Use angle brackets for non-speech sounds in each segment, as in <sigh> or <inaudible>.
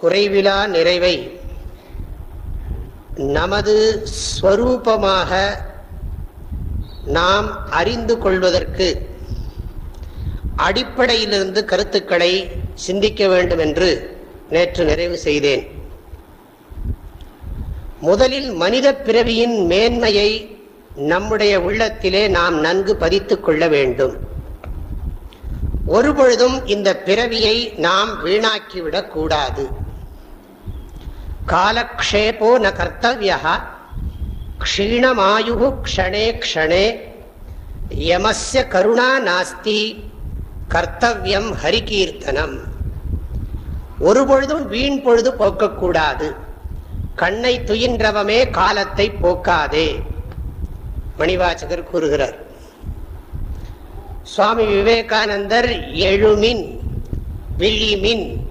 குறைவிலா நிறைவை நமது ஸ்வரூபமாக நாம் அறிந்து கொள்வதற்கு அடிப்படையிலிருந்து கருத்துக்களை சிந்திக்க வேண்டும் என்று நேற்று நிறைவு செய்தேன். முதலில் மனித பிறவியின் மேன்மையை நம்முடைய உள்ளத்திலே நாம் நன்கு பதித்துக் கொள்ள வேண்டும். ஒருபொழுதும் இந்த பிறவியை நாம் வீணாக்கிவிடக் கூடாது. காலக்ஷேபோ ந கர்த்தவியா. க்ஷீணமாயு க்ஷணே க்ஷணே. யமஸ்ய கருணா நாஸ்தி. கர்த்தவியம் ஹரிகீர்த்தனம். ஒரு பொழுதும் வீண் பொழுது போக்கக்கூடாது. கண்ணை துயின்றவமே காலத்தை போக்காதே. மணிவாச்சகர் கூறுகிறார். சுவாமி விவேகானந்தர் எழுமின் விழிமின்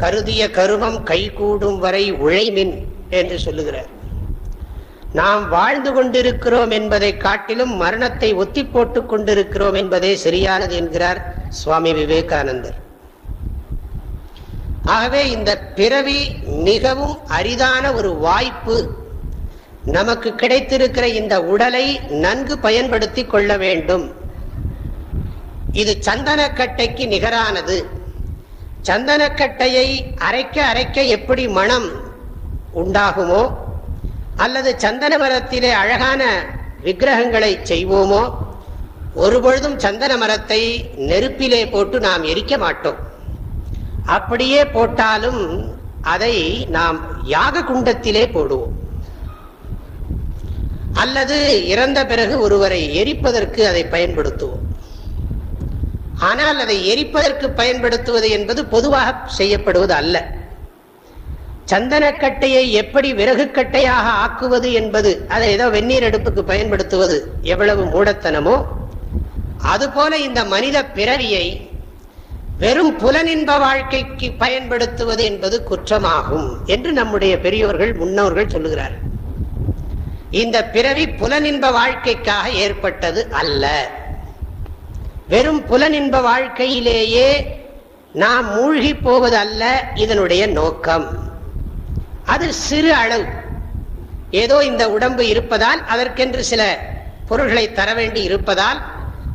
கருதிய கருமம் கைகூடும் வரை உழைமின் என்று சொல்லுகிறார். நாம் வாழ்ந்து கொண்டிருக்கிறோம் என்பதை காட்டிலும் மரணத்தை ஒத்தி போட்டுக் கொண்டிருக்கிறோம் என்பதே சரியானது என்கிறார் சுவாமி விவேகானந்தர். ஆகவே இந்த பிறவி மிகவும் அரிதான ஒரு வாய்ப்பு. நமக்கு கிடைத்திருக்கிற இந்த உடலை நன்கு பயன்படுத்தி கொள்ள வேண்டும். இது சந்தனக்கட்டைக்கு நிகரானது. சந்தனக்கட்டையை அரைக்க அரைக்க எப்படி மனம் உண்டாகுமோ அல்லது சந்தன மரத்திலே அழகான விக்கிரகங்களை செய்வோமோ ஒருபொழுதும் சந்தன மரத்தை நெருப்பிலே போட்டு நாம் எரிக்க மாட்டோம். அப்படியே போட்டாலும் அதை நாம் யாக குண்டத்திலே போடுவோம். அல்லது இறந்த பிறகு ஒருவரை எரிப்பதற்கு அதை பயன்படுத்துவோம். ஆனால் அதை எரிப்பதற்கு பயன்படுத்துவது என்பது பொதுவாக செய்யப்படுவது அல்ல. சந்தனக்கட்டையை எப்படி விறகு கட்டையாக ஆக்குவது என்பது அதை ஏதோ வெந்நீர் அடுப்புக்கு பயன்படுத்துவது எவ்வளவு மூடத்தனமோ அதுபோல இந்த மனித பிறவியை வெறும் புலனின்ப வாழ்க்கைக்கு பயன்படுத்துவது என்பது குற்றமாகும் என்று நம்முடைய பெரியோர்கள் முன்னோர்கள் சொல்லுகிறார்கள். இந்த பிறவி புலனின்ப வாழ்க்கைக்காக ஏற்பட்டது அல்ல. வெறும் புலனின்ப வாழ்க்கையிலேயே நாம் மூழ்கி போவது அல்ல இதனுடைய நோக்கம். அது சிறு அளவு. ஏதோ இந்த உடம்பு இருப்பதால் அதற்கென்று சில பொருள்களை தர வேண்டி இருப்பதால்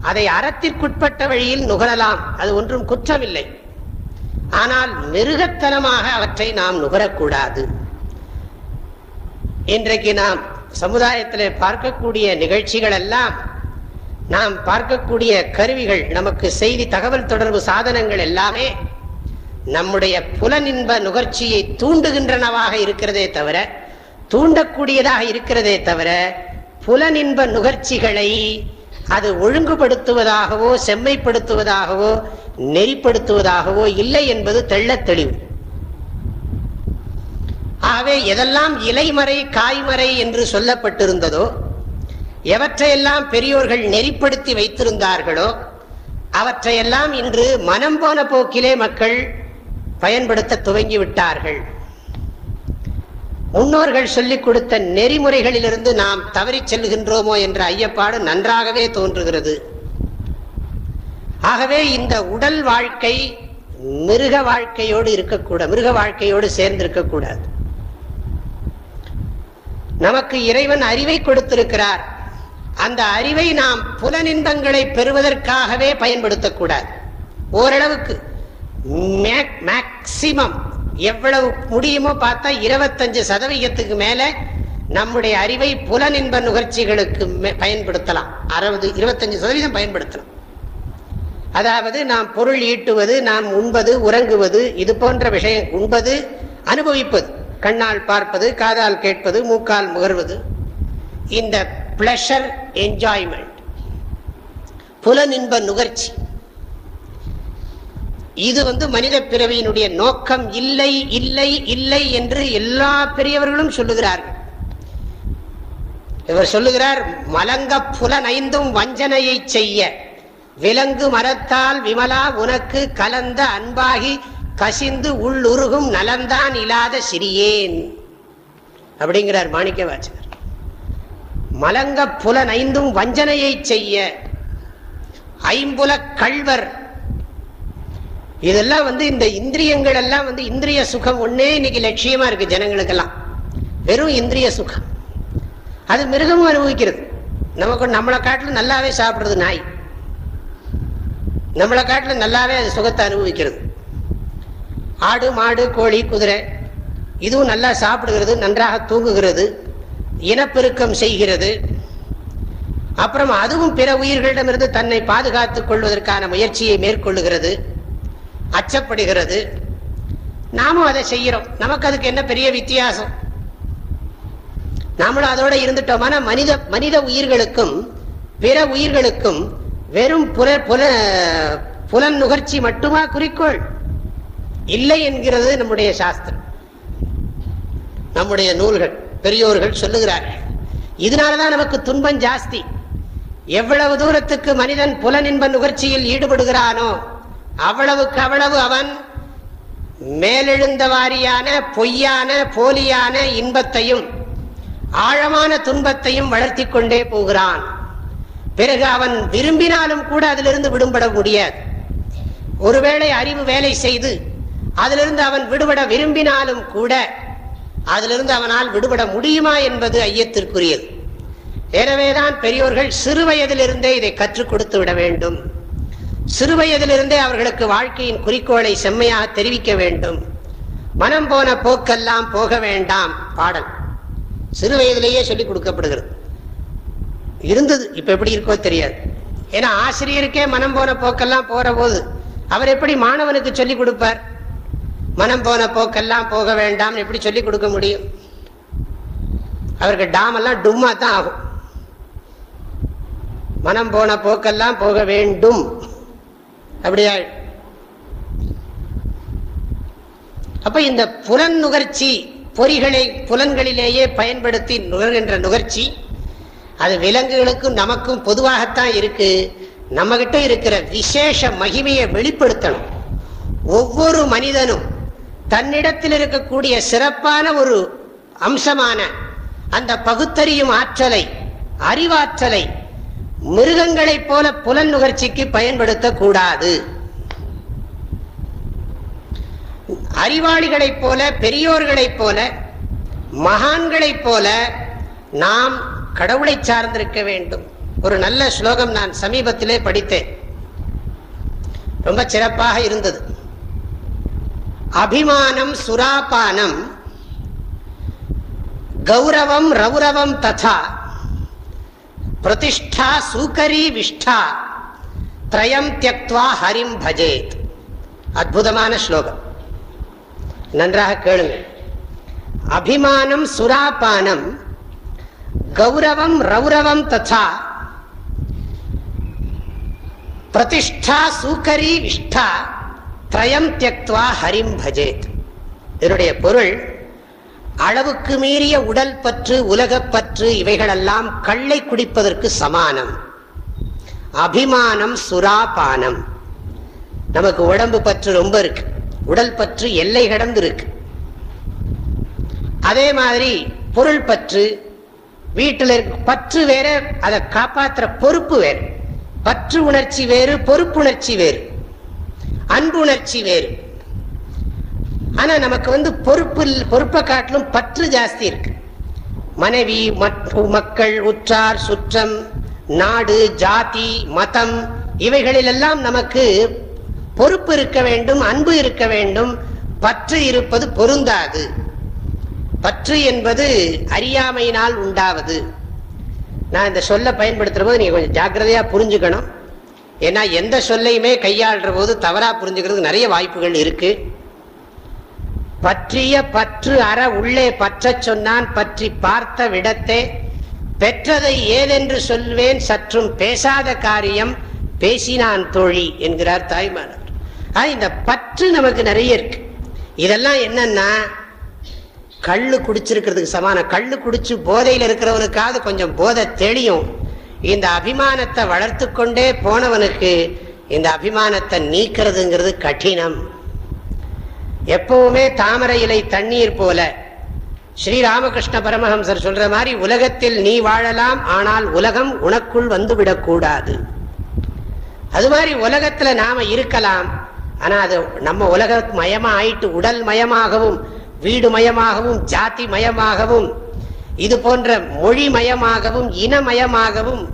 அதை அறத்திற்குட்பட்ட வழியில் நுகரலாம். அது ஒன்றும் குற்றமில்லை. ஆனால் மிருகத்தனமாக அவற்றை நாம் நுகரக்கூடாது. இன்றைக்கு நாம் சமுதாயத்தில் பார்க்கக்கூடிய நிகழ்ச்சிகள் எல்லாம் நாம் பார்க்கக்கூடிய கருவிகள் நமக்கு செய்தி தகவல் தொடர்பு சாதனங்கள் எல்லாமே நம்முடைய புலனின்ப நுகர்ச்சியை தூண்டுகின்றனவாக இருக்கிறதே தவிர தூண்டக்கூடியதாக இருக்கிறதே தவிர புலனின்ப நுகர்ச்சிகளை அது ஒழுங்குபடுத்துவதாகவோ செம்மைப்படுத்துவதாகவோ நெறிப்படுத்துவதாகவோ இல்லை என்பது தெள்ள தெளிவு. ஆகவே எதெல்லாம் இலைமறை காய்மறை என்று சொல்லப்பட்டிருந்ததோ எவற்றையெல்லாம் பெரியோர்கள் நெறிப்படுத்தி வைத்திருந்தார்களோ அவற்றையெல்லாம் இன்று மனம் போன போக்கிலே மக்கள் பயன்படுத்த துவங்கி விட்டார்கள். முன்னோர்கள் சொல்லிக் கொடுத்த நெறிமுறைகளிலிருந்து நாம் தவறி செல்கின்றோமோ என்ற ஐயப்பாடு நன்றாகவே தோன்றுகிறது. ஆகவே இந்த உடல் வாழ்க்கை மிருக வாழ்க்கையோடு இருக்கக்கூடாது மிருக வாழ்க்கையோடு சேர்ந்திருக்கக்கூடாது. நமக்கு இறைவன் அறிவை கொடுத்திருக்கிறார். அந்த அறிவை நாம் புலனின்பங்களை பெறுவதற்காகவே பயன்படுத்தக்கூடாது. ஓரளவுக்கு. மேக்சிமம் எவ்வளவு முடியுமோ பார்த்தா இருபத்தஞ்சு சதவீதத்துக்கு மேல நம்முடைய அறிவை புலனின்ப நுகர்ச்சிகளுக்கு பயன்படுத்தலாம். அறுபது இருபத்தஞ்சு சதவீதம் பயன்படுத்தலாம் அதாவது நாம் பொருள் ஈட்டுவது நாம் உண்பது உறங்குவது இது போன்ற விஷயம் உண்பது அனுபவிப்பது. கண்ணால் பார்ப்பது காதால் கேட்பது மூக்கால் முகர்வது. இந்த பிளஷர் என்ஜாய்மெண்ட் புலனின்ப நுகர்ச்சி. இது வந்து மனித பிறவியினுடைய நோக்கம் இல்லை இல்லை இல்லை என்று எல்லா பெரியவர்களும் சொல்லுகிறார்கள். இவர் சொல்லுகிறார் மலங்க புலனைந்தும் வஞ்சனையை செய்ய. விலங்கு மரத்தால் விமலா உனக்கு கலந்த அன்பாகி கசிந்து உள்ளுருகும் நலந்தான் இல்லாத சிறியேன். அப்படிங்கிறார் மாணிக்க மலங்க புலனைந்தும் வஞ்சனையை செய்ய. ஐம்புல கள்வர். இதெல்லாம் வந்து இந்த இந்திரியங்கள் எல்லாம் வந்து இந்திரிய சுகம் ஒன்னே இன்னைக்கு லட்சியமா இருக்கு ஜனங்களுக்கெல்லாம். வெறும் இந்திரிய சுகம். அது மிருகமும் அனுபவிக்கிறது. நமக்கு நம்மளை காட்டிலும் நல்லாவே சாப்பிடுறது நாய். நம்மளை காட்டிலும் நல்லாவே அது சுகத்தை அனுபவிக்கிறது. ஆடு மாடு கோழி குதிரை இதுவும் நல்லா சாப்பிடுகிறது நன்றாக தூங்குகிறது. இனப்பெருக்கம் செய்கிறது. அப்புறம் அதுவும் பிற உயிர்களிடமிருந்து தன்னை பாதுகாத்துக் கொள்வதற்கான முயற்சியை மேற்கொள்ளுகிறது. அச்சப்படுகிறது. நாமும் அதை செய்கிறோம். நமக்கு அதுக்கு என்ன பெரிய வித்தியாசம்? நாமளும் அதோட இருந்துட்டோமான மனித மனித உயிர்களுக்கும் பிற உயிர்களுக்கும் வெறும் புல புல புலன் நுகர்ச்சி மட்டுமா குறிக்கோள்? இல்லை என்கிறது நம்முடைய சாஸ்திரம். நம்முடைய நூல்கள். பெரியோர்கள் சொல்லுகிறார்கள். இதனாலதான் நமக்கு துன்பம் ஜாஸ்தி. எவ்வளவு தூரத்துக்கு மனிதன் புலனின்ப நுகர்ச்சியில் ஈடுபடுகிறானோ அவ்வளவுக்கு அவ்வளவு அவன் மேலெழுந்த வாரியான பொய்யான போலியான இன்பத்தையும் ஆழமான துன்பத்தையும் வளர்த்தி கொண்டே போகிறான். பிறகு அவன் விரும்பினாலும் கூட அதிலிருந்து விடுபட முடியாது. ஒருவேளை அறிவு வேலை செய்து அதிலிருந்து அவன் விடுபட விரும்பினாலும் கூட அதிலிருந்து அவனால் விடுபட முடியுமா என்பது ஐயத்திற்குரியது. எனவேதான் பெரியோர்கள் சிறு வயதிலிருந்தே இதை கற்றுக் கொடுத்து விட வேண்டும். சிறு வயதிலிருந்தே அவர்களுக்கு வாழ்க்கையின் குறிக்கோளை செம்மையாக தெரிவிக்க வேண்டும். மனம் போன போக்கெல்லாம் போக வேண்டாம் பாடல். சிறு வயதிலேயே சொல்லிக் கொடுக்கப்படுகிறது. இருந்தது இப்ப எப்படி இருக்கோ தெரியாது. ஏன்னா ஆசிரியருக்கே மனம் போன போக்கெல்லாம் போற போது அவர் எப்படி மாணவனுக்கு சொல்லிக் கொடுப்பார்? மனம் போன போக்கெல்லாம் போக வேண்டாம் எப்படி சொல்லிக் கொடுக்க முடியும்? அவருக்கு டாம் எல்லாம் டும்மா தான் ஆகும். மனம் போன போக்கெல்லாம் போக வேண்டும். அப்படியா அப்ப இந்த புலன் நுகர்ச்சி பொறிகளை புலன்களிலேயே பயன்படுத்தி நுகர்கின்ற நுகர்ச்சி அது விலங்குகளுக்கும் நமக்கும் பொதுவாகத்தான் இருக்கு. நம்ம கிட்ட இருக்கிற விசேஷ மகிமையை வெளிப்படுத்தணும். ஒவ்வொரு மனிதனும் தன்னிடத்தில் இருக்கக்கூடிய சிறப்பான ஒரு அம்சமான அந்த பகுத்தறியும் ஆற்றலை அறிவாற்றலை மிருகங்களைப் போல புலன் நுகர்ச்சிக்கு பயன்படுத்தக்கூடாது. அறிவாளிகளைப் போல பெரியோர்களைப் போல மகான்களைப் போல நாம் கடவுளை சார்ந்திருக்க வேண்டும். ஒரு நல்ல ஸ்லோகம் நான் சமீபத்திலே படித்தேன். ரொம்ப சிறப்பாக இருந்தது. அபிமானம் சுராபானம் கௌரவம் ரௌரவம் ததா பிரதிஷ்டா சூக்கரி விஷ்டா திரயம் தியக்துவா ஹரிம் பஜேத். அற்புதமான ஸ்லோகம். நன்றாக கேளுங்கள். அபிமானம் சுராபானம் கௌரவம் ரௌரவம் ததா பிரதிஷ்டா சூக்கரி விஷ்டா திரயம் தியக்துவா ஹரிம் பஜேத். இதனுடைய பொருள் அளவுக்கு மீறிய உடல் பற்று உலகப்பற்று இவைகளெல்லாம் கள்ளை குடிப்பதற்கு சமானம். அபிமானம் சுராபானம் நமக்கு உடம்பு பற்று ரொம்ப இருக்கு. உடல் பற்று எல்லை கடந்து இருக்கு அதே மாதிரி பொருள் பற்று வீட்டில் இருக்க பற்று வேற அதை காப்பாற்றுற பொறுப்பு வேறு. பற்று உணர்ச்சி வேறு பொறுப்புணர்ச்சி வேறு. அன்புணர்ச்சி வேறு. ஆனா நமக்கு வந்து பொறுப்பு பொறுப்பை காட்டிலும் பற்று ஜாஸ்தி இருக்கு. மனைவி மக்கள் உற்றார் சுற்றம் நாடு ஜாதி மதம் இவைகளிலெல்லாம் நமக்கு பொறுப்பு இருக்க வேண்டும் அன்பு இருக்க வேண்டும். பற்று இருப்பது பொருந்தாது. பற்று என்பது அறியாமையினால் உண்டாவது. நான் இந்த சொல்ல பயன்படுத்துற போது நீங்க கொஞ்சம் ஜாக்கிரதையா புரிஞ்சுக்கணும். ஏன்னா எந்த சொல்லையுமே கையாளுற போது தவறா புரிஞ்சுக்கிறது நிறைய வாய்ப்புகள் இருக்கு. பற்றிய பற்று அற உள்ளே பற்ற சொன்னான் பற்றி பார்த்த விடத்தே பெற்றதை ஏதென்று சொல்வேன் சற்றும் பேசாத காரியம் பேசினான் தோழி என்கிறார் தாய்மானவர் இந்த பற்று நமக்கு நிறைய இருக்கு. இதெல்லாம் என்னன்னா கல் குடிச்சிருக்கிறதுக்கு சமான கல் குடிச்சு போதையில் இருக்கிறவனுக்காவது கொஞ்சம் போதை தெளியும். இந்த அபிமானத்தை வளர்த்து கொண்டே போனவனுக்கு இந்த அபிமானத்தை நீக்கிறதுங்கிறது கடினம். எப்பவுமே தாமரை இலை தண்ணீர் போல. ஸ்ரீராமகிருஷ்ண பரமஹம்சர் சொல்ற மாதிரி உலகத்தில் நீ வாழலாம் ஆனால் உலகம் உனக்குள் வந்துவிடக் கூடாது. அது மாதிரி உலகத்துல நாம இருக்கலாம் ஆனா அது நம்ம உலக மயமா ஆயிட்டு உடல் மயமாகவும் வீடு மயமாகவும் ஜாதி மயமாகவும் இது போன்ற மொழி மயமாகவும் இனமயமாகவும்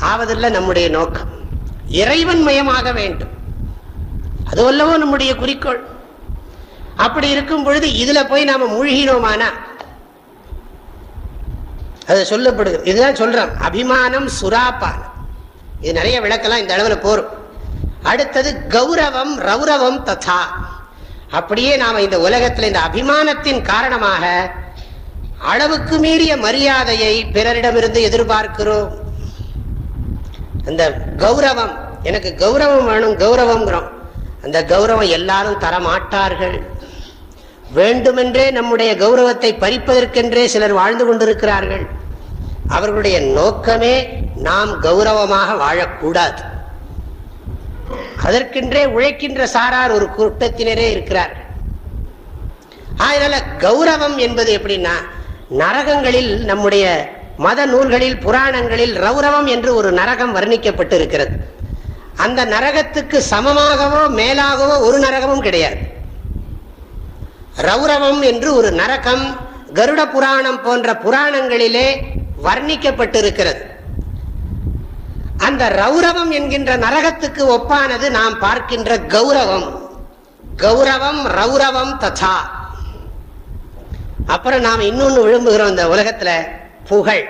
ஆவதில்லை நம்முடைய நோக்கம். இறைவன் மயமாக வேண்டும். அது அல்லவோ நம்முடைய குறிக்கோள். அப்படி இருக்கும் பொழுது இதுல போய் நாம மூழ்கினோமானா? அது சொல்லப்படுது. இதுதான் சொல்றோம். அபிமானம் சுராபானம் இது நிறைய விளக்கெல்லாம் இந்த அளவுல போறோம் அடுத்தது கௌரவம் ரௌரவம் ததா. அப்படியே நாம இந்த உலகத்துல இந்த அபிமானத்தின் காரணமாக அளவுக்கு மீறிய மரியாதையை பிறரிடமிருந்து எதிர்பார்க்கிறோம். அந்த கௌரவம் எனக்கு கௌரவம் வேணும் கௌரவம்ங்கிறோம். அந்த கௌரவம் எல்லாரும் தரமாட்டார்கள். வேண்டுமென்றே நம்முடைய கௌரவத்தை பறிப்பதற்கென்றே சிலர் வாழ்ந்து கொண்டிருக்கிறார்கள். அவர்களுடைய நோக்கமே நாம் கௌரவமாக வாழக்கூடாது. அதற்கென்றே உழைக்கின்ற சாரார் ஒரு கூட்டத்தினரே இருக்கிறார் அதனால கௌரவம் என்பது எப்படின்னா நரகங்களில் நம்முடைய மத நூல்களில் புராணங்களில் ரௌரவம் என்று ஒரு நரகம் வர்ணிக்கப்பட்டு இருக்கிறது அந்த நரகத்துக்கு சமமாகவோ மேலாகவோ ஒரு நரகமும் கிடையாது. ரௌரவம் என்று ஒரு நரகம் கருட புராணம் போன்ற புராணங்களிலே வர்ணிக்கப்பட்டிருக்கிறது. அந்த ரௌரவம் என்கின்ற நரகத்துக்கு ஒப்பானது நாம் பார்க்கின்ற கௌரவம். கௌரவம் ரௌரவம் ததா. அப்புறம் நாம் இன்னொன்று விரும்புகிறோம் இந்த உலகத்தில் புகழ்.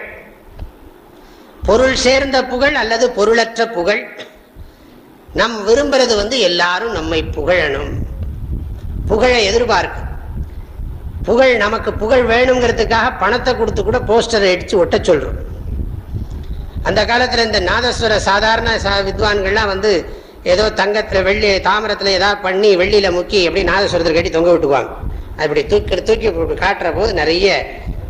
பொருள் சேர்ந்த புகழ் அல்லது பொருளற்ற புகழ். நம் விரும்புறது வந்து எல்லாரும் நம்மை புகழணும். புகழை எதிர்பார்க்கும். புகழ் நமக்கு புகழ் வேணுங்கிறதுக்காக பணத்தை கொடுத்து கூட போஸ்டரை அடித்து ஒட்ட சொல்கிறோம் அந்த காலத்தில் இந்த நாதஸ்வர சாதாரண வித்வான்கள்லாம் வந்து ஏதோ தங்கத்தில் வெள்ளி தாமரத்தில் ஏதாவது பண்ணி வெள்ளியில் முக்கி எப்படி நாதஸ்வரத்தில் கட்டி தொங்க விட்டுக்குவாங்க. அப்படி தூக்கி தூக்கி காட்டுற போது நிறைய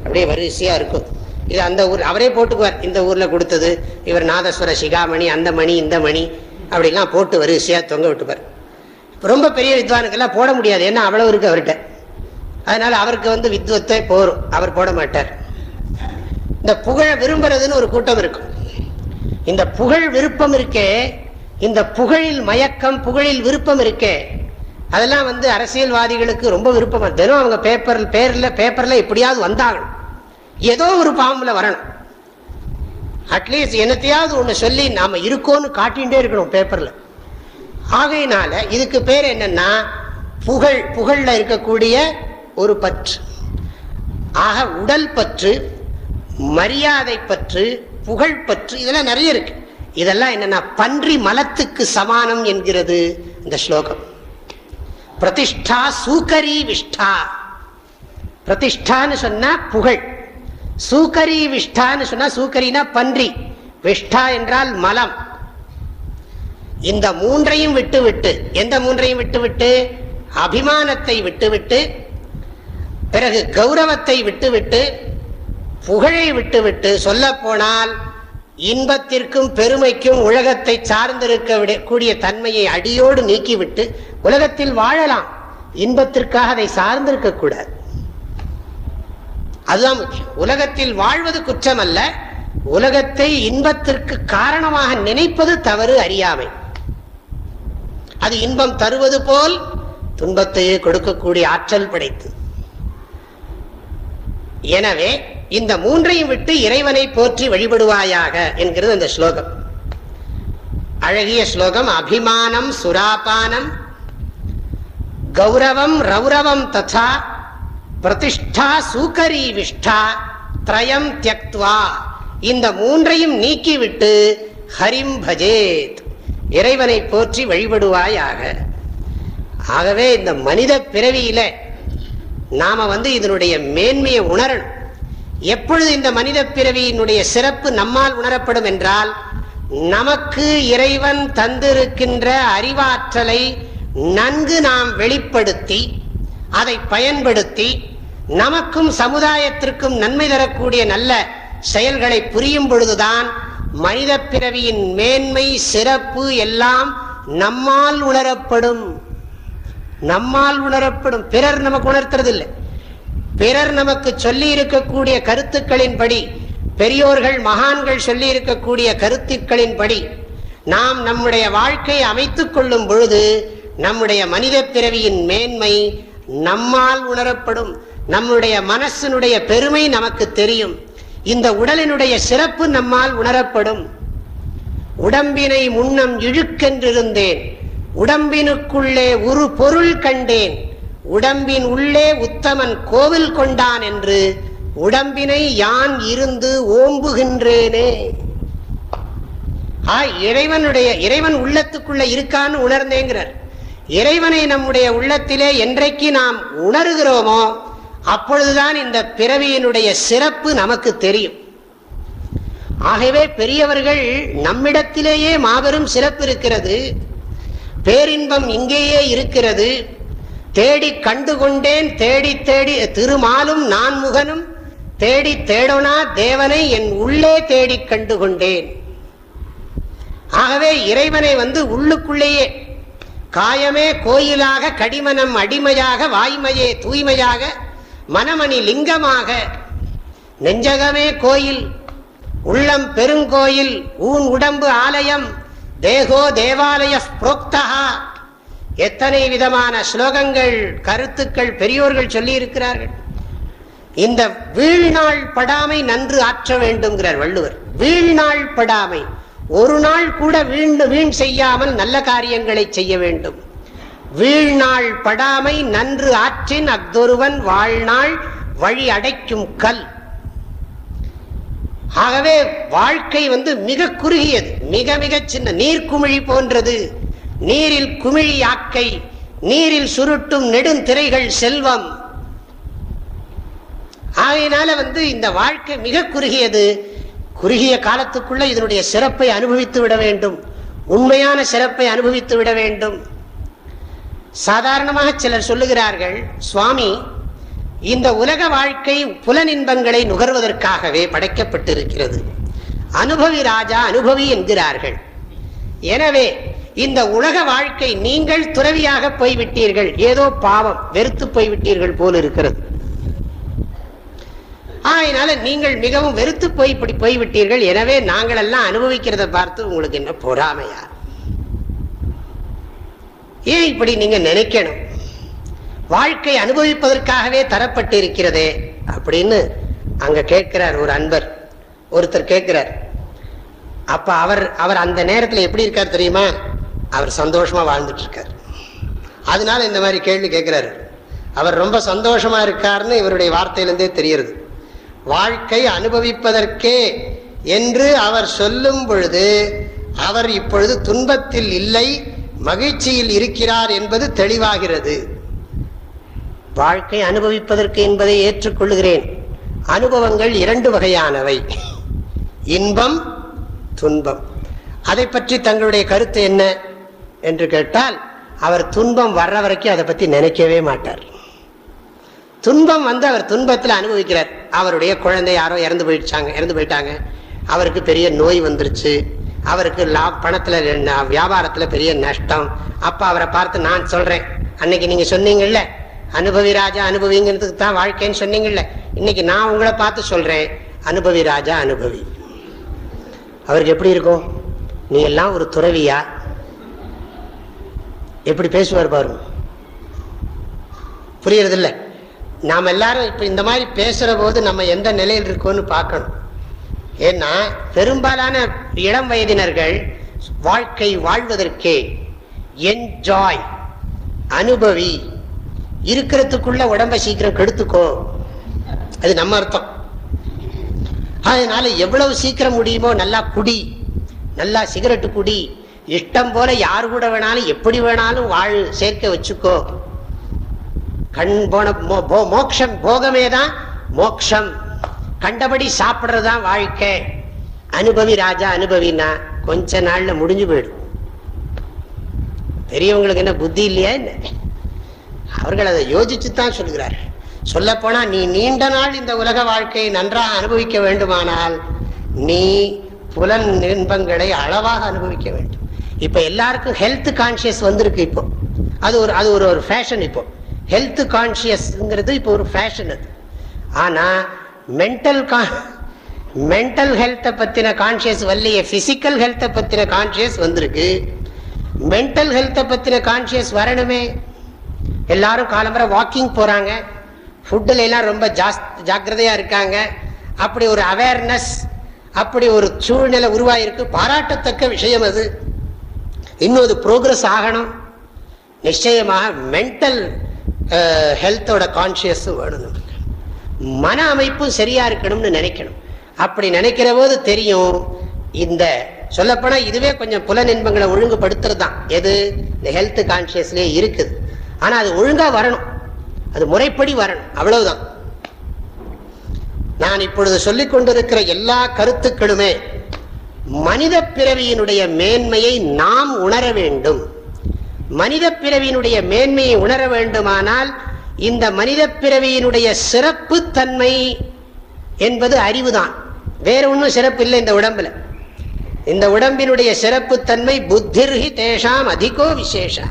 அப்படியே வரிசையா இருக்கும். இது அந்த ஊர் அவரே போட்டுக்குவார். இந்த ஊர்ல கொடுத்தது இவர் நாதஸ்வர சிகாமணி அந்த மணி இந்த மணி அப்படிலாம் போட்டு வரிசையா தொங்க விட்டுப்பார் ரொம்ப பெரிய வித்வானுக்கெல்லாம் போட முடியாது. ஏன்னா அவ்வளவு இருக்கு அவர்கிட்ட. அதனால அவருக்கு வந்து வித்வத்தை போரும். அவர் போட மாட்டார். இந்த புகழ விரும்புறதுன்னு ஒரு கூட்டம் இருக்கும். இந்த புகழ் விருப்பம் இருக்கே இந்த புகழில் மயக்கம் புகழில் விருப்பம் இருக்கே அதெல்லாம் வந்து அரசியல்வாதிகளுக்கு ரொம்ப விருப்பம். தினம் அவங்க பேப்பர் பேர்ல பேப்பர்ல எப்படியாவது வந்தாகணும். ஏதோ ஒரு பாம்புல வரணும். அட்லீஸ்ட் என்னத்தையாவது ஒன்று சொல்லி நாம இருக்கோன்னு காட்டிகிட்டே இருக்கணும் பேப்பர்ல ஆகையினால இதுக்கு பேர் என்னன்னா புகழ். புகழ்ல இருக்கக்கூடிய ஒரு பற்று. ஆக உடல் பற்று மரியாதை பற்று புகழ் பற்று இதெல்லாம் நிறைய இருக்கு. இதெல்லாம் என்னன்னா பன்றி மலத்துக்கு சமானம் என்கிறது இந்த ஸ்லோகம். பிரதிஷ்டா சூக்கரி விஷ்டா பிரதிஷ்டான்னு சொன்னா புகழ். சூக்கரி விஷ்டான்னு சொன்னா சூக்கரினா பன்றி. விஷ்டா என்றால் மலம். இந்த மூன்றையும் விட்டுவிட்டு எந்த மூன்றையும் விட்டுவிட்டு? அபிமானத்தை விட்டுவிட்டு பிறகு கௌரவத்தை விட்டுவிட்டு புகழை விட்டுவிட்டு சொல்ல போனால் இன்பத்திற்கும் பெருமைக்கும் உலகத்தை சார்ந்திருக்க கூடிய தன்மையை அடியோடு நீக்கிவிட்டு உலகத்தில் வாழலாம். இன்பத்திற்காக அதை சார்ந்திருக்க கூடாது. அதுதான் முக்கியம். உலகத்தில் வாழ்வது குற்றம் அல்ல உலகத்தை இன்பத்திற்கு காரணமாக நினைப்பது தவறு அறியாமை. அது இன்பம் தருவது போல் துன்பத்தையே கொடுக்கக்கூடிய ஆற்றல் படைத்து எனவே இந்த மூன்றையும் விட்டு இறைவனை போற்றி வழிபடுவாயாக என்கிறது அந்த ஸ்லோகம். அழகிய ஸ்லோகம் அபிமானம் சுராபானம் கௌரவம் ரௌரவம் ததா பிரதிஷ்டா சூக்கரி விஷ்டா திரயம் தியக்துவா இந்த மூன்றையும் நீக்கிவிட்டு ஹரிம் பஜேத் இறைவனை போற்றி வழிபடுவாயாக. ஆகவே இந்த மனித பிறவியில நாம வந்து இதனுடைய மேன்மையை உணரணும். எப்பொழுது இந்த மனித பிறவியினுடைய சிறப்பு நம்மால் உணரப்படும் என்றால் நமக்கு இறைவன் தந்திருக்கின்ற அறிவாற்றலை நன்கு நாம் வெளிப்படுத்தி அதை பயன்படுத்தி நமக்கும் சமுதாயத்திற்கும் நன்மை தரக்கூடிய நல்ல செயல்களை புரியும் பொழுதுதான் மனித பிறவியின் மேன்மை சிறப்பு எல்லாம் நம்மால் உணரப்படும். நம்மால் உணரப்படும். பிறர் நமக்கு உணர்த்துறது இல்லை பிறர் நமக்கு சொல்லி இருக்கக்கூடிய கருத்துக்களின்படி பெரியோர்கள் மகான்கள் சொல்லி இருக்கக்கூடிய கருத்துக்களின்படி நாம் நம்முடைய வாழ்க்கையை அமைத்துக் கொள்ளும் பொழுது நம்முடைய மனித பிறவியின் மேன்மை நம்மால் உணரப்படும். நம்முடைய மனசினுடைய பெருமை நமக்கு தெரியும். இந்த உடலினுடைய சிறப்பு நம்மால் உணரப்படும். உடம்பினை முன்னம் இழுக்கென்றிருந்தேன். உடம்பினுக்குள்ளே ஒரு பொருள் கண்டேன். உடம்பின் உள்ளே உத்தமன் கோவில் கொண்டான் என்று உடம்பினை யான் இருந்து ஓம்புகின்றேனே. இறைவனுடைய இறைவன் உள்ளத்துக்குள்ள இருக்கான்னு உணர்ந்தேங்கிறார். இறைவனை நம்முடைய உள்ளத்திலே என்றைக்கு நாம் உணர்கிறோமோ அப்பொழுதுதான் இந்த பிறவியினுடைய சிறப்பு நமக்கு தெரியும். ஆகவே பெரியவர்கள் நம்மிடத்திலேயே மாபெரும் சிறப்பு இருக்கிறது. பேரின்பம் இங்கேயே இருக்கிறது. தேடி கண்டுகொண்டேன் தேடி தேடி திருமாலும் நான் முகனும் தேடி தேடோனா தேவனை என் உள்ளே தேடி கண்டுகொண்டேன். ஆகவே இறைவனை வந்து உள்ளுக்குள்ளேயே காயமே கோயிலாக கடிமனம் அடிமையாக வாய்மையே தூய்மையாக மனமணி லிங்கமாக நெஞ்சகமே கோயில் உள்ளம் பெருங்கோயில் ஊன் உடம்பு ஆலயம் தேகோ தேவாலய புரோக்தா எத்தனை விதமான ஸ்லோகங்கள் கருத்துக்கள் பெரியோர்கள் சொல்லி இருக்கிறார்கள் இந்த வீழ்நாள் படாமை நன்று ஆற்ற வேண்டும்ங்கிறார் வள்ளுவர். வீழ்நாள் படாமை. ஒரு நாள் கூட வீண் வீண் செய்யாமல் நல்ல காரியங்களை செய்ய வேண்டும். வீழ்நாள் படாமை நன்று ஆற்றின் அஃதொருவன் வாழ்நாள் வழி அடைக்கும் கல். ஆகவே வாழ்க்கை வந்து மிக குறுகியது. மிக மிக சின்ன நீர்க்குமிழி போன்றது. நீரில் குமிழி ஆக்கை நீரில் சுருட்டும் நெடுந்திரைகள் செல்வம். ஆகையினால வந்து இந்த வாழ்க்கை மிக குறுகியது. குறுகிய காலத்துக்குள்ள இதனுடைய சிறப்பை அனுபவித்து விட வேண்டும். உண்மையான சிறப்பை அனுபவித்து விட வேண்டும். சாதாரணமாக சிலர் சொல்லுகிறார்கள் சுவாமி இந்த உலக வாழ்க்கை புலனின்பங்களை நுகர்வதற்காகவே படைக்கப்பட்டிருக்கிறது. அனுபவி ராஜா அனுபவி என்கிறார்கள். எனவே இந்த உலக வாழ்க்கை நீங்கள் துறவியாக போய்விட்டீர்கள். ஏதோ பாவம் வெறுத்து போய்விட்டீர்கள் போல் இருக்கிறது. அதனால நீங்கள் மிகவும் வெறுத்து போய் இப்படி போய்விட்டீர்கள். எனவே நாங்கள் எல்லாம் அனுபவிக்கிறத பார்த்து உங்களுக்கு என்ன பொறாமையா? ஏன் இப்படி நீங்க நினைக்கணும்? வாழ்க்கை அனுபவிப்பதற்காகவே தரப்பட்டு இருக்கிறதே அப்படின்னு அங்க கேட்கிறார் ஒரு அன்பர். ஒருத்தர் கேட்கிறார். அப்ப அவர் அவர் அந்த நேரத்தில் எப்படி இருக்கார் தெரியுமா? அவர் சந்தோஷமா வாழ்ந்துட்டு இருக்கார் அதனால இந்த மாதிரி கேள்வி கேட்கிறாரு. அவர் ரொம்ப சந்தோஷமா இருக்காருன்னு இவருடைய வார்த்தையிலிருந்தே தெரியுது வாழ்க்கை அனுபவிப்பதற்கே என்று அவர் சொல்லும் பொழுது அவர் இப்பொழுது துன்பத்தில் இல்லை மகிழ்ச்சியில் இருக்கிறார் என்பது தெளிவாகிறது. வாழ்க்கை அனுபவிப்பதற்கு என்பதை ஏற்றுக்கொள்கிறேன் அனுபவங்கள் இரண்டு வகையானவை. இன்பம் துன்பம். அதை பற்றி தங்களுடைய கருத்து என்ன என்று கேட்டால் அவர் துன்பம் வர்ற வரைக்கும் அதை பற்றி நினைக்கவே மாட்டார். துன்பம் வந்து அவர் துன்பத்தில் அனுபவிக்கிறார். அவருடைய குழந்தை யாரோ இறந்து போயிடுச்சாங்க இறந்து போயிட்டாங்க. அவருக்கு பெரிய நோய் வந்துருச்சு. அவருக்கு லா பணத்தில் வியாபாரத்தில் பெரிய நஷ்டம். அப்போ அவரை பார்த்து நான் சொல்கிறேன் அன்னைக்கு நீங்கள் சொன்னீங்கல்ல அனுபவி ராஜா அனுபவிங்கிறதுக்கு தான் வாழ்க்கைன்னு சொன்னீங்கல்ல. இன்னைக்கு நான் உங்களை பார்த்து சொல்றேன் அனுபவி ராஜா அனுபவி. அவருக்கு எப்படி இருக்கும்? நீ எல்லாம் ஒரு துறவியா? எப்படி பேசுவார் பாருங்க. புரியறது இல்லை நாம் எல்லாரும் இப்போ இந்த மாதிரி பேசுகிற போது நம்ம எந்த நிலையில் இருக்கோன்னு பார்க்கணும். ஏன்னா பெரும்பாலான இளம் வயதினர்கள் வாழ்க்கை வாழ்வதற்கே என்ஜாய் அனுபவி இருக்கிறதுக்குள்ள உடம்ப சீக்கிரம் கெடுத்துக்கோ. அது நம்ம அர்த்தம். அதனால எவ்வளவு சீக்கிரம் முடியுமோ நல்லா குடி. நல்லா சிகரெட்டு குடி. இஷ்டம் போல யார் கூட வேணாலும் எப்படி வேணாலும் வாழ் சேர்க்க வச்சுக்கோ. கண் போன மோக்ஷம் போகமே தான் மோக்ஷம். கண்டபடி சாப்பிட்றதுதான் வாழ்க்கை. அனுபவி ராஜா அனுபவினா கொஞ்ச நாள்ல முடிஞ்சு போயிடும். பெரியவங்களுக்கு என்ன புத்தி இல்லையா என்ன? அவர்கள் அதை யோசிச்சு தான் சொல்கிறார் சொல்ல போனா நீ நீண்ட நாள் இந்த உலக வாழ்க்கையை நன்றாக அனுபவிக்க வேண்டுமானால் நீ புலன் இன்பங்களை அளவாக அனுபவிக்க வேண்டும். இப்ப எல்லாருக்கும் ஹெல்த் கான்சியஸ் வந்திருக்கு இப்போ. அது ஒரு அது ஒரு ஒரு ஃபேஷன் இப்போ. ஹெல்த் கான்சியஸ்ங்கிறது இப்போ ஒரு ஃபேஷன் அது. ஆனா மென்டல் மென்டல் ஹெல்த்தை பத்தின கான்சியஸ் வரலையே பிசிக்கல் ஹெல்த்தை பத்தின கான்சியஸ் வந்திருக்கு. மென்டல் ஹெல்த்தை பத்தின கான்சியஸ் வரணுமே. எல்லாரும் காலம்பரை வாக்கிங் போறாங்க. ஃபுட்டில் எல்லாம் ரொம்ப ஜாஸ் ஜாக்கிரதையா இருக்காங்க. அப்படி ஒரு அவேர்னஸ் அப்படி ஒரு சூழ்நிலை உருவாயிருக்கு. பாராட்டத்தக்க விஷயம் அது. இன்னும் அது ப்ரோக்ரஸ் ஆகணும். நிச்சயமாக மென்டல் ஹெல்த்தோட கான்சியஸும் வேணும். நமக்கு மன அமைப்பும் சரியா இருக்கணும்னு நினைக்கணும். அப்படி நினைக்கிற போது தெரியும் இந்த சொல்லப்போனால் இதுவே கொஞ்சம் புல நின்பங்களை ஒழுங்குபடுத்துறது தான் எது? இந்த ஹெல்த் கான்சியஸ்லேயே இருக்குது. ஆனா அது ஒழுங்கா வரணும். அது முறைப்படி வரணும். அவ்வளவுதான். நான் இப்பொழுது சொல்லிக் கொண்டிருக்கிற எல்லா கருத்துக்களுமே மனித பிறவியினுடைய மேன்மையை நாம் உணர வேண்டும். மனித பிறவியினுடைய மேன்மையை உணர வேண்டுமானால் இந்த மனித பிறவியினுடைய சிறப்பு தன்மை என்பது அறிவுதான். வேற ஒன்றும் சிறப்பு இல்லை இந்த உடம்புல. இந்த உடம்பினுடைய சிறப்பு தன்மை புத்திர்ஹி தேஷாம் அதிகோ விசேஷா.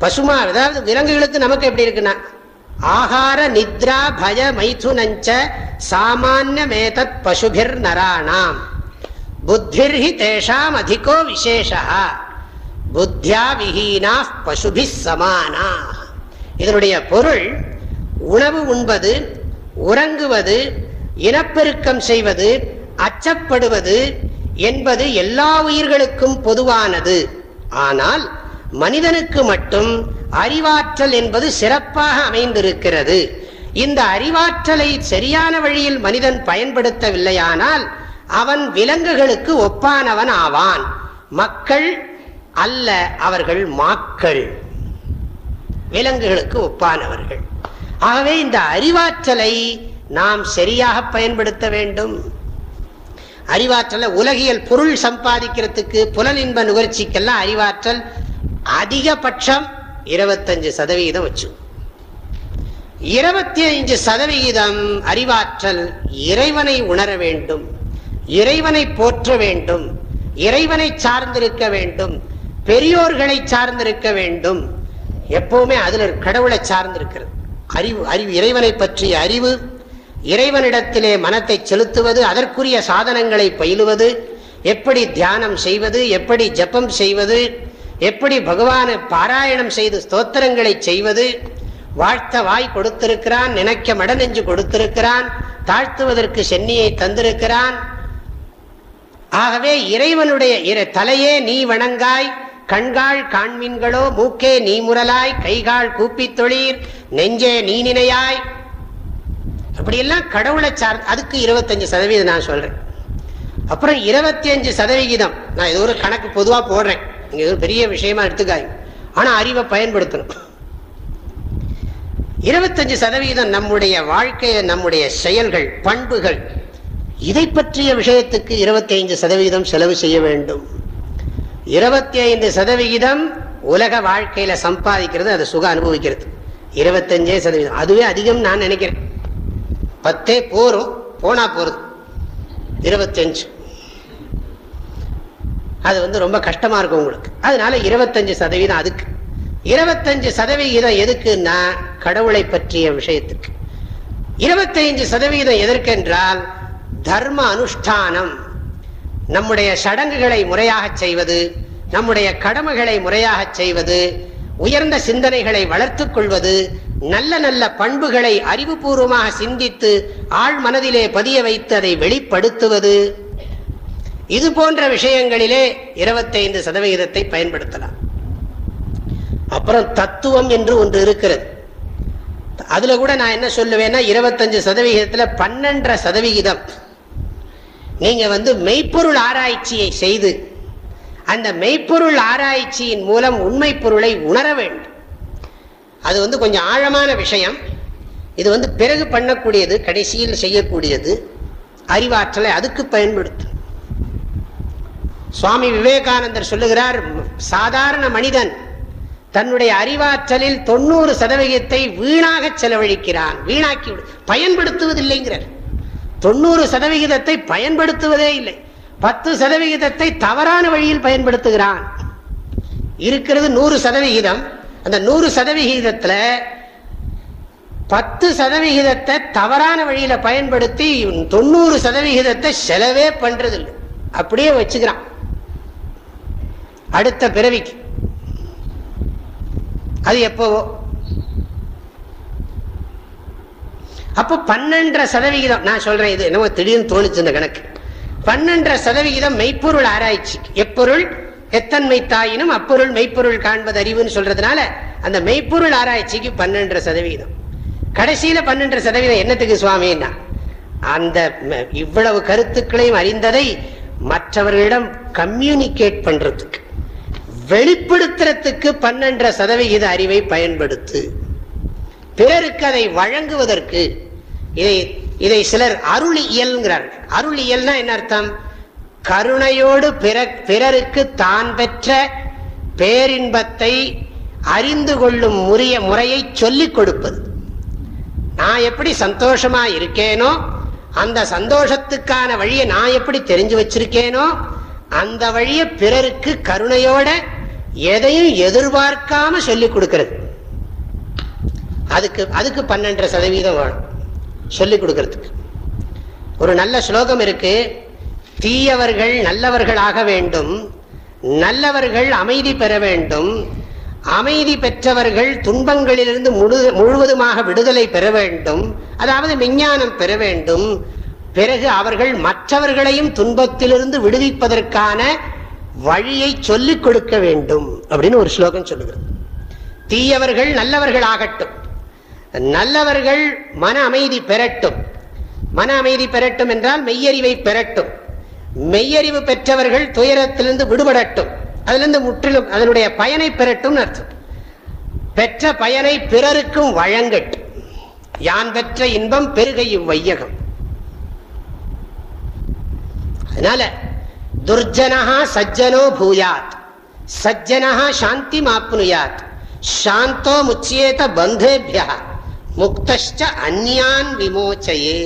பசுமா அதாவது விலங்குகளுக்கு நமக்கு எப்படி இருக்குன்னா ஆகார நித்ரா பய மைதுனஞ்ச சாமானிய மேதத் பசுபிர் நராணாம். புத்திர்ஹி தேஷாம் அதிகோ விசேஷா. புத்தியா விஹீனா பசுபி சமானா இதனுடைய பொருள் உணவு உண்பது உறங்குவது இனப்பெருக்கம் செய்வது அச்சப்படுவது என்பது எல்லா உயிர்களுக்கும் பொதுவானது. ஆனால் மனிதனுக்கு மட்டும் அறிவாற்றல் என்பது சிறப்பாக அமைந்திருக்கிறது. இந்த அறிவாற்றலை சரியான வழியில் மனிதன் பயன்படுத்தவில்லையானால் அவன் விலங்குகளுக்கு ஒப்பானவன் ஆவான். மக்கள் அல்ல அவர்கள் மாக்கள். விலங்குகளுக்கு ஒப்பானவர்கள். ஆகவே இந்த அறிவாற்றலை நாம் சரியாக பயன்படுத்த வேண்டும். அறிவாற்றலை உலகியல் பொருள் சம்பாதிக்கிறதுக்கு புலனின்ப நுகர்ச்சிக்கெல்லாம் அறிவாற்றல் அதிகபட்சம் இருபத்தஞ்சு சதவிகிதம் வச்சு. இருபத்தி ஐந்து சதவிகிதம் அறிவாற்றல் இறைவனை உணர வேண்டும் இறைவனை போற்ற வேண்டும் இறைவனை சார்ந்திருக்க வேண்டும் பெரியோர்களை சார்ந்திருக்க வேண்டும். எப்பவுமே அதுல கடவுளை சார்ந்திருக்கிறது. அறிவு அறிவு இறைவனை பற்றிய அறிவு இறைவனிடத்திலே மனத்தை செலுத்துவது அதற்குரிய சாதனங்களை பயிலுவது எப்படி தியானம் செய்வது எப்படி ஜப்பம் செய்வது எப்படி பகவானை பாராயணம் செய்து ஸ்தோத்திரங்களை செய்வது? வாழ்த்த வாய் கொடுத்திருக்கிறான் நினைக்க மடநெஞ்சு கொடுத்திருக்கிறான் தாழ்த்துவதற்கு சென்னியை தந்திருக்கிறான். ஆகவே இறைவனுடைய தலையே நீ வணங்காய் கண்காள் காண்மீன்களோ மூக்கே நீ முரலாய் கைகால் கூப்பி தொழில் நெஞ்சே நீ நினையாய். அப்படியெல்லாம் கடவுளை சார் அதுக்கு இருபத்தஞ்சு சதவீதம் நான் சொல்றேன். அப்புறம் இருபத்தி அஞ்சு சதவிகிதம் நான் இது ஒரு கணக்கு பொதுவாக போடுறேன். நீங்க எதுவும் பெரிய விஷயமா எடுத்துக்காய் ஆனா அறிவை பயன்படுத்தணும். இருபத்தஞ்சு சதவீதம் நம்முடைய வாழ்க்கைய நம்முடைய செயல்கள் பண்புகள் இதை பற்றிய விஷயத்துக்கு இருபத்தி ஐந்து சதவீதம் செலவு செய்ய வேண்டும். இருபத்தி ஐந்து சதவிகிதம் உலக வாழ்க்கையில சம்பாதிக்கிறது அதை சுக அனுபவிக்கிறது. இருபத்தஞ்சே சதவீதம். அதுவே அதிகம் நான் நினைக்கிறேன். பத்தே போரும் போனா போறது. இருபத்தஞ்சு. அது வந்து ரொம்ப கஷ்டமா இருக்கும் உங்களுக்கு. அதனால இருபத்தஞ்சு சதவீதம் அதுக்கு. இருபத்தஞ்சு சதவிகிதம் எதுக்குன்னா கடவுளை பற்றிய விஷயத்துக்கு. இருபத்தைந்து சதவீதம் எதற்கென்றால் தர்ம அனுஷ்டானம். நம்முடைய சடங்குகளை முறையாக செய்வது நம்முடைய கடமைகளை முறையாக செய்வது உயர்ந்த சிந்தனைகளை வளர்த்து கொள்வது நல்ல நல்ல பண்புகளை அறிவுபூர்வமாக சிந்தித்து ஆழ் மனதிலே பதிய வைத்து அதை வெளிப்படுத்துவது இது போன்ற விஷயங்களிலே இருபத்தைந்து சதவிகிதத்தை பயன்படுத்தலாம். அப்புறம் தத்துவம் என்று ஒன்று இருக்கிறது. அதுல கூட நான் என்ன சொல்லுவேன்னா இருபத்தஞ்சு சதவிகிதத்துல பன்னெண்டரை சதவிகிதம். நீங்க வந்து மெய்ப்பொருள் ஆராய்ச்சியை செய்து அந்த மெய்ப்பொருள் ஆராய்ச்சியின் மூலம் உண்மை பொருளை உணர வேண்டும். அது வந்து கொஞ்சம் ஆழமான விஷயம். இது வந்து பிறகு பண்ணக்கூடியது கடைசியில் செய்யக்கூடியது அறிவாற்றலை அதுக்கு பயன்படுத்தும். சுவாமி விவேகானந்தர் சொல்லுகிறார் சாதாரண மனிதன் தன்னுடைய அறிவாற்றலில் தொண்ணூறு சதவிகிதத்தை வீணாக செலவழிக்கிறான். வீணாக்கி பயன்படுத்துவதில்லைங்கிறார். தொண்ணூறு சதவிகிதத்தை பயன்படுத்துவதே இல்லை. பத்து சதவிகிதத்தை தவறான வழியில் பயன்படுத்துகிறான். இருக்கிறது நூறு சதவிகிதம். அந்த நூறு சதவிகிதத்துல பத்து சதவிகிதத்தை தவறான வழியில பயன்படுத்தி தொண்ணூறு சதவிகிதத்தை செலவே பண்றது அப்படியே வச்சுக்கிறான். அடுத்த பிறவிக்கு. அது எப்போவோ. அப்ப பன்னெண்டரை சதவிகிதம் நான் சொல்றேன் இது என்னவோ திடீர்னு தோணுச்சு இந்த கணக்கு. பன்னெண்டரை சதவிகிதம் மெய்ப்பொருள் ஆராய்ச்சி. எப்பொருள்? எத்தன்மை தாயினும் அப்பொருள் மெய்ப்பொருள் காண்பது அறிவுன்னு சொல்றதுனால அந்த மெய்ப்பொருள் ஆராய்ச்சிக்கு பன்னெண்டரை சதவிகிதம். கடைசியில பன்னெண்டரை சதவீதம் என்னத்துக்கு சுவாமின்னா அந்த இவ்வளவு கருத்துக்களையும் அறிந்ததை மற்றவர்களிடம் கம்யூனிகேட் பண்றதுக்கு. வெளிப்படுத்துறதுக்கு பன்னெண்டரை சதவிகித அறிவை பயன்படுத்து. பிறருக்கு அதை வழங்குவதற்கு இதை இதை சிலர் அருளியல்ங்கிறார்கள். அருளியல்னா என்ன அர்த்தம்? கருணையோடு பிறருக்கு தான் பெற்ற பேரின்பத்தை அறிந்து கொள்ளும் முறைய முறையை சொல்லிக் கொடுப்பது. நான் எப்படி சந்தோஷமா இருக்கேனோ அந்த சந்தோஷத்துக்கான வழியை நான் எப்படி தெரிஞ்சு வச்சிருக்கேனோ அந்த வழியை பிறருக்கு கருணையோட எதையும் எதிர்பார்க்காம சொல்லிக் கொடுக்கிறது. அதுக்கு அதுக்கு பன்னெண்டரை சதவீதம் வேணும். சொல்லிக் கொடுக்கறதுக்கு. ஒரு நல்ல ஸ்லோகம் இருக்கு. தீயவர்கள் நல்லவர்களாக வேண்டும். நல்லவர்கள் அமைதி பெற வேண்டும். அமைதி பெற்றவர்கள் துன்பங்களிலிருந்து முழு முழுவதுமாக விடுதலை பெற வேண்டும். அதாவது விஞ்ஞானம் பெற வேண்டும். பிறகு அவர்கள் மற்றவர்களையும் துன்பத்திலிருந்து விடுவிப்பதற்கான வழியை சொல்லிக் கொடுக்க வேண்டும் அப்படின்னு ஒரு ஸ்லோகம் சொல்லுகிறது. தீயவர்கள் நல்லவர்கள் ஆகட்டும் நல்லவர்கள் மன அமைதி பெறட்டும். மன அமைதி பெறட்டும் என்றால் மெய்யறிவை பெறட்டும். மெய்யறிவு பெற்றவர்கள் துயரத்திலிருந்து விடுபடட்டும். அதிலிருந்து முற்றிலும் அதனுடைய பயனை பெறட்டும் அர்த்தம். பெற்ற பயனை பிறருக்கும் வழங்கட்டும். யான் பெற்ற இன்பம் பெருகை இவ்வையகம் அதனால துர்ஜனஹா சஜ்ஜனோ பூயாத். சஜ்ஜனஹா சாந்தி மாப்னுயாத். சாந்தோ முச்சியேத பந்தேபியா முக்தஷ்ட அந்யான் விமோச்சையே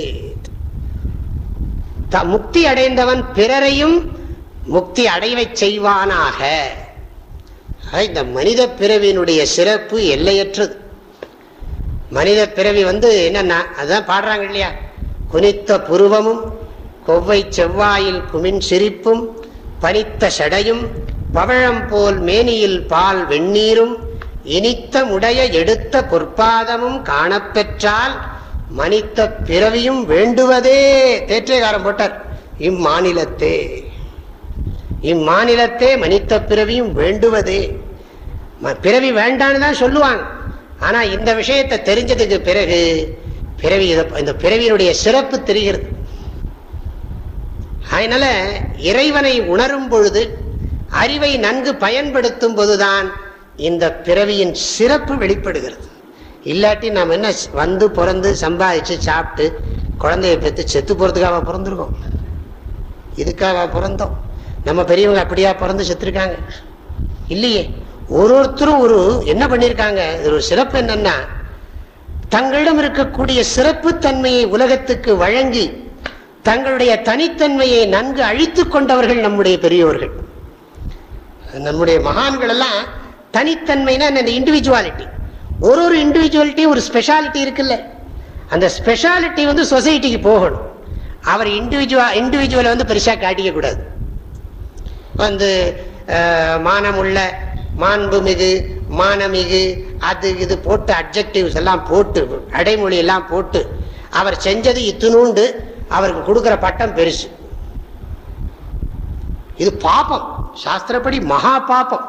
முக்தி அடைந்தவன் பிறரையும் முக்தி அடைவை செய்வானாக. இந்த மனித பிறவியினுடைய சிறப்பு எல்லையற்றது. மனித பிறவி வந்து என்னன்னா அதுதான் பாடுறாங்க இல்லையா? குனித்த புருவமும் கொவ்வை செவ்வாயில் குமின் சிரிப்பும் பனித்த சடையும் பவழம் போல் மேனியில் பால் வெந்நீரும் இனித்த முடைய எடுத்த பொற்பாதமும் காணப்பெற்றால் மனித்த பிறவியும் வேண்டுவதே. தேற்றேகாரம் போட்டார். இம்மாநிலத்தே. இம்மாநிலத்தே மனித பிறவியும் வேண்டுவதே. பிறவி வேண்டான்னு தான் சொல்லுவாங்க. ஆனா இந்த விஷயத்தை தெரிஞ்சதுக்கு பிறகு பிறவி இந்த பிறவியினுடைய சிறப்பு தெரிகிறது. அதனால இறைவனை உணரும் பொழுது அறிவை நன்கு பயன்படுத்தும் போதுதான் இந்த பிறவியின் சிறப்பு வெளிப்படுகிறது. இல்லாட்டி நாம் என்ன வந்து பிறந்து சம்பாதிச்சு சாப்பிட்டு குழந்தைய பெற்று செத்து போகிறதுக்காக பிறந்திருக்கோம். இதுக்காக பிறந்தோம். நம்ம பெரியவங்க அப்படியா பிறந்து செத்துருக்காங்க? இல்லையே. ஒரு ஒருத்தரும் ஒரு என்ன பண்ணியிருக்காங்க ஒரு சிறப்பு என்னன்னா தங்களிடம் இருக்கக்கூடிய சிறப்பு தன்மையை உலகத்துக்கு வழங்கி தங்களுடைய தனித்தன்மையை நன்கு அழித்து கொண்டவர்கள் நம்முடைய பெரியோர்கள். நம்முடைய மகான்கள் எல்லாம் தனித்தன்மைனா இந்த இண்டிவிஜுவாலிட்டி ஒரு ஒரு இண்டிவிஜுவாலிட்டியும் ஒரு ஸ்பெஷாலிட்டி இருக்குல்ல. அந்த ஸ்பெஷாலிட்டி வந்து சொசைட்டிக்கு போகணும். அவர் இண்டிவிஜுவா இண்டிவிஜுவலை வந்து பெருசாக காட்டிக்க கூடாது வந்து மானமுள்ள மாண்புமிகு மானமிகு அது இது போட்டு அப்ஜெக்டிவ்ஸ் எல்லாம் போட்டு அடைமொழி எல்லாம் போட்டு அவர் செஞ்சது இத்தினூண்டு அவருக்கு கொடுக்கிற பட்டம் பெருசு. இது பாப்பம் சாஸ்திரப்படி மகா பாப்பம்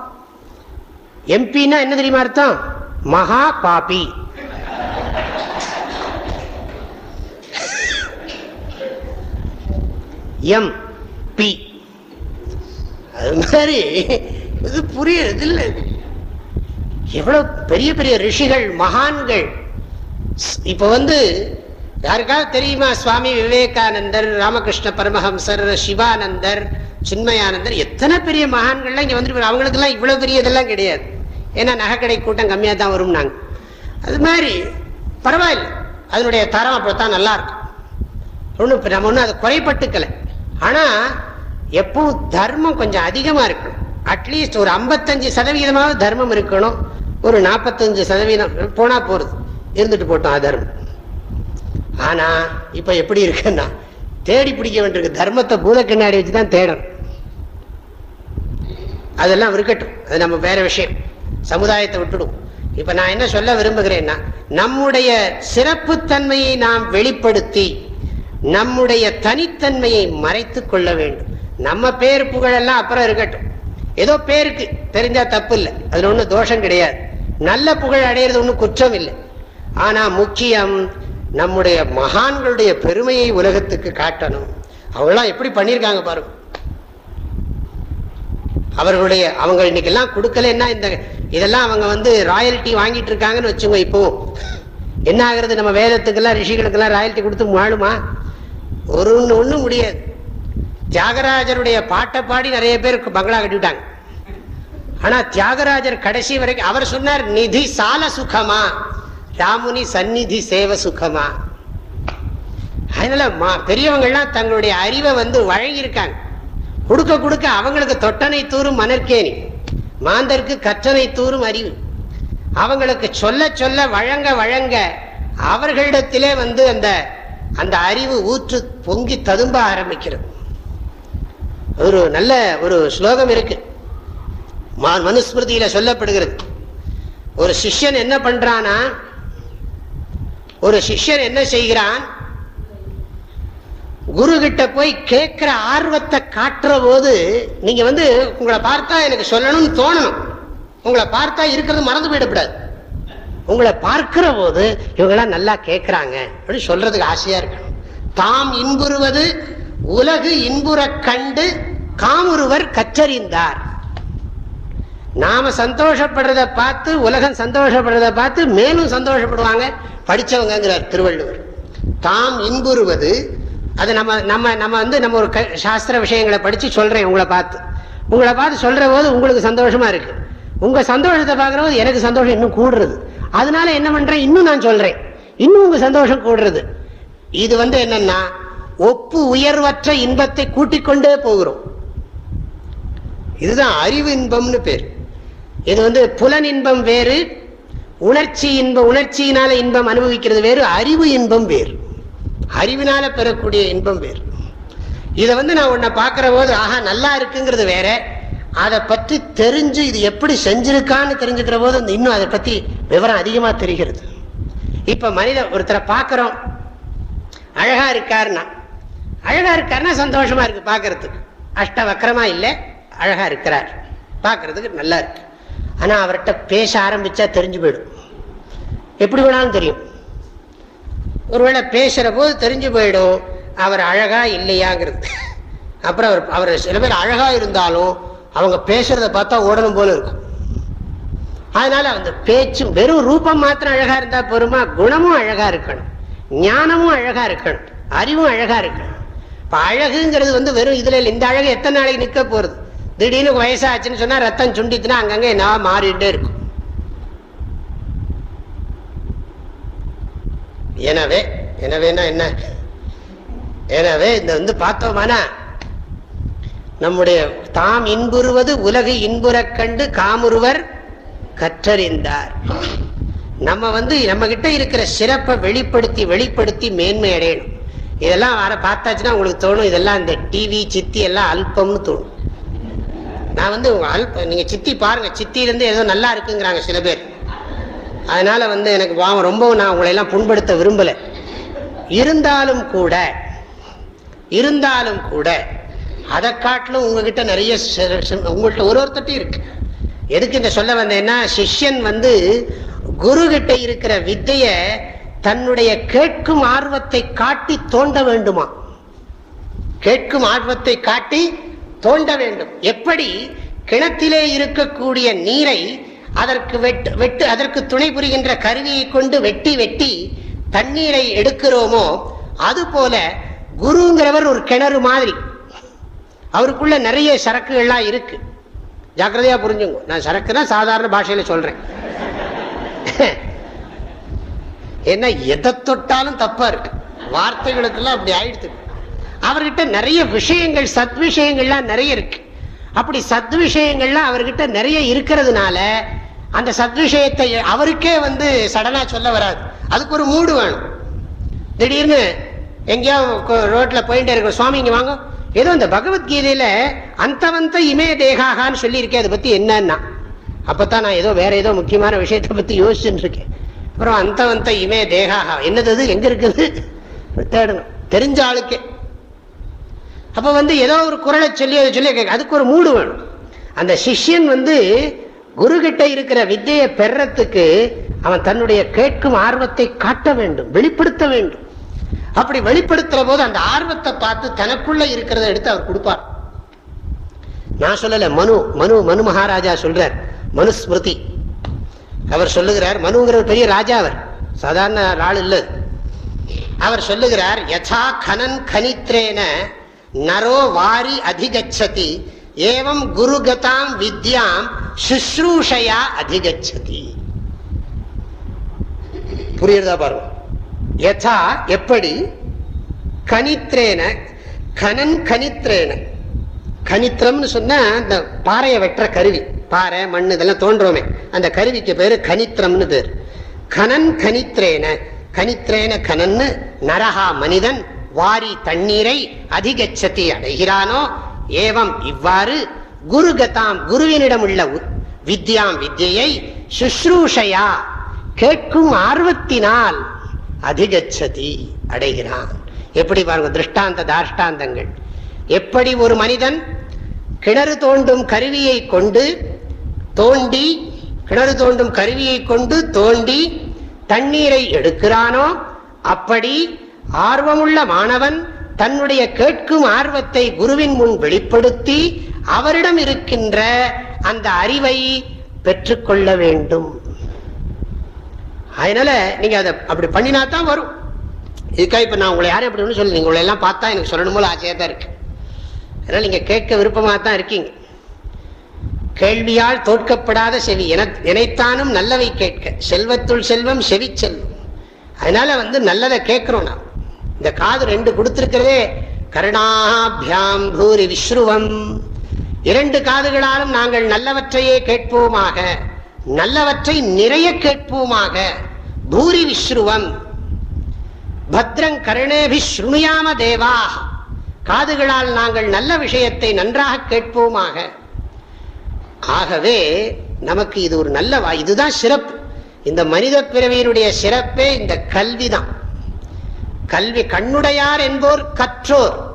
எம்பின்னா என்ன தெரியுமா அர்த்தம்? மகா பாபி. எம் பி அது மாதிரி இது புரியறது இல்லை. எவ்வளவு பெரிய பெரிய ரிஷிகள் மகான்கள். இப்ப வந்து யாருக்காவது தெரியுமா? சுவாமி விவேகானந்தர் ராமகிருஷ்ண பரமஹம்சர் சிவானந்தர் சின்மயானந்தர் எத்தனை பெரிய மகான்கள்லாம் இங்கே வந்துட்டு அவங்களுக்கு எல்லாம் இவ்வளவு பெரிய இதெல்லாம் கிடையாது. ஏன்னா நகைக்கடை கூட்டம் கம்மியாக தான் வரும் நாங்கள் அது மாதிரி பரவாயில்ல. அதனுடைய தரம் அப்படித்தான் நல்லா இருக்கும் ஒன்றும் நம்ம ஒன்றும் அதை குறைப்பட்டுக்கலை ஆனால் எப்பவும் தர்மம் கொஞ்சம் அதிகமாக இருக்கணும். அட்லீஸ்ட் ஒரு ஐம்பத்தஞ்சு சதவீதமாவது தர்மம் இருக்கணும். ஒரு நாற்பத்தஞ்சு சதவீதம் போனால் போகிறது இருந்துட்டு போட்டோம் அதர்மம் ஆனா இப்ப எப்படி இருக்குன்னா தேடி பிடிக்க வேண்டியிருக்கு. தர்மத்தை பூத கண்ணாடி வச்சுதான் தேடணும். அதெல்லாம் இருக்கட்டும். அது நம்ம வேற விஷயம். சமுதாயத்தை விட்டுடும் இப்ப நான் என்ன சொல்ல விரும்புகிறேன்னா நம்முடைய சிறப்புத்தன்மையை நாம் வெளிப்படுத்தி நம்முடைய தனித்தன்மையை மறைத்து கொள்ள வேண்டும். நம்ம பேர் புகழெல்லாம் அப்புறம் இருக்கட்டும். ஏதோ பேருக்கு தெரிஞ்சா தப்பு இல்லை. அதுல ஒன்றும் தோஷம் கிடையாது. நல்ல புகழ் அடையிறது ஒன்றும் குற்றம் இல்லை. ஆனா முக்கியம் நம்முடைய மகான்களுடைய பெருமையை உலகத்துக்கு காட்டணும். அவங்களாம் எப்படி பண்ணியிருக்காங்க பாருங்க அவர்களுடைய அவங்க இன்னைக்கெல்லாம் கொடுக்கலன்னா இந்த இதெல்லாம் அவங்க வந்து ராயல்ட்டி வாங்கிட்டு இருக்காங்கன்னு வச்சுங்க இப்போ. என்ன ஆகுறது? நம்ம வேதத்துக்கெல்லாம் ரிஷிகளுக்கெல்லாம் ராயல்ட்டி கொடுத்து வாழுமா? ஒரு ஒன்று ஒன்றும் முடியாது. தியாகராஜருடைய பாட்டை பாடி நிறைய பேர் பங்களா கட்டிவிட்டாங்க. ஆனா தியாகராஜர் கடைசி வரைக்கும் அவர் சொன்னார் நிதி சால சுகமா? தாமுனி சந்நிதி சேவ சுகமா? அதனால பெரியவங்கள்லாம் தங்களுடைய அறிவை வந்து வழங்கியிருக்காங்க. கொடுக்க கொடுக்க அவங்களுக்கு தொட்டனை தூரும் மணற்கேணி. மாந்தருக்கு கற்றனை தூரும் அறிவு. அவங்களுக்கு சொல்ல சொல்ல வழங்க வழங்க அவர்களிடத்திலே வந்து அந்த அந்த அறிவு ஊற்று பொங்கி ததும்ப ஆரம்பிக்கிறது. ஒரு நல்ல ஒரு ஸ்லோகம் இருக்கு. மனுஸ்மிருதியில சொல்லப்படுகிறது. ஒரு சிஷ்யன் என்ன பண்றானா ஒரு சிஷ்யன் என்ன செய்கிறான்? குரு கிட்ட போய் கேட்கிற ஆர்வத்தை காட்டுற போது நீங்க வந்து உங்களை பார்த்தா எனக்கு சொல்லணும்னு தோணணும். உங்களை பார்த்தா இருக்கிறது மறந்து போயிடக்கூடாது. உங்களை பார்க்கிற போது இவங்களாம் நல்லா கேட்கிறாங்க. அப்படின்னு சொல்றதுக்கு ஆசையா இருக்கணும். தாம் இன்புறுவது உலகு இன்புற கண்டு காமுருவர் கச்சறிந்தார் நாம சந்தோஷப்படுறத பார்த்து உலகம் சந்தோஷப்படுறத பார்த்து மேலும் சந்தோஷப்படுவாங்க படித்தவங்கிறார் திருவள்ளுவர். தாம் இன்புறுவது அது நம்ம நம்ம நம்ம வந்து நம்ம ஒரு சாஸ்திர விஷயங்களை படிச்சு சொல்றேன் உங்களை பார்த்து. உங்களை பார்த்து சொல்கிற போது உங்களுக்கு சந்தோஷமா இருக்குது உங்க சந்தோஷத்தை பார்க்குற போது எனக்கு சந்தோஷம் இன்னும் கூடுறது. அதனால என்ன பண்றேன்? இன்னும் நான் சொல்றேன். இன்னும் உங்கள் சந்தோஷம் கூடுறது. இது வந்து என்னன்னா ஒப்பு உயர்வற்ற இன்பத்தை கூட்டிக் கொண்டே போகிறோம். இதுதான் அறிவு இன்பம்னு பேர். இது வந்து புலன் இன்பம் வேறு உணர்ச்சி இன்பம் உணர்ச்சியினால இன்பம் அனுபவிக்கிறது வேறு அறிவு இன்பம் வேறு. அறிவினால பெறக்கூடிய இன்பம் வேறு. இதை வந்து நான் உன்னை பார்க்கிற போது ஆஹா நல்லா இருக்குங்கிறது வேற. அதை பற்றி தெரிஞ்சு இது எப்படி செஞ்சிருக்கான்னு தெரிஞ்சுக்கிற போது இன்னும் அதை பற்றி விவரம் அதிகமாக தெரிகிறது. இப்போ மனித ஒருத்தரை பார்க்குறோம். அழகா இருக்காருன்னா அழகா இருக்காருன்னா சந்தோஷமா இருக்கு பார்க்குறதுக்கு. அஷ்டவக்கிரமாக இல்லை அழகா இருக்கிறார். பார்க்கறதுக்கு நல்லா இருக்கு. ஆனா அவர்கிட்ட பேச ஆரம்பிச்சா தெரிஞ்சு போயிடும். எப்படி வேணாலும் தெரியும். ஒருவேளை பேசுற போது தெரிஞ்சு போயிடும் அவர் அழகா இல்லையாங்கிறது. அப்புறம் அவர் அவர் சில பேர் அழகா இருந்தாலும் அவங்க பேசுறத பார்த்தா ஓடணும் போல இருக்கும். அதனால அந்த பேச்சும் வெறும் ரூபம் மாத்திரம் அழகா இருந்தா போருமா? குணமும் அழகா இருக்கணும். ஞானமும் அழகா இருக்கணும். அறிவும் அழகா இருக்கணும். இப்ப அழகுங்கிறது வந்து வெறும் இதுல இந்த அழகு எத்தனை நாளைக்கு நிக்க போறது? திடீர்னு வயசாச்சுன்னு சொன்னா ரத்தம் சுண்டித்துனா அங்கங்க என்னவா மாறிட்டே இருக்கும். எனவே எனவேனா என்ன? எனவே இந்த வந்து பார்த்தோமானா நம்முடைய தாம் இன்புறுவது உலகு இன்புறக் கண்டு காமுருவர் கற்றறிந்தார். நம்ம வந்து நம்ம கிட்ட இருக்கிற சிறப்பை வெளிப்படுத்தி வெளிப்படுத்தி மேன்மை அடையணும். இதெல்லாம் வர பார்த்தாச்சுன்னா உங்களுக்கு தோணும் இதெல்லாம் இந்த டிவி சித்தி எல்லாம் அல்பம்னு தோணும். நான் வந்து அல்ப நீங்கள் சித்தி பாருங்கள் சித்தியிலேருந்து ஏதோ நல்லா இருக்குங்கிறாங்க சில பேர். அதனால் வந்து எனக்கு பாவம் ரொம்பவும் நான் உங்களை எல்லாம் புண்படுத்த விரும்பலை. இருந்தாலும் கூட இருந்தாலும் கூட அதை காட்டிலும் உங்ககிட்ட நிறைய உங்கள்கிட்ட ஒரு ஒருத்தட்டும் இருக்கு. எதுக்கு இந்த சொல்ல வந்தேன்னா சிஷ்யன் வந்து குரு கிட்ட இருக்கிற வித்தைய தன்னுடைய கேட்கும் ஆர்வத்தை காட்டி தோண்ட வேண்டுமா? கேட்கும் ஆர்வத்தை காட்டி தோண்ட வேண்டும். எப்படி? கிணத்திலே இருக்கக்கூடிய நீரை அதற்கு வெட்டு வெட்டு அதற்கு துணை புரிகின்ற கருவியை கொண்டு வெட்டி வெட்டி தண்ணீரை எடுக்கிறோமோ அது போல குருங்கிறவர் ஒரு கிணறு மாதிரி. அவருக்குள்ள நிறைய சரக்குகள்லாம் இருக்கு. ஜாக்கிரதையா புரிஞ்சுங்க. நான் சரக்குனா சாதாரண பாஷையில சொல்றேன். <laughs> ஏன்னா எதை தொட்டாலும் தப்பா இருக்கு. வார்த்தைகளுக்கெல்லாம் அப்படி ஆயிடுத்து அவர்கிட்ட நிறைய விஷயங்கள் சத் விஷயங்கள்லாம் நிறைய இருக்கு. அப்படி சத் விஷயங்கள்லாம் அவர்கிட்ட நிறைய இருக்கிறதுனால அந்த சத் விஷயத்தை அவருக்கே வந்து சடனாக சொல்ல வராது. அதுக்கு ஒரு மூடு வேணும். திடீர்னு எங்கேயோ ரோட்டில் போயிட்டே இருக்கிற சுவாமி இங்கே வாங்க. ஏதோ இந்த பகவத்கீதையில் அந்தவந்த இமே தேகாகான்னு சொல்லியிருக்கேன் அதை பற்றி என்னன்னா. அப்போ தான் நான் ஏதோ வேறு ஏதோ முக்கியமான விஷயத்தை பற்றி யோசிச்சுட்டு இருக்கேன் அப்புறம் அந்தவந்த இமே தேகாகா. என்னது எங்கே இருக்குது? தேடணும். தெரிஞ்ச ஆளுக்கே. அப்போ வந்து ஏதோ ஒரு குரலை சொல்லி அதை சொல்லி கேட்க அதுக்கு ஒரு மூடு வேணும். அந்த சிஷ்யன் வந்து குருகிட்ட இருக்கிற வித்தையை பெறத்துக்கு அவன் தன்னுடைய கேட்கும் ஆர்வத்தை காட்ட வேண்டும் வெளிப்படுத்த வேண்டும். அப்படி வெளிப்படுத்துற போது அந்த ஆர்வத்தை பார்த்து தனக்குள்ள இருக்கிறத எடுத்து அவர் கொடுப்பார். நான் சொல்லல மனு மனு மனு மகாராஜா சொல்றார். மனுஸ்மிருதி. அவர் சொல்லுகிறார் மனுங்கிற பெரிய ராஜா அவர். சாதாரண ஆள் இல்ல. அவர் சொல்லுகிறார் யசா கனன் கனித்ரேன நரோ வாரி அதிகச்சதி ஏவம் குருகதாம் வித்யாம் சுஷ்ரூஷையா அதிகச்சதி புரியுறதா பாருங்க. யதா எப்படி? கனித்ரேன கனன் கனித்ரேன. கனித்திரம்னு சொன்னா இந்த பாறையை வெட்டுற கருவி. பாறை மண் இதெல்லாம் தோன்றோமே. அந்த கருவிக்கு பேரு கனித்திரம்னு பேர். கனன் கனித்ரேன. கனித்ரேன கனன்னு நரகா மனிதன் வாரி தண்ணீரை அதிகச்சத்தை அடைகிறானோ? ஏவம் இவ்வாறு குருகதாம் குருவினிடம் உள்ள வித்யாம் வித்தியை சுஷ்ரூஷையா கேட்கும் ஆர்வத்தினால் அதிகச்சதி அடைகிறான். எப்படி பாருங்க திருஷ்டாந்த தாஷ்டாந்தங்கள். எப்படி ஒரு மனிதன் கிணறு தோண்டும் கருவியை கொண்டு தோண்டி கிணறு தோண்டும் கருவியை கொண்டு தோண்டி தண்ணீரை எடுக்கிறானோ அப்படி ஆர்வமுள்ள மாணவன் தன்னுடைய கேட்கும் ஆர்வத்தை குருவின் முன் வெளிப்படுத்தி அவரிடம் இருக்கின்ற அந்த அறிவை பெற்றுக்கொள்ள வேண்டும். அதனால நீங்க அதை அப்படி பண்ணினா தான் வரும். இதுக்காக இப்ப நான் உங்களை யாரும் எப்படி சொல்லி உங்களை எல்லாம் பார்த்தா எனக்கு சொல்லணும் போல ஆசையா தான் இருக்கு. அதனால நீங்க கேட்க விருப்பமா தான் இருக்கீங்க. கேள்வியால் தோற்கப்படாத செவி. நினைத்தானும் நல்லவை கேட்க. செல்வத்துள் செல்வம் செவி செல்வம். அதனால வந்து நல்லதை கேட்கிறோம் நான் இந்த காது ரெண்டு கொடுத்திருக்கிறதே கருணாபியாம் பூரி விஸ்ருவம் இரண்டு காதுகளாலும் நாங்கள் நல்லவற்றையே கேட்போமாக நல்லவற்றை நிறைய கேட்போமாக. பூரி விஸ்ருவம் பத்ரங் கருணேபி ஸ்ருணுயாம தேவா. காதுகளால் நாங்கள் நல்ல விஷயத்தை நன்றாக கேட்போமாக. ஆகவே நமக்கு இது ஒரு நல்ல இதுதான் சிறப்பு. இந்த மனித பிறவியினுடைய சிறப்பே இந்த கல்விதான். கல்வி கண்ணுடையார் என்போர் கற்றோர்.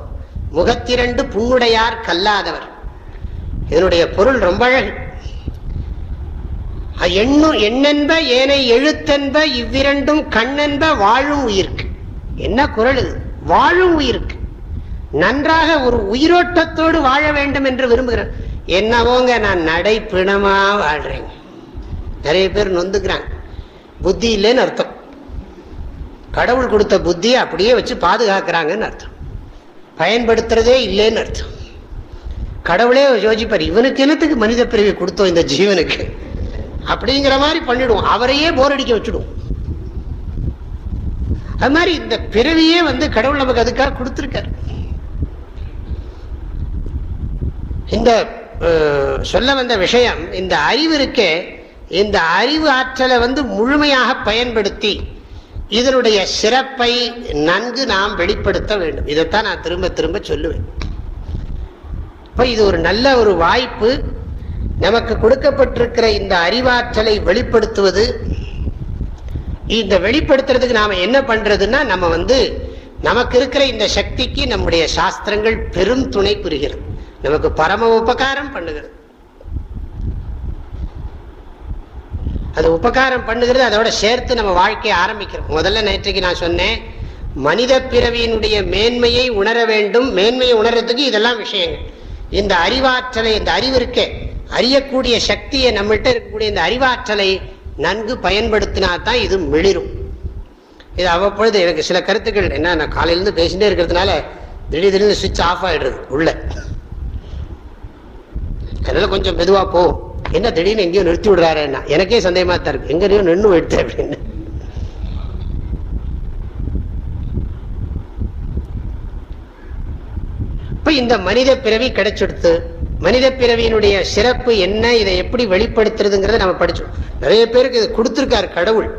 முகத்திரண்டு புண்ணுடையார் கல்லாதவர். இதனுடைய பொருள் ரொம்ப அழகு. எண்ணும் எண்ணென்ப ஏனை எழுத்தென்ப இவ்விரண்டும் கண்ணென்ப வாழும் உயிர்க்கு. என்ன குரல் இது? வாழும் உயிருக்கு. நன்றாக ஒரு உயிரோட்டத்தோடு வாழ வேண்டும் என்று விரும்புகிறேன் என்னவோங்க நான் நடை பிணமா வாழ்றேன் நிறைய பேர் நொந்துக்கிறாங்க. புத்தி இல்லைன்னு அர்த்தம். கடவுள் கொடுத்த புத்தியை அப்படியே வச்சு பாதுகாக்கிறாங்கன்னு அர்த்தம். பயன்படுத்துறதே இல்லைன்னு அர்த்தம். கடவுளே யோசிப்பார் இவனுக்கு என்னத்துக்கு மனித பிரிவை கொடுத்தோம் இந்த ஜீவனுக்கு? அப்படிங்கிற மாதிரி பண்ணிடுவோம். அவரையே போர் அடிக்க வச்சுடுவோம். அது மாதிரி இந்த பிறவியே வந்து கடவுள் நமக்கு அதுக்காக கொடுத்திருக்காரு. இந்த சொல்ல வந்த விஷயம் இந்த அறிவு இருக்கே இந்த அறிவு ஆற்றலை வந்து முழுமையாக பயன்படுத்தி இதனுடைய சிறப்பை நன்கு நாம் வெளிப்படுத்த வேண்டும். இதைத்தான் நான் திரும்ப திரும்ப சொல்லுவேன். இப்போ இது ஒரு நல்ல ஒரு வாய்ப்பு. நமக்கு கொடுக்கப்பட்டிருக்கிற இந்த அறிவாற்றலை வெளிப்படுத்துவது இந்த வெளிப்படுத்துறதுக்கு நாம் என்ன பண்ணுறதுன்னா நம்ம வந்து நமக்கு இருக்கிற இந்த சக்திக்கு நம்முடைய சாஸ்திரங்கள் பெரும் துணை புரிகிறது. நமக்கு பரம உபகாரம் பண்ணுகிறது. அது உபகாரம் பண்ணுகிறது அதோட சேர்த்து நம்ம வாழ்க்கையை ஆரம்பிக்கிறோம். முதல்ல நேற்றுக்கு நான் சொன்னேன் மனித பிறவியினுடைய மேன்மையை உணர வேண்டும். மேன்மையை உணர்றதுக்கு இதெல்லாம் விஷயங்கள். இந்த அறிவாற்றலை இந்த அறிவிற்கே அறியக்கூடிய சக்தியை நம்மள்கிட்ட இருக்கக்கூடிய இந்த அறிவாற்றலை நன்கு பயன்படுத்தினா தான் இது மிளிரும். இது அவ்வப்பொழுது எனக்கு சில கருத்துக்கள் என்ன நான் காலையிலேருந்து பேசிட்டே இருக்கிறதுனால திடீர் திடீர்னு சுவிட்ச் ஆஃப் ஆயிடுறது உள்ள. அதனால கொஞ்சம் மெதுவாக போகும். என்ன திடீர்னு எங்கேயோ நிறுத்தி விடுறாருன்னா எனக்கே சந்தேகமா தான் இருக்கு. எங்கேயோ நின்று எடுத்து அப்படின்னு. இப்ப இந்த மனித பிறவி கிடைச்சிடுத்து மனித பிறவியினுடைய சிறப்பு என்ன இதை எப்படி வெளிப்படுத்துறதுங்கிறத நம்ம படிச்சோம். நிறைய பேருக்கு இது கொடுத்திருக்காரு கடவுள்.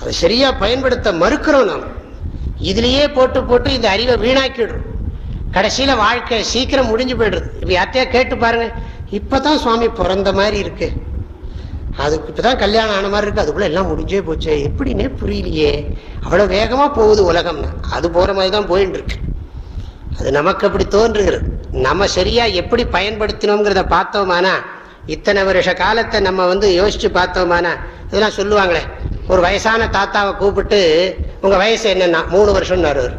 அதை சரியா பயன்படுத்த மறுக்கிறோம் நாம். இதுலயே போட்டு போட்டு இந்த அறிவை வீணாக்கிடுறோம். கடைசியில வாழ்க்கை சீக்கிரம் முடிஞ்சு போயிடுறது இப்ப யார்த்தையா கேட்டு பாருங்க இப்பதான் சுவாமி பிறந்த மாதிரி இருக்கு. அதுக்கு இப்பதான் கல்யாணம் ஆன மாதிரி இருக்கு. அதுக்குள்ள எல்லாம் முடிஞ்சே போச்சு. எப்படின்னே புரியலையே. அவ்வளவு வேகமா போகுது உலகம்னா. அது போற மாதிரி தான் போயிட்டு இருக்கு அது நமக்கு அப்படி தோன்றுகிறது. நம்ம சரியா எப்படி பயன்படுத்தினோங்கிறத பார்த்தோமானா இத்தனை வருஷ காலத்தை நம்ம வந்து யோசிச்சு பார்த்தோமானா இதெல்லாம் சொல்லுவாங்களே. ஒரு வயசான தாத்தாவை கூப்பிட்டு உங்க வயசு என்னன்னா? மூணு வருஷம்னு வருவார்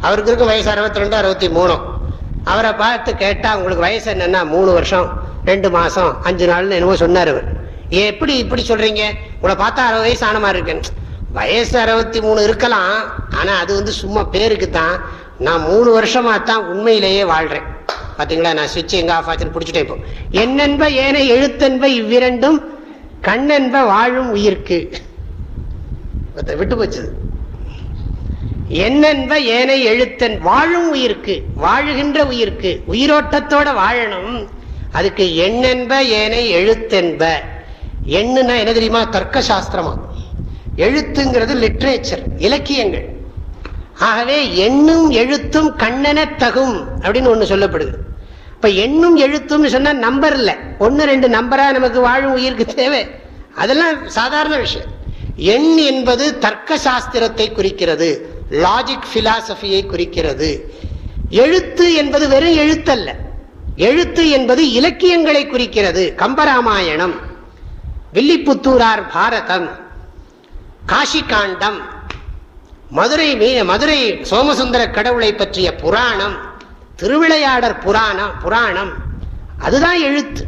அவருக்கு இருக்க வயசு அறுபத்தி ரெண்டு அறுபத்தி மூணு. அவரை பார்த்து கேட்டா உங்களுக்கு வயசு என்னன்னா மூணு வருஷம் ரெண்டு மாசம் அஞ்சு நாள்னு என்னவோ சொன்னார் அவர் எப்படி இப்படி சொல்றீங்க? உங்களை பார்த்தா அறுபது வயசு ஆன மாதிரி இருக்கேன். வயசு அறுபத்தி மூணு இருக்கலாம் ஆனா அது வந்து சும்மா பேருக்கு தான். நான் மூணு வருஷமா தான் உண்மையிலேயே வாழ்றேன். பாத்தீங்களா? நான் சுவிட்ச் எங்க ஆஃப் ஆச்சுன்னு பிடிச்சிட்டே இப்போ. என்னென்ப ஏன எழுத்தென்ப இவ்விரண்டும் கண்ணென்ப வாழும் உயிர்க்கு. விட்டு போச்சுது என்னென்ப ஏனை எழுத்தன் வாழும் உயிர்க்கு வாழுகின்ற உயிர்க்கு உயிரோட்டத்தோட வாழணும். அதுக்கு எண்ணென்ப ஏனை எழுத்தென்ப? எண்ணுனா என்ன தெரியுமா? தர்க்க சாஸ்திரமா எழுத்துங்கிறது லிட்ரேச்சர் இலக்கியங்கள். ஆகவே எண்ணும் எழுத்தும் கண்ணன தகும் அப்படின்னு ஒண்ணு சொல்லப்படுது. இப்ப எண்ணும் எழுத்தும் சொன்னா நம்பர் இல்ல. ஒன்னு ரெண்டு நம்பரா நமக்கு வாழும் உயிருக்கு தேவை. அதெல்லாம் சாதாரண விஷயம். எண் என்பது தர்க்க சாஸ்திரத்தை குறிக்கிறது. லாஜிக் பிலாசபியை குறிக்கிறது. எழுத்து என்பது வெறும் எழுத்தல்ல. எழுத்து என்பது இலக்கியங்களை குறிக்கிறது. கம்பராமாயணம் வில்லிபுத்தூரார் பாரதம் காஷிகாண்டம் மதுரை மதுரை மதுரை சோமசுந்தர கடவுளை பற்றிய புராணம் திருவிளையாடர் புராணம் புராணம். அதுதான் எழுத்து.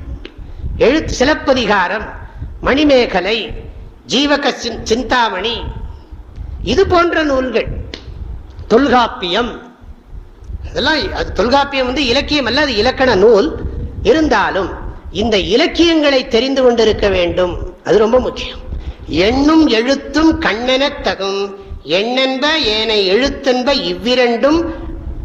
எழுத்து சிலப்பதிகாரம் மணிமேகலை ஜீவக சிந்தாமணி. இது போன்ற நூல்கள். தொல்காப்பியம். அதெல்லாம் அது தொல்காப்பியம் வந்து இலக்கியம் அல்ல அது இலக்கண நூல். இருந்தாலும் இந்த இலக்கியங்களை தெரிந்து கொண்டிருக்க வேண்டும். அது ரொம்ப முக்கியம். எண்ணும் எழுத்தும் கண்ணென தகும். எண்ணென்ப ஏனை எழுத்தென்ப இவ்விரண்டும்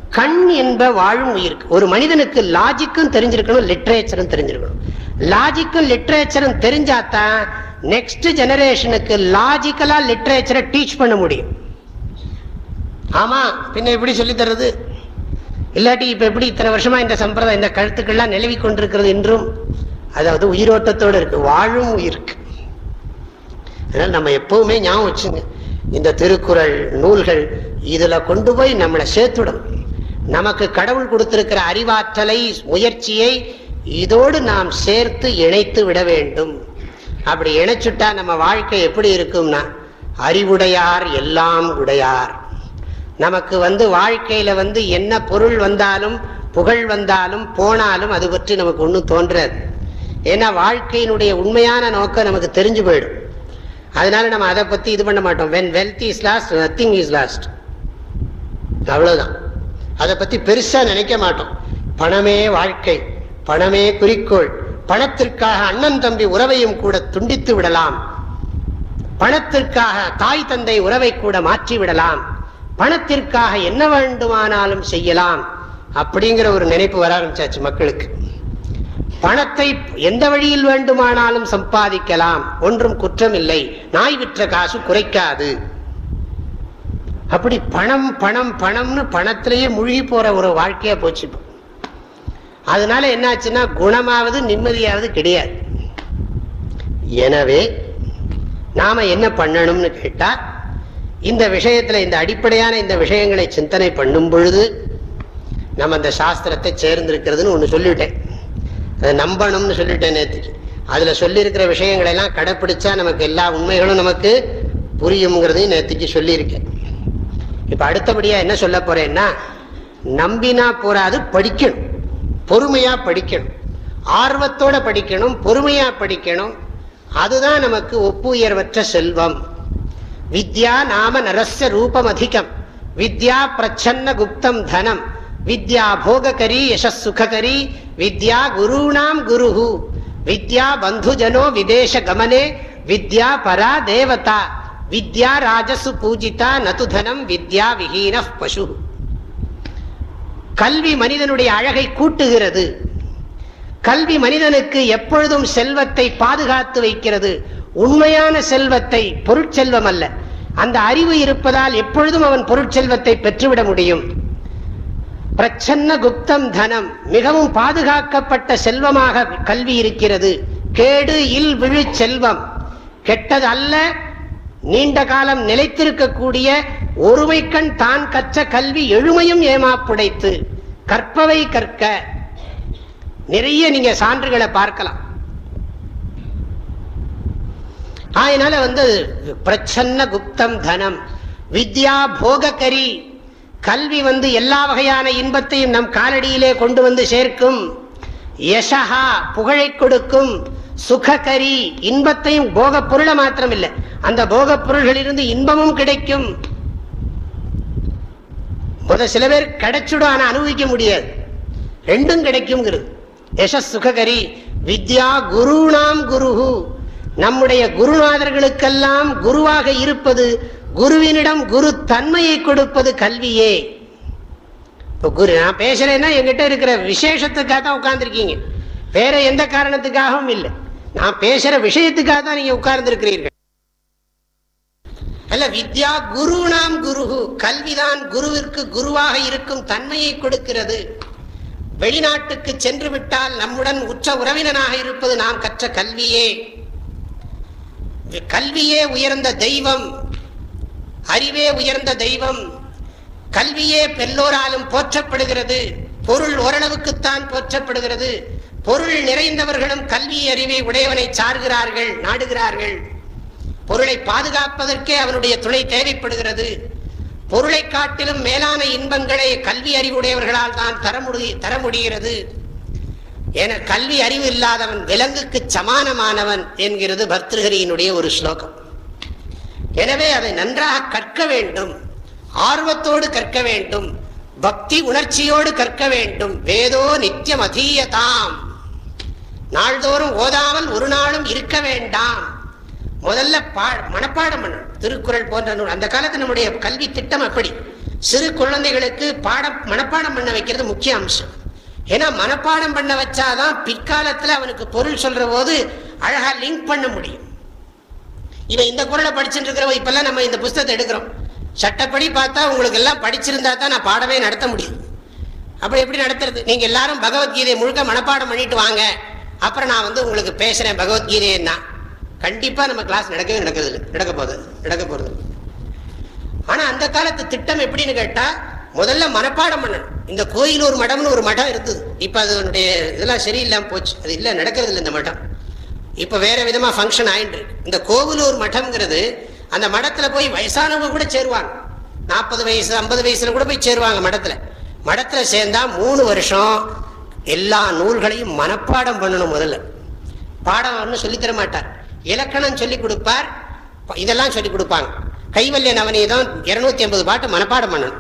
கண் என்ப வாழும் உயிருக்கு ஒரு மனிதனுக்கு லாஜிக்கும் தெரிஞ்சிருக்கணும் லிட்ரேச்சரும் தெரிஞ்சிருக்கணும். லாஜிக்கும் லிட்ரேச்சரும் தெரிஞ்சாதான் நெக்ஸ்ட் ஜெனரேஷனுக்கு லாஜிக்கலா லிட்ரேச்சரை டீச் பண்ண முடியும். ஆமா பின்ன எப்படி சொல்லி தர்றது? இல்லாட்டி இப்ப எப்படி இத்தனை வருஷமா இந்த சம்பிரதாயம் இந்த கழுத்துக்கள்லாம் நிலவி கொண்டிருக்கிறது என்றும் அதாவது உயிரோட்டத்தோடு இருக்கு வாழும் உயிருக்கு. அதனால நம்ம எப்பவுமே ஞாபகம் வச்சுங்க இந்த திருக்குறள் நூல்கள் இதுல கொண்டு போய் நம்மளை சேர்த்துடும். நமக்கு கடவுள் கொடுத்திருக்கிற அறிவாற்றலை முயற்சியை இதோடு நாம் சேர்த்து இணைத்து விட வேண்டும். அப்படி இணைச்சுட்டா நம்ம வாழ்க்கை எப்படி இருக்கும்னா அறிவுடையார் எல்லாம் உடையார். நமக்கு வந்து வாழ்க்கையில வந்து என்ன பொருள் வந்தாலும் புகழ் வந்தாலும் போனாலும் அது பற்றி நமக்கு ஒன்றும் தோன்றாது. ஏன்னா வாழ்க்கையினுடைய உண்மையான நோக்கம் நமக்கு தெரிஞ்சு போயிடும். அதனால நம்ம அதை பத்தி இது பண்ண மாட்டோம். When wealth is lost nothing is lost அவ்வளவுதான். அதை பத்தி பெருசா நினைக்க மாட்டோம். பணமே வாழ்க்கை பணமே குறிக்கோள் பணத்திற்காக அண்ணன் தம்பி உறவையும் கூட துண்டித்து விடலாம். பணத்திற்காக தாய் தந்தை உறவை கூட மாற்றி விடலாம். பணத்திற்காக என்ன வேண்டுமானாலும் செய்யலாம் அப்படிங்கிற ஒரு நினைப்பு வர ஆரம்பிச்சாச்சு மக்களுக்கு. பணத்தை எந்த வழியில் வேண்டுமானாலும் சம்பாதிக்கலாம். ஒன்றும் குற்றம் இல்லை நாய் விற்ற காசு குறைக்காது. அப்படி பணம் பணம் பணம்னு பணத்திலேயே மூழ்கி போற ஒரு வாழ்க்கையா போச்சு அதனால என்னாச்சுன்னா குணமாவது நிம்மதியாவது கிடையாது. எனவே நாம என்ன பண்ணணும்னு கேட்டா இந்த விஷயத்துல இந்த அடிப்படையான இந்த விஷயங்களை சிந்தனை பண்ணும் பொழுது நம்ம அந்த சாஸ்திரத்தை சேர்ந்திருக்கிறதுன்னு ஒன்று சொல்லிவிட்டேன் அதை நம்பணும்னு சொல்லிட்டேன் நேற்றுக்கு அதுல சொல்லியிருக்கிற விஷயங்களை எல்லாம் கடைப்பிடிச்சா நமக்கு எல்லா உண்மைகளும் நமக்கு புரியுங்கிறதையும் நேற்றுக்கு சொல்லியிருக்கேன். இப்ப அடுத்தபடியா என்ன சொல்ல போறேன்னா நம்பினா போறாது படிக்கணும். பொறுமையா படிக்கணும். ஆர்வத்தோட படிக்கணும் பொறுமையா படிக்கணும். அதுதான் நமக்கு ஒப்புயர்வற்ற செல்வம். வித்யா நாம நரஸ்ய ரூபம் அதிகம் வித்யா பிரச்சன்ன குப்தம் தனம். வித்யா போககரி யசஸ் சுககரி வித்யா குருணாம் குரு வித்யா பந்துஜனோ விதேச கமனே. வித்யா பரா தேவதா. வித்யா ராஜசு பூஜிதா நது தனம் வித்யா விஹீன பசு. கல்வி மனிதனுடைய அழகை கூட்டுகிறது. கல்வி மனிதனுக்கு எப்பொழுதும் செல்வத்தை பாதுகாத்து வைக்கிறது. உண்மையான செல்வத்தை பொருட்செல்வம் அல்ல அந்த அறிவு இருப்பதால் எப்பொழுதும் அவன் பொருட்செல்வத்தை பெற்றுவிட முடியும். பிரச்சன்ன குப்தம் தனம் மிகவும் பாதுகாக்கப்பட்ட செல்வமாக கல்வி இருக்கிறது. கேடு இல் விழு செல்வம். கெட்டது அல்ல நீண்ட காலம் நிலைத்திருக்கக்கூடிய ஒருமைக்கண் தான் கற்ற கல்வி எழுமையும் ஏமாப்புடைத்து. கற்பவை கற்க. நிறைய நீங்க சான்றுகளை பார்க்கலாம். அதனால வந்து பிரச்சன்ன குப்தம் தனம். வித்யா போகக்கரி. கல்வி வந்து எல்லா வகையான இன்பத்தையும் நம் காலடியிலே கொண்டு வந்து சேர்க்கும். யசஹா புகழை கொடுக்கும். சுககரி இன்பத்தையும் போக பொருளை மாத்திரம் இல்லை அந்த போக பொருள்களிலிருந்து இன்பமும் கிடைக்கும். முத சில பேர் கிடைச்சிடும் ஆனால் அனுபவிக்க முடியாது. ரெண்டும் கிடைக்கும் யசஸ் சுககரி வித்யா குருணாம் குருஹூ. நம்முடைய குருநாதர்களுக்கெல்லாம் குருவாக இருப்பது குருவினிடம் குரு தன்மையை கொடுப்பது கல்வியே. இப்போ குரு நான் பேசுறேன்னா என்கிட்ட இருக்கிற விசேஷத்துக்காக தான் உட்கார்ந்துருக்கீங்க. வேற எந்த காரணத்துக்காகவும் இல்லை. நான் பேசுற விஷயத்துக்காக தான் நீங்க உட்கார்ந்துருக்கிறீர்கள். அல்ல வித்யா குரு நாம் குரு கல்விதான் குருவிற்கு குருவாக இருக்கும் தன்மையை கொடுக்கிறது. வெளிநாட்டுக்கு சென்று விட்டால் நம்முடன் உற்ற உறவினனாக இருப்பது நாம் கற்ற கல்வியே. கல்வியே உயர்ந்த தெய்வம். அறிவே உயர்ந்த தெய்வம். கல்வியே பெல்லோராலும் போற்றப்படுகிறது. பொருள் ஓரளவுக்குத்தான் போற்றப்படுகிறது. பொருள் நிறைந்தவர்களும் கல்வி அறிவை உடையவனை சார்கிறார்கள் நாடுகிறார்கள். பொருளை பாதுகாப்பதற்கே அவனுடைய துணை தேவைப்படுகிறது. பொருளை காட்டிலும் மேலான இன்பங்களை கல்வி அறிவுடையவர்களால் தான் தர முடி தர முடிகிறது என கல்வி அறிவு இல்லாதவன் விலங்குக்கு சமானமானவன் என்கிறது பர்திருஹரியினுடைய ஒரு ஸ்லோகம். எனவே அதை நன்றாக கற்க வேண்டும் ஆர்வத்தோடு கற்க வேண்டும் பக்தி உணர்ச்சியோடு கற்க வேண்டும். வேதோ நித்தியம் அதீயதாம். நாள்தோறும் ஓதாமல் ஒரு நாளும் இருக்க வேண்டாம். முதல்ல பா மனப்பாடம் பண்ணணும். திருக்குறள் போன்ற நூல் அந்த காலத்து நம்முடைய கல்வி திட்டம் அப்படி. சிறு குழந்தைகளுக்கு பாடம் மனப்பாடம் பண்ண வைக்கிறது முக்கிய அம்சம். ஏன்னா மனப்பாடம் பண்ண வச்சாதான் பிற்காலத்தில் அவனுக்கு பொருள் சொல்ற போது அழகா லிங்க் பண்ண முடியும். இவன் இந்த குரலை படிச்சுட்டு இருக்கிறவன் இப்பெல்லாம் நம்ம இந்த புஸ்தகத்தை எடுக்கிறோம். சட்டப்படி பார்த்தா உங்களுக்கு எல்லாம் படிச்சிருந்தா தான் நான் பாடவே நடத்த முடியும். அப்படி எப்படி நடத்துறது? நீங்க எல்லாரும் பகவத்கீதையை முழுக்க மனப்பாடம் பண்ணிட்டு வாங்க. அப்புறம் நான் வந்து உங்களுக்கு பேசுறேன் பகவத்கீதைன்னா. கண்டிப்பா நம்ம கிளாஸ் நடக்கவே நடக்கிறது நடக்க போகுது. நடக்க போறது ஆனா அந்த காலத்து திட்டம் எப்படின்னு கேட்டா முதல்ல மனப்பாடம் பண்ணணும். இந்த கோயில் ஒரு மடம்னு ஒரு மடம் இருந்தது. இப்ப அதனுடைய இதெல்லாம் சரியில்லாம போச்சு. அது இல்ல நடக்கிறது இல்லை இந்த மடம். இப்ப வேற விதமா ஃபங்க்ஷன் ஆயிட்டு இருக்கு. இந்த கோவிலூர் மடம்ங்கிறது அந்த மடத்துல போய் வயசானவங்க கூட சேருவாங்க. நாற்பது வயசு ஐம்பது வயசுல கூட போய் சேருவாங்க மடத்துல. மடத்துல சேர்ந்தா மூணு வருஷம் எல்லா நூல்களையும் மனப்பாடம் பண்ணணும் முதல்ல. பாடம் ஒன்றும் சொல்லித்தர மாட்டார். இலக்கணம் சொல்லி கொடுப்பார். இதெல்லாம் சொல்லி கொடுப்பாங்க. கைவல்ய நவநீதம் இருநூத்தி ஐம்பது பாட்டு மனப்பாடம் பண்ணணும்.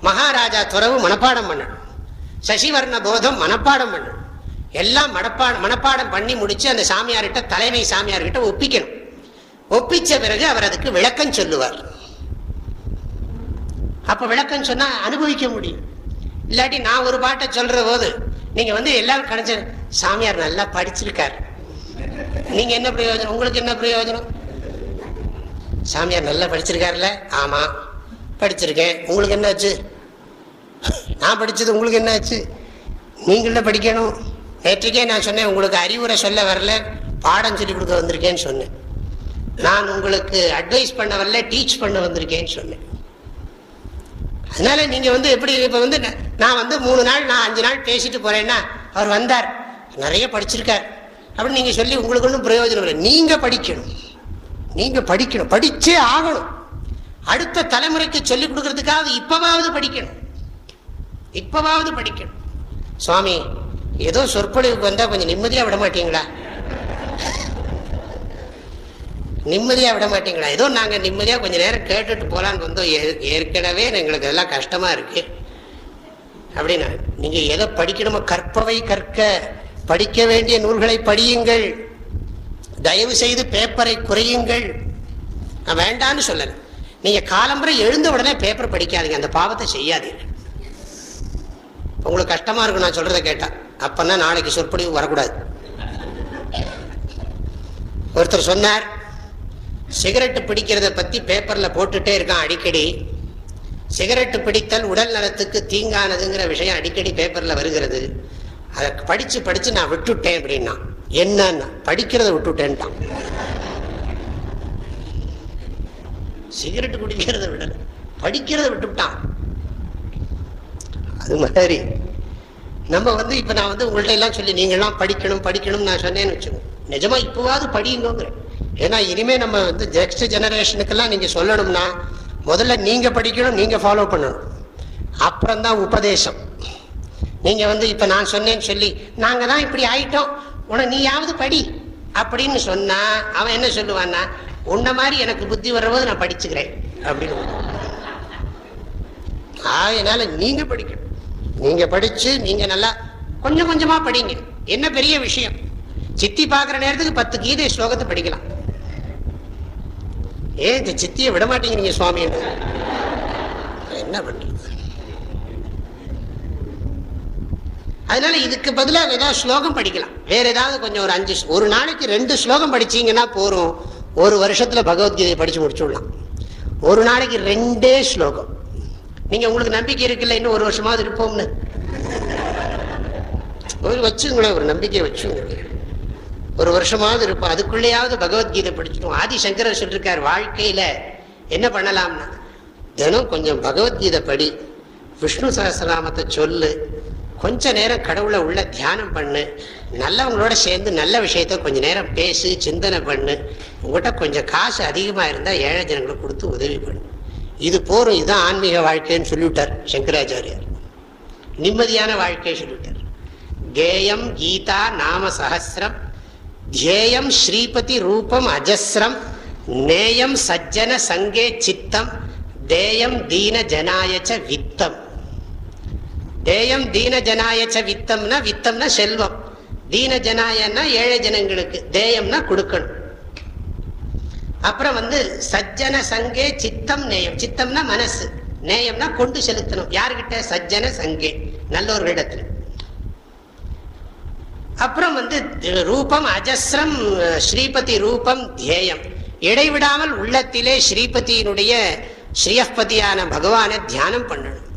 மகாராஜா துறவு மனப்பாடம் பண்ணணும். சசிவர்ண போதம் மனப்பாடம் பண்ணணும். எல்லாம் மனப்பாடம் மனப்பாடம் பண்ணி முடிச்சு அந்த சாமியார்கிட்ட தலைமை சாமியார்கிட்ட ஒப்பிக்கணும். ஒப்பிச்ச பிறகு அவர் அதுக்கு விளக்கம் சொல்லுவார். அப்ப விளக்கம் சொன்னா அனுபவிக்க முடியும். இல்லாட்டி நான் ஒரு பாட்டை சொல்ற போது நீங்க வந்து எல்லாரும் கிடைச்ச சாமியார் நல்லா படிச்சிருக்கார். நீங்க என்ன பிரயோஜனம்? உங்களுக்கு என்ன பிரயோஜனம்? சாமியார் நல்லா படிச்சிருக்காருல்ல? ஆமா. படிச்சிருக்கேன். உங்களுக்கு என்னாச்சு? நான் படித்தது உங்களுக்கு என்னாச்சு? நீங்கள படிக்கணும். நேற்றுக்கே நான் சொன்னேன் உங்களுக்கு அறிவுரை சொல்ல வரல பாடம் சொல்லிக் கொடுக்க வந்திருக்கேன்னு சொன்னேன். நான் உங்களுக்கு அட்வைஸ் பண்ண வரல டீச் பண்ண வந்திருக்கேன்னு சொன்னேன். அதனால நீங்கள் வந்து எப்படி இப்போ வந்து நான் வந்து மூணு நாள் நான் அஞ்சு நாள் பேசிட்டு போகிறேன்னா அவர் வந்தார். நிறைய படிச்சிருக்கார். அப்படின்னு நீங்கள் சொல்லி உங்களுக்கு ஒன்றும் பிரயோஜனம் இல்லை. நீங்கள் படிக்கணும். நீங்கள் படிக்கணும். படித்தே ஆகணும். அடுத்த தலைமுறைக்கு சொல்லிக் கொடுக்கறதுக்காக இப்பவாவது படிக்கணும். இப்பவாவது படிக்கணும். சுவாமி ஏதோ சொற்பொழிவுக்கு வந்தா கொஞ்சம் நிம்மதியா விட மாட்டீங்களா? நிம்மதியா விட மாட்டீங்களா? ஏதோ நாங்க நிம்மதியா கொஞ்ச நேரம் கேட்டுட்டு போலான்னு வந்தோம். ஏற்கனவே எங்களுக்கு எல்லாம் கஷ்டமா இருக்கு. அப்படின்னா நீங்க எதை படிக்கணுமோ கற்பவை கற்க படிக்க வேண்டிய நூல்களை படியுங்கள். தயவு செய்து பேப்பரை குறையுங்கள். நான் வேண்டான்னு சொல்லலை. நீங்க காலம்புரை எழுந்த உடனே பேப்பர் படிக்காதீங்க. அந்த பாவத்தை செய்யாதீங்க. உங்களுக்கு கஷ்டமா இருக்கும் நான் சொல்றதை கேட்டா. அப்பன்னா நாளைக்கு சொற்பொழிவு வரக்கூடாது. ஒருத்தர் சொன்னார் சிகரெட்டு பிடிக்கிறத பத்தி பேப்பர்ல போட்டுட்டே இருக்கான் அடிக்கடி. சிகரெட்டு பிடித்தல் உடல் நலத்துக்கு தீங்கானதுங்கிற விஷயம் அடிக்கடி பேப்பர்ல வருகிறது. அதை படிச்சு படிச்சு நான் விட்டுட்டேன் அப்படின்னா என்னன்னா படிக்கிறத விட்டுட்டேன்ட்டான். சிகரெட் குடிக்கிறத விடல படிக்கிறத விட்டுவிட்டான் அது மாதிரி. நம்ம வந்து இப்ப நான் வந்து உங்கள்ட்ட எல்லாம் சொல்லி நீங்க எல்லாம் படிக்கணும் படிக்கணும் நான் சொன்னேன்னு வச்சுக்கோங்க. நிஜமா இப்பவாவது படியுங்கிறேன் ஏன்னா இனிமே நம்ம வந்து நெக்ஸ்ட் ஜெனரேஷனுக்கெல்லாம் நீங்க சொல்லணும்னா முதல்ல நீங்க படிக்கணும் நீங்க ஃபாலோ பண்ணணும். அப்புறம் தான் உபதேசம். நீங்க வந்து இப்ப நான் சொன்னேன்னு சொல்லி நாங்க தான் இப்படி ஆயிட்டோம். உனக்கு நீயாவது படி அப்படின்னு சொன்னா அவன் என்ன சொல்லுவான்னா உன்ன மாதிரி எனக்கு புத்தி வரும்போது நான் படிச்சுக்கிறேன். அப்படின்னு அதனால நீங்க படிக்கணும். நீங்க படிச்சு நீங்க நல்லா கொஞ்சம் கொஞ்சமா படிங்க. என்ன பெரிய விஷயம்? சித்தி பாக்குற நேரத்துக்கு பத்து கீதை ஸ்லோகத்தை படிக்கலாம். ஏன் இந்த சித்தியை விட மாட்டேங்கிறீங்க சுவாமி என்ன பண்றது? அதனால இதுக்கு பதிலாக ஏதாவது ஸ்லோகம் படிக்கலாம். வேற ஏதாவது கொஞ்சம் ஒரு அஞ்சு ஒரு நாளைக்கு ரெண்டு ஸ்லோகம் படிச்சீங்கன்னா போறோம். ஒரு வருஷத்துல பகவத்கீதையை படிச்சு முடிச்சுடலாம். ஒரு நாளைக்கு ரெண்டே ஸ்லோகம். நீங்க உங்களுக்கு நம்பிக்கை இருக்குல்ல இன்னும் ஒரு வருஷமாவது இருப்போம்னு. ஒரு வச்சுங்களேன் ஒரு நம்பிக்கை வச்சுங்க ஒரு வருஷமாவது இருப்போம். அதுக்குள்ளேயாவது பகவத்கீதை படிச்சிடும் ஆதிசங்கரர் சொல்லிருக்கார் வாழ்க்கையில என்ன பண்ணலாம்னா தினம் கொஞ்சம் பகவத்கீதை படி விஷ்ணு சகசிரநாமத்தை சொல்லு. கொஞ்ச நேரம் கடவுளை உள்ள தியானம் பண்ணு நல்லவங்களோட சேர்ந்து நல்ல விஷயத்த கொஞ்ச நேரம் பேசு சிந்தனை பண்ணு. உங்கள்கிட்ட கொஞ்சம் காசு அதிகமாக இருந்தால் ஏழை ஜனங்களுக்கு கொடுத்து உதவி பண்ணு. இது போரும் இதுதான் ஆன்மீக வாழ்க்கைன்னு சொல்லிவிட்டார் சங்கராச்சாரியார். நிம்மதியான வாழ்க்கையை சொல்லிவிட்டார். கேயம் கீதா நாம சகசிரம் தியேயம் ஸ்ரீபதி ரூபம் அஜஸ்ரம் நேயம் சஜ்ஜன சங்கே சித்தம் தேயம் தீன ஜனாயச்ச வித்தம். தேயம் தீன ஜனாயச்ச வித்தம்னா வித்தம்னா செல்வம். தீன ஜனாயன்னா ஏழை ஜனங்களுக்கு தேயம்னா கொடுக்கணும். அப்புறம் வந்து சஜ்ஜன சங்கே சித்தம் நேயம். சித்தம்னா மனசு. நேயம்னா கொண்டு செலுத்தணும். யாருக்கிட்ட சஜ்ஜன சங்கே. நல்லோர்களிடத்துல. அப்புறம் வந்து ரூபம் அஜஸ்ரம் ஸ்ரீபதி ரூபம் தியேயம் இடைவிடாமல் உள்ளத்திலே ஸ்ரீபதியினுடைய ஸ்ரீயப்பதியான பகவானை தியானம் பண்ணணும்.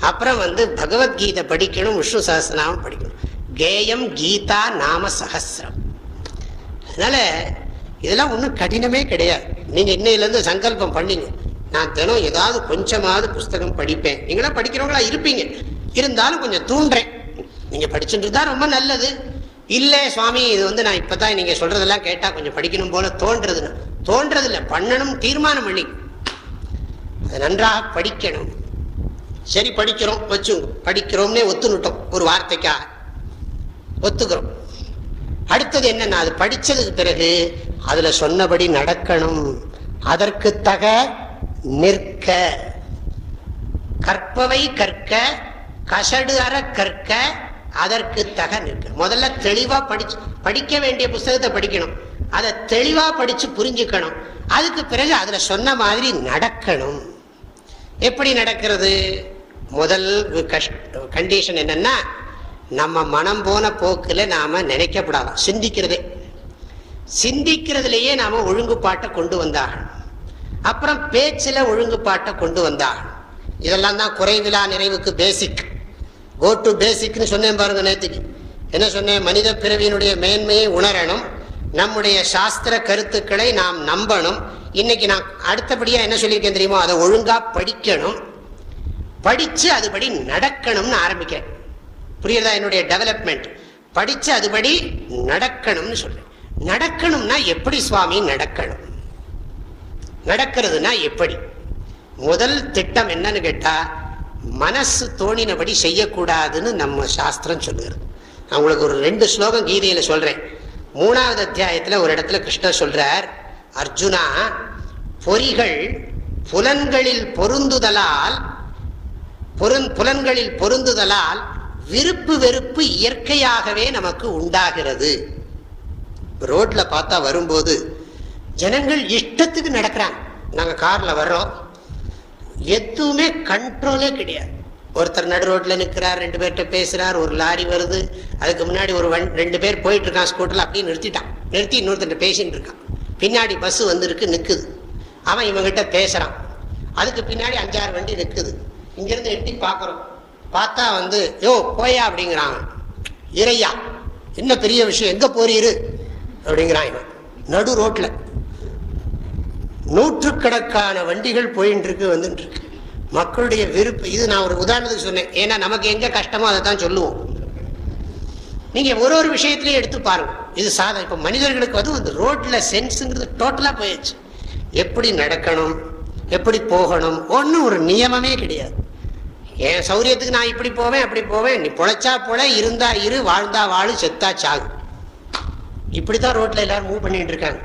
அப்புறம் வந்து பகவத்கீதை படிக்கணும் விஷ்ணு சகசிரநாமம் படிக்கணும். கேயம் கீதா நாம சகசிரம். அதனால இதெல்லாம் ஒன்றும் கடினமே கிடையாது. நீங்கள் இன்னையிலேருந்து சங்கல்பம் பண்ணிங்க. நான் தினம் ஏதாவது கொஞ்சமாவது புஸ்தகம் படிப்பேன். நீங்களாம் படிக்கிறவங்களா இருப்பீங்க. இருந்தாலும் கொஞ்சம் தூண்டுறேன். நீங்கள் படிச்சுட்டு தான் ரொம்ப நல்லது. இல்லை சுவாமி இது வந்து நான் இப்போ தான் நீங்கள் சொல்கிறதெல்லாம் கேட்டால் கொஞ்சம் படிக்கணும் போல தோன்றதுன்னு. தோன்றதில்லை பண்ணணும் தீர்மானம் பண்ணி. அதை நன்றாக படிக்கணும். சரி படிக்கிறோம் வச்சு படிக்கிறோம்னே ஒத்துனுட்டோம் ஒரு வார்த்தைக்காக. ஒத்துக்கிறோம். அடுத்தது என்னன்னா அது படித்ததுக்கு பிறகு அதில் சொன்னபடி நடக்கணும். அதற்கு தக நிற்க. கற்பவை கற்க கசடு அற கற்க அதற்கு தக நிற்க. முதல்ல தெளிவாக படிச்சு படிக்க வேண்டிய புஸ்தகத்தை படிக்கணும். அதை தெளிவாக படித்து புரிஞ்சுக்கணும். அதுக்கு பிறகு அதில் சொன்ன மாதிரி நடக்கணும். எப்படி நடக்கிறது? முதல் கண்டிஷன் என்னன்னா நம்ம மனம் போன போக்குல நாம நினைக்கப்படாதான் சிந்திக்கிறதே. சிந்திக்கிறதுலயே நாம ஒழுங்குபாட்டை கொண்டு வந்தாகணும். அப்புறம் பேச்சில் ஒழுங்குபாட்டை கொண்டு வந்தாகணும். இதெல்லாம் தான் குறைவிலா நிறைவுக்கு பேசிக் கோ டு பேசிக்னு சொன்னேன் பாருங்க நேற்றுக்கு என்ன சொன்னேன்? மனித பிறவியினுடைய மேன்மையை உணரணும். நம்முடைய சாஸ்திர கருத்துக்களை நாம் நம்பணும். இன்னைக்கு நான் அடுத்தபடியா என்ன சொல்லியிருக்கேன் தெரியுமோ? அதை ஒழுங்கா படிக்கணும். படிச்சு அதுபடி நடக்கணும்னு ஆரம்பிக்கிறேன். புரியுதா என்னுடைய டெவலப்மெண்ட் படிச்சு அதுபடி நடக்கணும்னு சொல்றேன். நடக்கணும்னா எப்படி சுவாமி நடக்கணும்? நடக்கிறதுனா எப்படி? முதல் திட்டம் என்னன்னு கேட்டா மனசு தோணினபடி செய்யக்கூடாதுன்னு நம்ம சாஸ்திரம் சொல்லுகிறது. நான் உங்களுக்கு ஒரு ரெண்டு ஸ்லோகம் கீதையில சொல்றேன். மூணாவது அத்தியாயத்துல ஒரு இடத்துல கிருஷ்ணர் சொல்றார் அர்ஜுனா பொறிகள் புலன்களில் பொருந்துதலால் புலன்களில் பொருந்துதலால் விருப்பு வெறுப்பு இயற்கையாகவே நமக்கு உண்டாகிறது. ரோட்ல பார்த்தா வரும்போது ஜனங்கள் இஷ்டத்துக்கு நடக்கிறாங்க. நாங்க கார்ல வர்றோம். எதுவுமே கண்ட்ரோலே கிடையாது. ஒருத்தர் நடு ரோட்ல நிற்கிறார் ரெண்டு பேர்கிட்ட பேசுறார் ஒரு லாரி வருது அதுக்கு முன்னாடி ஒரு வன் ரெண்டு பேர் போயிட்டு இருக்கான் ஸ்கூட்டர்ல அப்படியே நிறுத்திட்டான். நிறுத்தி இன்னொருத்தர் பேசிட்டு இருக்கான் பின்னாடி பஸ் வந்திருக்கு நிற்குது அவன் இவங்கிட்ட பேசுறான். அதுக்கு பின்னாடி அஞ்சாறு வண்டி நிற்குது இங்கிருந்து எட்டி பார்க்குறோம். பார்த்தா வந்து யோ போயா? அப்படிங்கிறாங்க இறையா என்ன பெரிய விஷயம்? எங்கே போறீரு? அப்படிங்கிறான் இவன். நடு ரோட்டில் நூற்றுக்கணக்கான வண்டிகள் போயின்னு இருக்கு வந்துட்டு இருக்கு மக்களுடைய விருப்பு இது நான் ஒரு உதாரணத்துக்கு சொன்னேன். ஏன்னா நமக்கு எங்கே கஷ்டமோ அதை தான் சொல்லுவோம். நீங்க ஒரு ஒரு விஷயத்திலையும் எடுத்து பாருங்க. இது சாதம் இப்போ மனிதர்களுக்கு வந்து இந்த ரோட்டில் சென்ஸுங்கிறது டோட்டலாக போயிடுச்சு எப்படி நடக்கணும் எப்படி போகணும் ஒன்றும் ஒரு நியமமே கிடையாது. என் சௌரியத்துக்கு நான் இப்படி போவேன் அப்படி போவேன். நீ பொழைச்சா பொழ இருந்தா இரு வாழ்ந்தா வாழு செத்தா சாகு. இப்படித்தான் ரோட்ல எல்லாரும் மூவ் பண்ணிட்டு இருக்காங்க.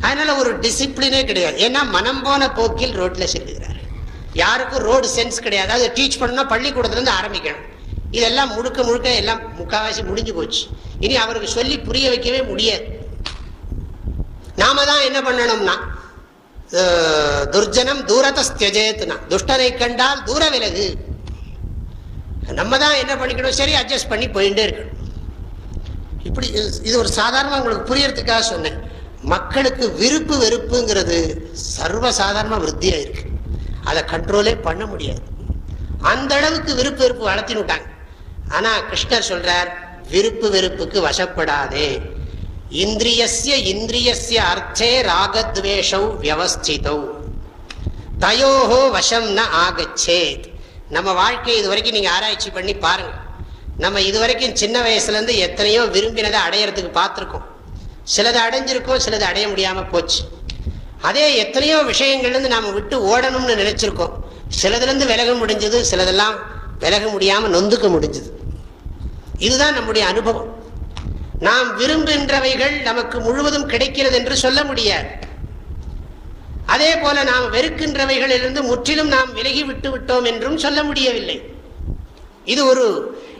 அதனால ஒரு டிசிப்ளினே கிடையாது. ஏன்னா மனம் போன போக்கில் ரோட்ல செல்லுகிறார். யாருக்கும் ரோடு சென்ஸ் கிடையாது. அதை டீச் பண்ணா பள்ளிக்கூடத்துலேருந்து ஆரம்பிக்கணும். இதெல்லாம் முழுக்க முழுக்க எல்லாம் முக்காவாசி முடிஞ்சு போச்சு. இனி அவருக்கு சொல்லி புரிய வைக்கவே முடியாது. நாம தான் என்ன பண்ணணும்னா துர்ஜனம் தூரத்தேஜேத்னா துஷ்டனை கண்டால் தூர விலகு. நம்ம தான் என்ன பண்ணிக்கணும்? சரி அட்ஜஸ்ட் பண்ணி போயிட்டே இருக்கணும். இப்படி இது- இது ஒரு சாதாரணமாக உங்களுக்கு புரியறதுக்காக சொன்னேன். மக்களுக்கு விருப்பு வெறுப்புங்கிறது சர்வ விருத்தியாக விருத்தியா இருக்கு அதை கண்ட்ரோலே பண்ண முடியாது. அந்த அளவுக்கு விருப்பு வெறுப்பு வளர்த்தின்னு விட்டாங்க. ஆனா கிருஷ்ணர் சொல்றார் விருப்பு வெறுப்புக்கு வசப்படாதே. இந்திரியஸ்ய இந்திரியஸ்ய அர்த்தே ராகத்வேஷௌ வியவஸ்திதௌ. தயோஹோ வசம் ந ஆகச்சேத். நம்ம வாழ்க்கை இது வரைக்கும் நீங்க ஆராய்ச்சி பண்ணி பாருங்க. நம்ம இது வரைக்கும் சின்ன வயசுலேருந்து எத்தனையோ விரும்பினதை அடையறதுக்கு பார்த்துருக்கோம் சிலது அடைஞ்சிருக்கோம் சிலது அடைய முடியாமல் போச்சு. அதே எத்தனையோ விஷயங்கள்லேருந்து நாம் விட்டு ஓடணும்னு நினைச்சிருக்கோம். சிலதுலேருந்து விலக முடிஞ்சது சிலதெல்லாம் விலக முடியாமல் நொந்துக்க முடிஞ்சது. இதுதான் நம்முடைய அனுபவம். நாம் விரும்புகின்றவைகள் நமக்கு முழுவதும் கிடைக்கிறது என்று சொல்ல முடியாது. அதே போல நாம் வெறுக்கின்றவைகளிலிருந்து முற்றிலும் நாம் விலகி விட்டு விட்டோம் என்றும் சொல்ல முடியவில்லை. இது ஒரு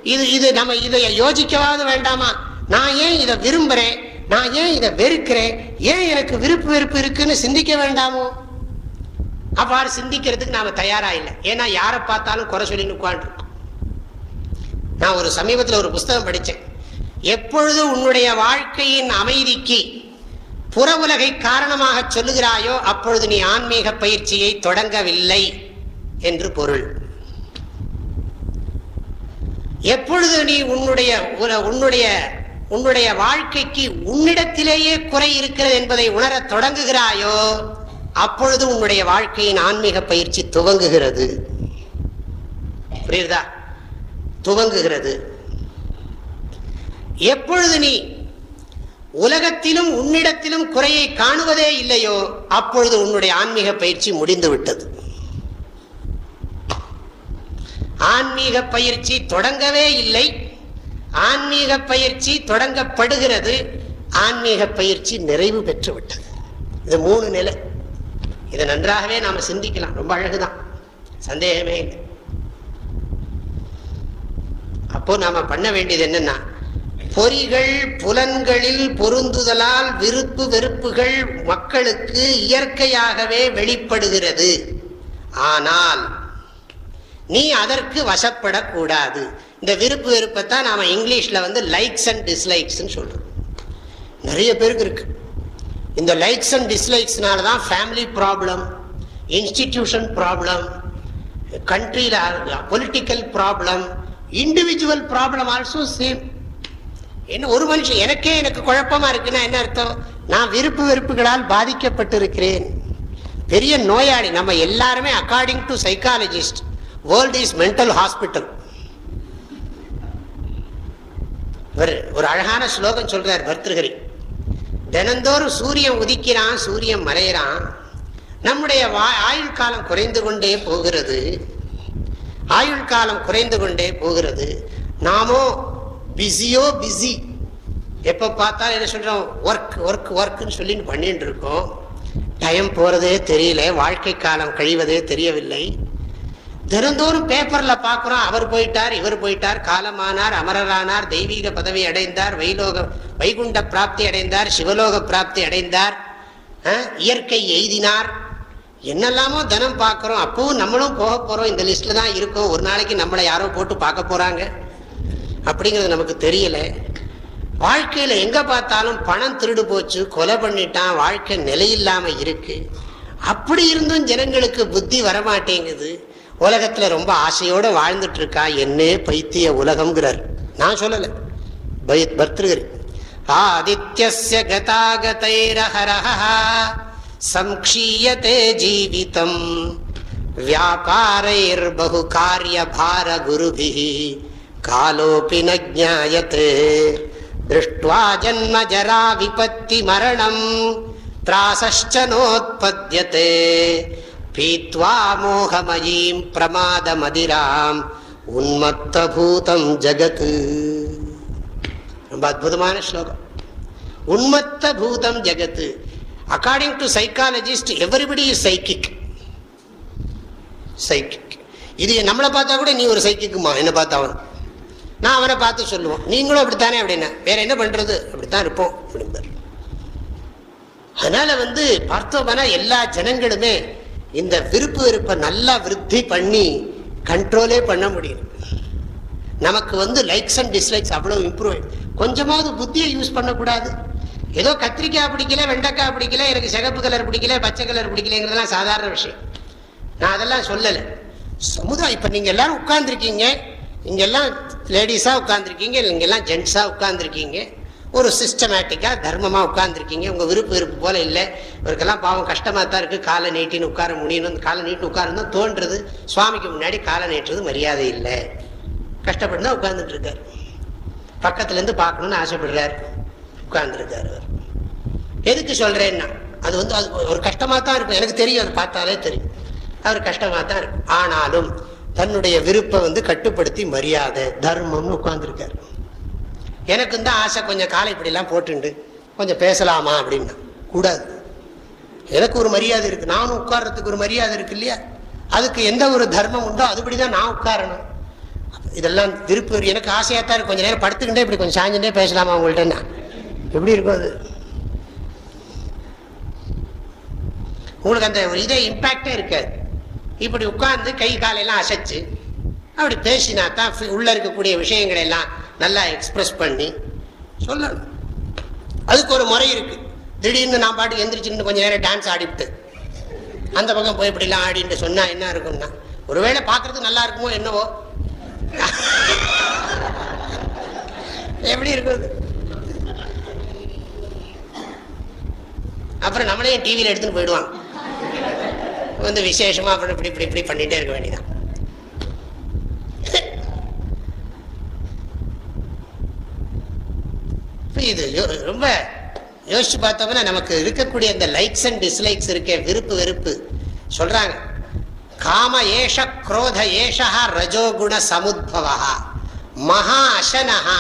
இது இது நம்ம இதை யோசிக்கவாது வேண்டாமா? நான் ஏன் இதை விரும்புறேன்? நான் ஏன் இதை வெறுக்கிறேன்? ஏன் எனக்கு விருப்பு வெறுப்பு இருக்குன்னு சிந்திக்க வேண்டாமோ? அவ்வாறு சிந்திக்கிறதுக்கு நாம தயாரா இல்லை. ஏன்னா யாரை பார்த்தாலும் குறை சொல்லி உட்காந்துருக்கோம் நான் ஒரு சமீபத்தில் ஒரு புஸ்தகம் படித்தேன். எப்பொழுது உன்னுடைய வாழ்க்கையின் அமைதிக்கு புற உலகை காரணமாக சொல்லுகிறாயோ அப்பொழுது நீ ஆன்மீக பயிற்சியை தொடங்கவில்லை என்று பொருள். எப்பொழுது நீ உன்னுடைய உன்னுடைய உன்னுடைய வாழ்க்கைக்கு உன்னிடத்திலேயே குறை இருக்கிறது என்பதை உணரத் தொடங்குகிறாயோ அப்பொழுது உன்னுடைய வாழ்க்கையின் ஆன்மீக பயிற்சி துவங்குகிறது. புரியுதா? துவங்குகிறது. எப்பொழுது நீ உலகத்திலும் உன்னிடத்திலும் குறையை காணுவதே இல்லையோ அப்பொழுது உன்னுடைய ஆன்மீக பயிற்சி முடிந்து விட்டது ஆன்மீக பயிற்சி தொடங்கவே இல்லை. ஆன்மீக பயிற்சி தொடங்கப்படுகிறது. ஆன்மீக பயிற்சி நிறைவு பெற்று விட்டது இது மூணு நிலை. இதை நன்றாகவே நாம சிந்திக்கலாம். ரொம்ப அழகுதான். சந்தேகமே இல்லை. அப்போ நாம பண்ண வேண்டியது என்னன்னா பொறிகள் புலன்களில் பொருந்துதலால் விருப்பு வெறுப்புகள் மக்களுக்கு இயற்கையாகவே வெளிப்படுகிறது. ஆனால் நீ அதற்கு வசப்படக்கூடாது. இந்த விருப்பு வெறுப்பை தான் நாம் இங்கிலீஷில் வந்து லைக்ஸ் அண்ட் டிஸ்லைக்ஸ்ன்னு சொல்கிறோம் நிறைய பேருக்கு இருக்கு. இந்த லைக்ஸ் அண்ட் டிஸ்லைக்ஸ்னால தான் ஃபேமிலி ப்ராப்ளம் இன்ஸ்டிடியூஷன் ப்ராப்ளம் கண்ட்ரியில் political problem individual problem also same என்ன ஒரு மனுஷன் எனக்கே எனக்கு குழப்பமா இருக்குன்னா என்ன அர்த்தம்? நான் விருப்பு வெறுப்புகளால் பாதிக்கப்பட்டிருக்கிறேன். பெரிய நோயாளி நம்ம எல்லாருமே according to psychologist world is mental hospital ஒரு ஒரு அழகான ஸ்லோகம் சொல்றார் பர்திருஹரி. தினந்தோறும் சூரியன் உதிக்கிறான் சூரியன் மறையிறான். நம்முடைய வா- ஆயுள் காலம் குறைந்து கொண்டே போகிறது. ஆயுள் காலம் குறைந்து கொண்டே போகிறது. நாமோ பிஸியோ பிஸி எப்ப பார்த்தாலும் என்ன சொல்றோம்? ஒர்க் ஒர்க் ஒர்க்னு சொல்லி பண்ணிட்டு இருக்கோம். டைம் போறதே தெரியல. வாழ்க்கை காலம் கழிவதே தெரியவில்லை. தினந்தோறும் பேப்பர்ல பார்க்குறோம். அவர் போயிட்டார் இவர் போயிட்டார். காலமானார் அமரரானார் தெய்வீக பதவி அடைந்தார் வைலோக வைகுண்ட பிராப்தி அடைந்தார் சிவலோக பிராப்தி அடைந்தார் இயற்கை எய்தினார். என்னெல்லாமோ தினம் பார்க்கிறோம். அப்பவும் நம்மளும் போக போறோம். இந்த லிஸ்ட்ல தான் இருக்கோம். ஒரு நாளைக்கு நம்மளை யாரோ போட்டு பார்க்க போறாங்க. அப்படிங்கிறது நமக்கு தெரியல. வாழ்க்கையில எங்க பார்த்தாலும் பணம் திருடு போச்சு கொலை பண்ணிட்டான் வாழ்க்கை நிலையில்லாம இருக்கு. அப்படி இருந்தும் ஜனங்களுக்கு புத்தி வரமாட்டேங்குது. உலகத்துல ரொம்ப ஆசையோட வாழ்ந்துட்டு இருக்கா என்ன பைத்திய உலகம்ங்கிறார். நான் சொல்லல. பர்திருகர். ஆதித்யஸ்ய கதாகதைரஹரஹ சம்க்ஷீயதே ஜீவிதம். வியாபாரைர்பகு காரிய பார குருபிஹி. காலோபி நாயத்தே திருஷ்டுவா ஜன்ம ஜரா விபத்தி மரணம் திராசச்ச நோத்பத்தியதே பீத்வா மோகமயீம் பிரமாதமதிராம் உன்மத்த பூதம் ஜகத்து ரொம்ப அற்புதமான ஸ்லோகம். உன்மத்த பூதம் ஜகத்து. According to psychologist everybody is psychic psychic இது நம்மளை பார்த்தா கூட நீ ஒரு சைக்கிக்குமா என்ன பார்த்தா நான் அவனை பார்த்து சொல்லுவோம் நீங்களும் அப்படித்தானே அப்படின்னா. வேற என்ன பண்றது? அப்படித்தான் இருப்போம். அப்படிம்பார் அதனால வந்து பார்த்தோம்னா எல்லா ஜனங்களுமே இந்த விருப்பு வெறுப்பை நல்லா விருத்தி பண்ணி கண்ட்ரோலே பண்ண முடியும். நமக்கு வந்து லைக்ஸ் அண்ட் டிஸ்லைக்ஸ் அவ்வளோ இம்ப்ரூவ் கொஞ்சமாவது புத்தியை யூஸ் பண்ணக்கூடாது. ஏதோ கத்திரிக்காய் பிடிக்கல வெண்டைக்காய் பிடிக்கல எனக்கு சிகப்பு கலர் பிடிக்கல பச்சை கலர் பிடிக்கலங்கிறதுலாம் சாதாரண விஷயம். நான் அதெல்லாம் சொல்லலை. சமுதாயம் இப்போ நீங்கள் எல்லாரும் உட்கார்ந்துருக்கீங்க. இங்கெல்லாம் லேடிஸாக உட்காந்துருக்கீங்க இங்கெல்லாம் ஜென்ஸாக உட்காந்துருக்கீங்க ஒரு சிஸ்டமேட்டிக்காக தர்மமாக உட்காந்துருக்கீங்க உங்கள் விருப்பு விருப்பு போல் இல்லை. இவருக்கெல்லாம் பாவம் கஷ்டமாக தான் இருக்குது காலை நீட்டின்னு உட்கார முடியணும். காலை நீட்டு உட்காரணும் தோன்றது சுவாமிக்கு முன்னாடி காலை நீட்டுறது மரியாதை இல்லை. கஷ்டப்பட்டு தான் உட்கார்ந்துட்டு பக்கத்துலேருந்து பார்க்கணுன்னு ஆசைப்படுறார். உட்கார்ந்துருக்காரு அவர். எதுக்கு சொல்கிறேன்னா அது வந்து அது ஒரு கஷ்டமாக தான் இருக்கும். எனக்கு தெரியும் அதை பார்த்தாலே தெரியும். அவர் கஷ்டமாக தான் இருக்கும். ஆனாலும் தன்னுடைய விருப்பம் வந்து கட்டுப்படுத்தி மரியாதை தர்மம்னு உட்கார்ந்துருக்கார். எனக்கு தான் ஆசை கொஞ்சம் காலை இப்படிலாம் போட்டுண்டு கொஞ்சம் பேசலாமா அப்படின்னா. கூடாது. எனக்கு ஒரு மரியாதை இருக்குது நானும் உட்கார்றதுக்கு ஒரு மரியாதை இருக்கு இல்லையா? அதுக்கு எந்த ஒரு தர்மம் உண்டோ அதுபடி தான் நான் உட்காரணும். இதெல்லாம் விருப்பம் எனக்கு ஆசையாக தான் இருக்கு கொஞ்சம் நேரம் படுத்துக்கிட்டே இப்படி கொஞ்சம் சாஞ்சுட்டே பேசலாமா உங்கள்கிட்ட எப்படி இருக்கும் அது? உங்களுக்கு அந்த ஒரு இதே இம்பேக்டே இருக்காது. இப்படி உட்கார்ந்து கை காலையெல்லாம் அசைச்சு அப்படி பேசினா தான் உள்ள இருக்கக்கூடிய விஷயங்களை எல்லாம் நல்லா எக்ஸ்பிரஸ் பண்ணி சொல்லணும். அதுக்கு ஒரு முறை இருக்கு. திடீர்னு நான் பாட்டு எந்திரிச்சுட்டு கொஞ்சம் நேரம் டான்ஸ் ஆடிவிட்டு அந்த பக்கம் போய் இப்படிலாம் ஆடிட்டு சொன்னா என்ன இருக்கும்னா ஒருவேளை பார்க்கறது நல்லா இருக்குமோ என்னவோ. எப்படி இருக்குது? அப்புறம் நம்மளையும் டிவியில் எடுத்துன்னு போயிடுவாங்க வந்து விசேஷமா அப்புறம் இப்படி இப்படி இப்படி பண்ணிட்டே இருக்க வேண்டியதான் இது ரொம்ப யோசிச்சு பார்த்தோம்னா நமக்கு இருக்கக்கூடிய அந்த லைக்ஸ் அண்ட் டிஸ்லைக்ஸ் இருக்க விருப்பு வெறுப்பு. சொல்றாங்க. காம ஏஷ குரோத ஏஷா ரஜோகுண சமுத்பவா மகா அசனஹா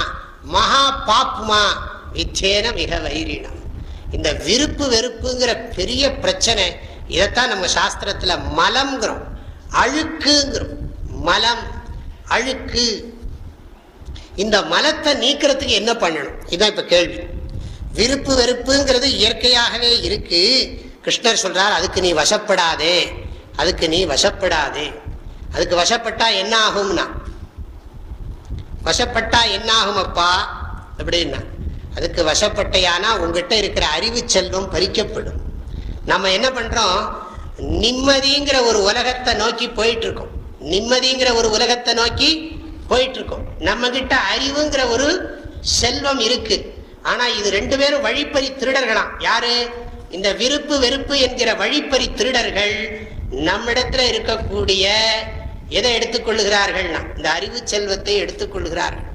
மகா பாப்மா வித்தேன மிக வைரினம். இந்த விருப்பு வெறுப்புங்கிற பெரிய பிரச்சனை இதைத்தான் நம்ம சாஸ்திரத்துல மலம்ங்கிறோம். அழுக்குங்கிறோம். மலம் அழுக்கு. இந்த மலத்தை நீக்கிறதுக்கு என்ன பண்ணணும்? இதுதான் இப்ப கேள்வி. விருப்பு வெறுப்புங்கிறது இயற்கையாகவே இருக்கு. கிருஷ்ணர் சொல்றார் அதுக்கு நீ வசப்படாதே. அதுக்கு நீ வசப்படாதே. அதுக்கு வசப்பட்டா என்ன ஆகும்னா? வசப்பட்டா என்ன ஆகும் அப்பா அப்படின்னா அதுக்கு வசப்பட்டையானா உங்ககிட்ட இருக்கிற அறிவு செல்வம் பறிக்கப்படும். நம்ம என்ன பண்றோம்? நிம்மதிங்கிற ஒரு உலகத்தை நோக்கி போயிட்டு இருக்கோம் நிம்மதிங்கிற ஒரு உலகத்தை நோக்கி போயிட்டு இருக்கோம் நம்ம கிட்ட அறிவுங்கிற ஒரு செல்வம் இருக்கு. ஆனா இது ரெண்டு பேரும் வழிப்பறி திருடர்களாம். யாரு? இந்த விருப்பு வெறுப்பு என்கிற வழிப்பறி திருடர்கள் நம்மிடத்துல இருக்கக்கூடிய எதை எடுத்துக்கொள்ளுகிறார்கள்னா இந்த அறிவு செல்வத்தை எடுத்துக்கொள்ளுகிறார்கள்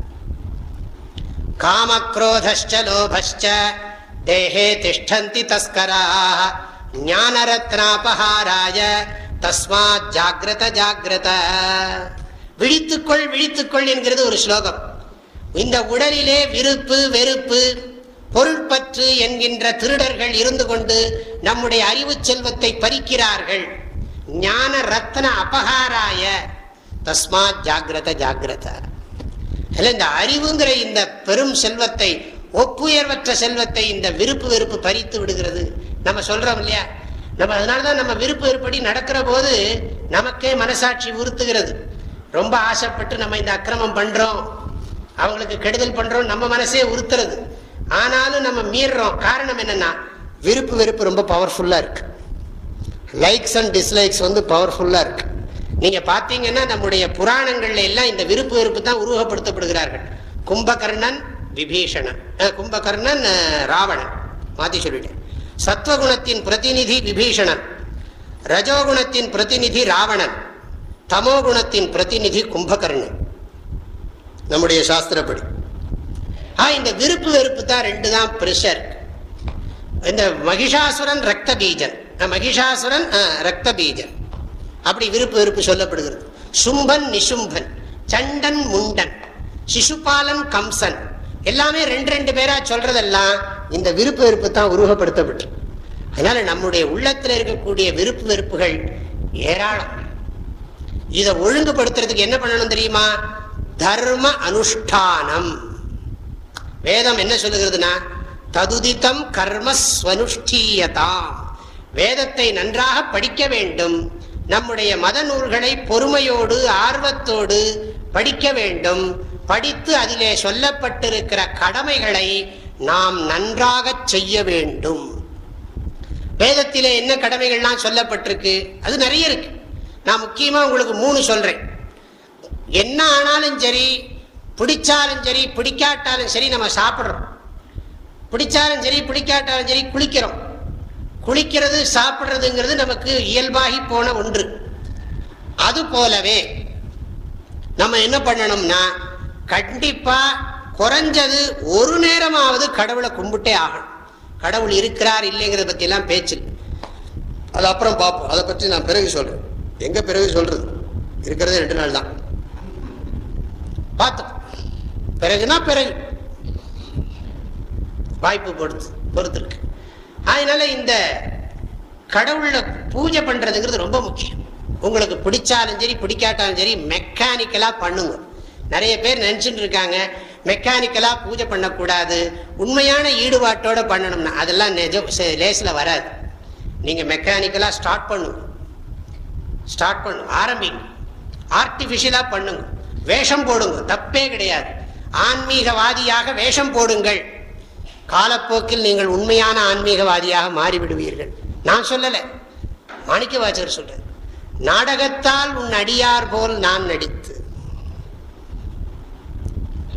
காமக்ரோதச்ச தேகே திஷ்டந்தி தஸ்கராக ஞானரத்னாபகாராய தஸ்மாத் ஜாகிரத ஜாகிரத. விழித்துக்கொள் விழித்துக்கொள் என்கிறது ஒரு ஸ்லோகம். இந்த உடலிலே விருப்பு வெறுப்பு பொருள்பற்று என்கின்ற திருடர்கள் இருந்து கொண்டு நம்முடைய அறிவு செல்வத்தை பறிக்கிறார்கள். ஞான ரத்ன அபகாராய தஸ்மாத் ஜாகிரத ஜாகிரத. இந்த அறிவுங்கிற இந்த பெரும் செல்வத்தை ஒப்புயர்வற்ற செல்வத்தை இந்த விருப்பு வெறுப்பு பறித்து விடுகிறது. நம்ம சொல்றோம் இல்லையா? நம்ம அதனாலதான் நம்ம விருப்பு வெறுப்படி நடக்கிற போது நமக்கே மனசாட்சி உறுத்துகிறது. ரொம்ப ஆசைப்பட்டு நம்ம இந்த அக்கிரமம் பண்றோம். அவங்களுக்கு கெடுதல் பண்றோம் நம்ம மனசே உறுத்துறது. ஆனாலும் நம்ம மீறுறோம். காரணம் என்னன்னா விருப்பு வெறுப்பு ரொம்ப பவர்ஃபுல்லா இருக்கு. லைக்ஸ் அண்ட் டிஸ்லைக்ஸ் வந்து பவர்ஃபுல்லா இருக்கு. நீங்க பாத்தீங்கன்னா நம்முடைய புராணங்கள்ல எல்லாம் இந்த விருப்பு வெறுப்பு தான் உருவப்படுத்தப்படுகிறார்கள் கும்பகர்ணன் விபீஷணன். கும்பகர்ணன் ராவணன். மாத்தி சொல்லிட்டேன். சத்வகுணத்தின் பிரதிநிதி விபீஷணன் ரஜோகுணத்தின் பிரதிநிதி ராவணன் தமோகுணத்தின் பிரதிநிதி கும்பகர்ணன். நம்முடைய சாஸ்திரப்படி. ஆ இந்த விருப்பு வெறுப்பு தான் ரெண்டு தான் பிரஷர் இந்த மகிஷாசுரன் ரத்த பீஜன். மகிஷாசுரன் ரத்த பீஜன். அப்படி விருப்பு வெறுப்பு சொல்லப்படுகிறது. சும்பன் நிசும்பன். சண்டன் முண்டன். சிசுபாலன் கம்சன். எல்லாமே ரெண்டு ரெண்டு பேரா சொல்றதெல்லாம் இந்த விருப்பு வெறுப்பு தான் உருவப்படுத்தப்பட்டு அதனால நம்முடைய உள்ளத்துல இருக்கக்கூடிய விருப்பு வெறுப்புகள் ஏராளம். இதை ஒழுங்குபடுத்துறதுக்கு என்ன பண்ணணும் தெரியுமா? தர்ம அனுஷ்டானம். வேதம் என்ன சொல்லுகிறதுனா ததுதித்தம் கர்மஸ்வனுஷ்டீயதாம். வேதத்தை நன்றாக படிக்க வேண்டும். நம்முடைய மத நூல்களை பொறுமையோடு ஆர்வத்தோடு படிக்க வேண்டும். படித்து அதிலே சொல்லப்பட்டிருக்கிற கடமைகளை நாம் நன்றாக செய்ய வேண்டும். வேதத்திலே என்ன கடமைகள்லாம் சொல்லப்பட்டிருக்கு? அது நிறைய இருக்கு. நான் முக்கியமாக உங்களுக்கு மூணு சொல்றேன். என்ன ஆனாலும் சரி பிடிச்சாலும் சரி பிடிக்காட்டாலும் சரி நம்ம சாப்பிட்றோம். பிடிச்சாலும் சரி பிடிக்காட்டாலும் சரி குளிக்கிறோம். குளிக்கிறது சாப்பிட்றதுங்கிறது நமக்கு இயல்பாகி போன ஒன்று. அது போலவே நம்ம என்ன பண்ணணும்னா கண்டிப்பா குறைஞ்சது ஒரு நேரமாவது கடவுளை கும்பிட்டே ஆகணும். கடவுள் இருக்கிறார் இல்லைங்கிறத பத்தி எல்லாம் பேச்சு. அது அப்புறம் பார்ப்போம். அதை பற்றி நான் பிறகு சொல்றேன். எங்க பிறகு சொல்றது? இருக்கிறதே ரெண்டு நாள் தான். பார்த்தோம் பிறகுனா பிறகு. வாய்ப்பு பொறுத்து பொறுத்து இருக்கு. அதனால இந்த கடவுளை பூஜை பண்றதுங்கிறது ரொம்ப முக்கியம். உங்களுக்கு பிடிச்சாலும் சரி பிடிக்காட்டாலும் சரி மெக்கானிக்கலா பண்ணுங்க. நிறைய பேர் நினைச்சுட்டு இருக்காங்க. மெக்கானிக்கலாக பூஜை பண்ணக்கூடாது. உண்மையான ஈடுபாட்டோடு பண்ணணும்னா அதெல்லாம் நிஜம் லேஸில் வராது. நீங்கள் மெக்கானிக்கலாக ஸ்டார்ட் பண்ணுங்க. ஸ்டார்ட் பண்ணுங்க. ஆரம்பிங்க. ஆர்டிஃபிஷியலாக பண்ணுங்க. வேஷம் போடுங்க. தப்பே கிடையாது. ஆன்மீகவாதியாக வேஷம் போடுங்கள். காலப்போக்கில் நீங்கள் உண்மையான ஆன்மீகவாதியாக மாறிவிடுவீர்கள். நான் சொல்லலை. மாணிக்க வாசகர் சொல்ற நாடகத்தால் உன் அடியார் போல் நான் நடித்து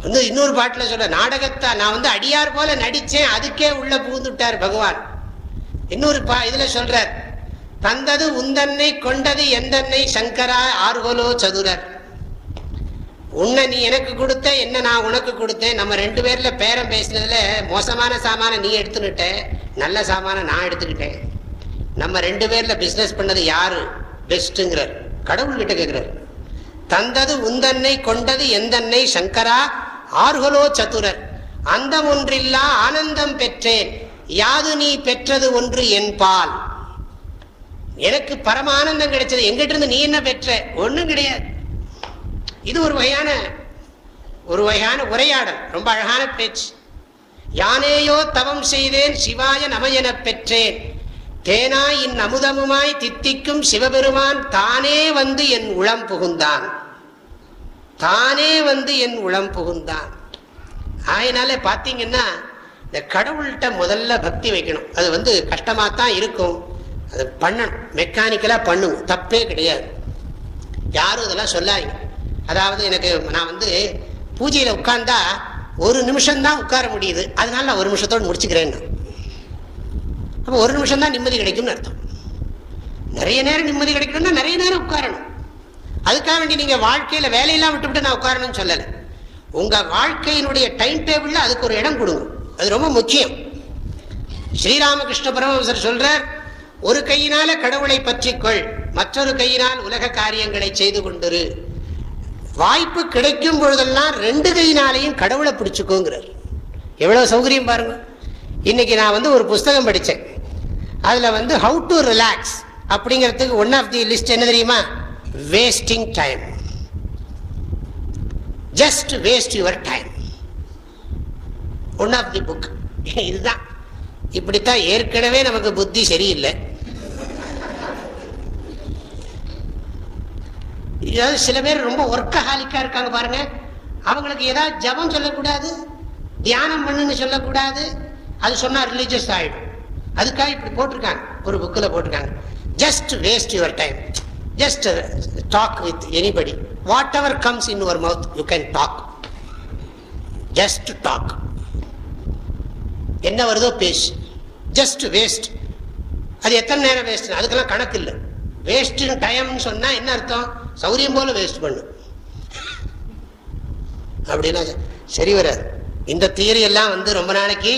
வந்து இன்னொரு பாட்டில் சொல்ல நாடகத்தை நான் வந்து அடியார் போல நடிச்சேன் அதுக்கே உள்ள புகுந்துட்டார் பகவான். இன்னொரு பா இதில் சொல்றார் தந்தது உந்தன்னை கொண்டது எந்தன்னை சங்கரா ஆர்கோலோ சதுரர். உன்னை நீ எனக்கு கொடுத்த என்ன நான் உனக்கு கொடுத்தேன்? நம்ம ரெண்டு பேர்ல பேரம் பேசினதுல மோசமான சாமான நீ எடுத்துக்கிட்ட நல்ல சாமான நான் எடுத்துக்கிட்டேன். நம்ம ரெண்டு பேர்ல பிஸ்னஸ் பண்ணது யாரு? பெஸ்ட்டுங்கிறார் கடவுள்கிட்ட கேட்கிறார் தந்தது உந்தன்னை கொண்டது எந்தன்னை சங்கரா? ஆர்கலோ சதுரர். அந்த ஒன்றில்லா ஆனந்தம் பெற்றேன் யாது நீ பெற்றது ஒன்று என் பால். எனக்கு பரம ஆனந்தம் கிடைச்சது. எங்கிட்ட இருந்து நீ என்ன பெற்ற? ஒண்ணும் கிடையாது. இது ஒரு வகையான ஒரு வகையான உரையாடல். ரொம்ப அழகான பேச்சு. யானேயோ தவம் செய்தேன் சிவாய நமயன பெற்றேன். தேனாய் இன் அமுதமுமாய் தித்திக்கும் சிவபெருமான் தானே வந்து என் உளம் புகுந்தான். தானே வந்து என் உளம் புகுந்தான். அதனால பார்த்தீங்கன்னா இந்த கடவுள்கிட்ட முதல்ல பக்தி வைக்கணும். அது வந்து கஷ்டமாக தான் இருக்கும். அது பண்ணணும். மெக்கானிக்கலாக பண்ணுவோம். தப்பே கிடையாது. யாரும் இதெல்லாம் சொல்லாதீங்க. அதாவது எனக்கு நான் வந்து பூஜையில் உட்கார்ந்தா ஒரு நிமிஷம்தான் உட்கார முடியுது. அதனால நான் ஒரு நிமிஷத்தோடு முடிச்சுக்கிறேன் அப்போ ஒரு நிமிஷம் தான் நிம்மதி கிடைக்கும்னு அர்த்தம். நிறைய நேரம் நிம்மதி கிடைக்கணும்னா நிறைய நேரம் உட்காரணும். அதுக்காக வேண்டி நீங்க வாழ்க்கையில வேலையெல்லாம் விட்டுவிட்டு நான் உட்காரணும்னு சொல்லலை. உங்க வாழ்க்கையினுடைய டைம் டேபிள்ல அதுக்கு ஒரு இடம் கொடுங்க. அது ரொம்ப முக்கியம். ஸ்ரீராமகிருஷ்ண பரமஹம்சர் சொல்றார் ஒரு கையினால கடவுளை பற்றிக்கொள் மற்றொரு கையினால் உலக காரியங்களை செய்து கொண்டிரு. வாய்ப்பு கிடைக்கும் பொழுதெல்லாம் ரெண்டு கையினாலையும் கடவுளை பிடிச்சுக்கோங்கிறார். எவ்வளவு சௌகரியம் பாருங்க. இன்னைக்கு நான் வந்து ஒரு புஸ்தகம் படித்தேன் அதுல வந்து ஹவு டு ரிலாக்ஸ் அப்படிங்கிறதுக்கு ஒன் ஆஃப் தி லிஸ்ட் என்ன தெரியுமா? Wasting time just waste your time one of the book இதுதான். இப்படித்தான் ஏற்கனவே நமக்கு புத்தி சரியில்லை. இதாவது சில பேர் ரொம்ப ஒர்க்கஹாலிக்கா இருக்காங்க பாருங்க. அவங்களுக்கு ஏதாவது ஜபம் சொல்லக்கூடாது தியானம் பண்ணுன்னு சொல்லக்கூடாது. அது சொன்னா ரிலீஜியஸ் ஆயிடும். அதுக்காக இப்படி போட்டிருக்காங்க. ஒரு புக்கில் போட்டிருக்காங்க. Just waste your time just talk with anybody whatever comes in your mouth you can talk just talk என்ன வருதோ பேசு. ஜஸ்ட் வேஸ்ட் அது எத்தனை நேரம் வேஸ்ட் அதுக்கெல்லாம் கணக்கு இல்லை. வேஸ்ட் டைம்னு சொன்னா என்ன அர்த்தம்? சௌரியம் போல வேஸ்ட் பண்ணு. அப்படின்னா சரி வராது. இந்த தியரி எல்லாம் வந்து ரொம்ப நாளைக்கு